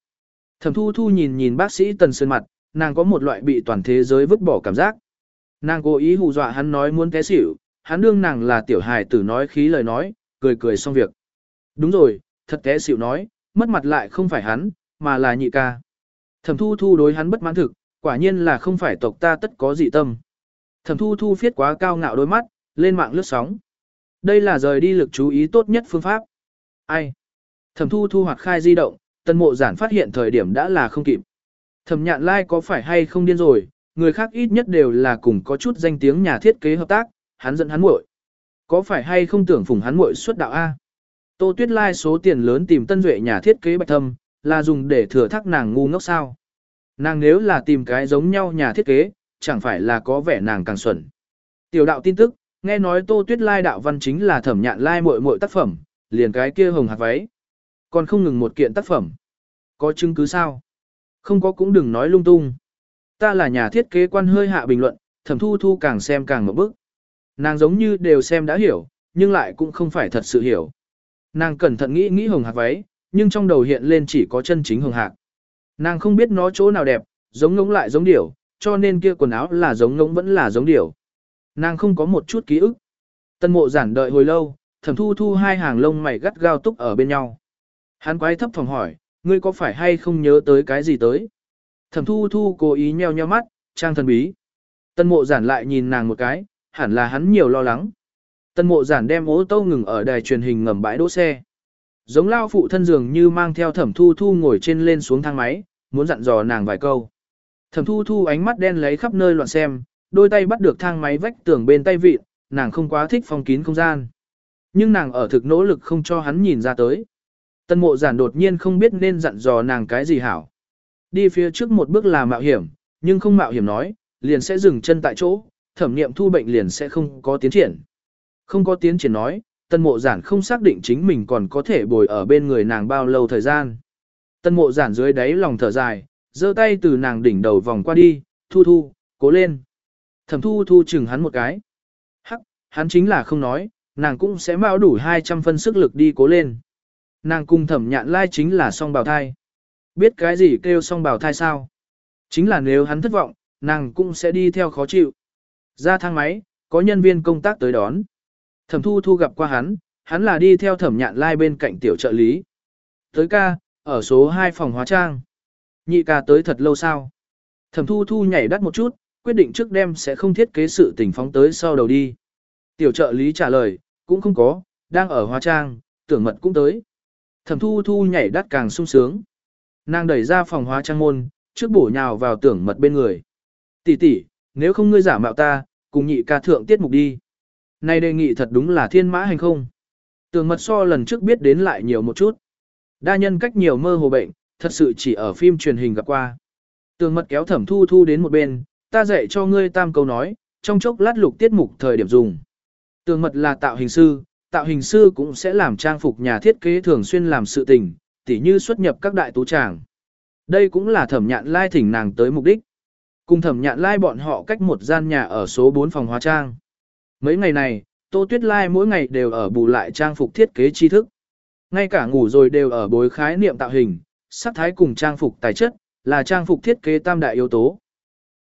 Thẩm thu thu nhìn nhìn bác sĩ tần sơn mặt, nàng có một loại bị toàn thế giới vứt bỏ cảm giác. Nàng cố ý hù dọa hắn nói muốn té xỉu, hắn đương nàng là tiểu hài tử nói khí lời nói, cười cười xong việc. Đúng rồi, thật té xỉu nói, mất mặt lại không phải hắn, mà là nhị ca. Thẩm thu thu đối hắn bất mãn thực, quả nhiên là không phải tộc ta tất có dị tâm. Thẩm thu thu phiết quá cao ngạo đôi mắt, lên mạng lướt sóng. Đây là rời đi lực chú ý tốt nhất phương pháp. Ai? Thẩm thu thu hoạt khai di động, tân mộ giản phát hiện thời điểm đã là không kịp. Thẩm nhạn lai like có phải hay không điên rồi, người khác ít nhất đều là cùng có chút danh tiếng nhà thiết kế hợp tác, hắn dẫn hắn muội. Có phải hay không tưởng phùng hắn muội xuất đạo A? Tô Tuyết Lai số tiền lớn tìm tân duệ nhà thiết kế bạch thâm, là dùng để thừa thác nàng ngu ngốc sao. Nàng nếu là tìm cái giống nhau nhà thiết kế, chẳng phải là có vẻ nàng càng xuẩn. Tiểu đạo tin tức, nghe nói Tô Tuyết Lai đạo văn chính là thẩm nhạn lai muội muội tác phẩm, liền cái kia hồng hạt váy. Còn không ngừng một kiện tác phẩm. Có chứng cứ sao? Không có cũng đừng nói lung tung. Ta là nhà thiết kế quan hơi hạ bình luận, thẩm thu thu càng xem càng một bức. Nàng giống như đều xem đã hiểu, nhưng lại cũng không phải thật sự hiểu. Nàng cẩn thận nghĩ nghĩ hồng hạc váy, nhưng trong đầu hiện lên chỉ có chân chính hồng hạc. Nàng không biết nó chỗ nào đẹp, giống ngỗng lại giống điểu, cho nên kia quần áo là giống ngỗng vẫn là giống điểu. Nàng không có một chút ký ức. Tân mộ giản đợi hồi lâu, thẩm thu thu hai hàng lông mày gắt gao túc ở bên nhau. Hắn quái thấp phòng hỏi, ngươi có phải hay không nhớ tới cái gì tới? Thẩm thu thu cố ý nheo nheo mắt, trang thần bí. Tân mộ giản lại nhìn nàng một cái, hẳn là hắn nhiều lo lắng. Tân mộ giản đem ô tô ngừng ở đài truyền hình ngầm bãi đỗ xe. Giống lao phụ thân dường như mang theo thẩm thu thu ngồi trên lên xuống thang máy, muốn dặn dò nàng vài câu. Thẩm thu thu ánh mắt đen lấy khắp nơi loạn xem, đôi tay bắt được thang máy vách tường bên tay vịt, nàng không quá thích phong kín không gian. Nhưng nàng ở thực nỗ lực không cho hắn nhìn ra tới. Tân mộ giản đột nhiên không biết nên dặn dò nàng cái gì hảo. Đi phía trước một bước là mạo hiểm, nhưng không mạo hiểm nói, liền sẽ dừng chân tại chỗ, thẩm nghiệm thu bệnh liền sẽ không có tiến triển. Không có tiến triển nói, tân mộ giản không xác định chính mình còn có thể bồi ở bên người nàng bao lâu thời gian. Tân mộ giản dưới đáy lòng thở dài, giơ tay từ nàng đỉnh đầu vòng qua đi, thu thu, cố lên. Thẩm thu thu chừng hắn một cái. Hắc, hắn chính là không nói, nàng cũng sẽ mạo đủ 200 phân sức lực đi cố lên. Nàng cùng thẩm nhạn lai chính là song bào thai. Biết cái gì kêu song bào thai sao? Chính là nếu hắn thất vọng, nàng cũng sẽ đi theo khó chịu. Ra thang máy, có nhân viên công tác tới đón. Thẩm thu thu gặp qua hắn, hắn là đi theo thẩm nhạn lai bên cạnh tiểu trợ lý. Tới ca, ở số 2 phòng hóa trang. Nhị ca tới thật lâu sao? Thẩm thu thu nhảy đắt một chút, quyết định trước đêm sẽ không thiết kế sự tình phóng tới sau đầu đi. Tiểu trợ lý trả lời, cũng không có, đang ở hóa trang, tưởng mật cũng tới. Thẩm thu thu nhảy đắt càng sung sướng. Nàng đẩy ra phòng hóa trang môn, trước bổ nhào vào tưởng mật bên người. Tỷ tỷ, nếu không ngươi giả mạo ta, cùng nhị ca thượng tiết mục đi. Này đề nghị thật đúng là thiên mã hành không. Tưởng mật so lần trước biết đến lại nhiều một chút. Đa nhân cách nhiều mơ hồ bệnh, thật sự chỉ ở phim truyền hình gặp qua. Tường mật kéo thẩm thu thu đến một bên, ta dạy cho ngươi tam câu nói, trong chốc lát lục tiết mục thời điểm dùng. Tường mật là tạo hình sư, tạo hình sư cũng sẽ làm trang phục nhà thiết kế thường xuyên làm sự tình, tỉ như xuất nhập các đại tú tràng. Đây cũng là thẩm nhạn lai thỉnh nàng tới mục đích. Cùng thẩm nhạn lai bọn họ cách một gian nhà ở số 4 phòng hóa trang. Mấy ngày này, Tô Tuyết Lai mỗi ngày đều ở bù lại trang phục thiết kế tri thức. Ngay cả ngủ rồi đều ở bối khái niệm tạo hình, sắc thái cùng trang phục tài chất, là trang phục thiết kế tam đại yếu tố.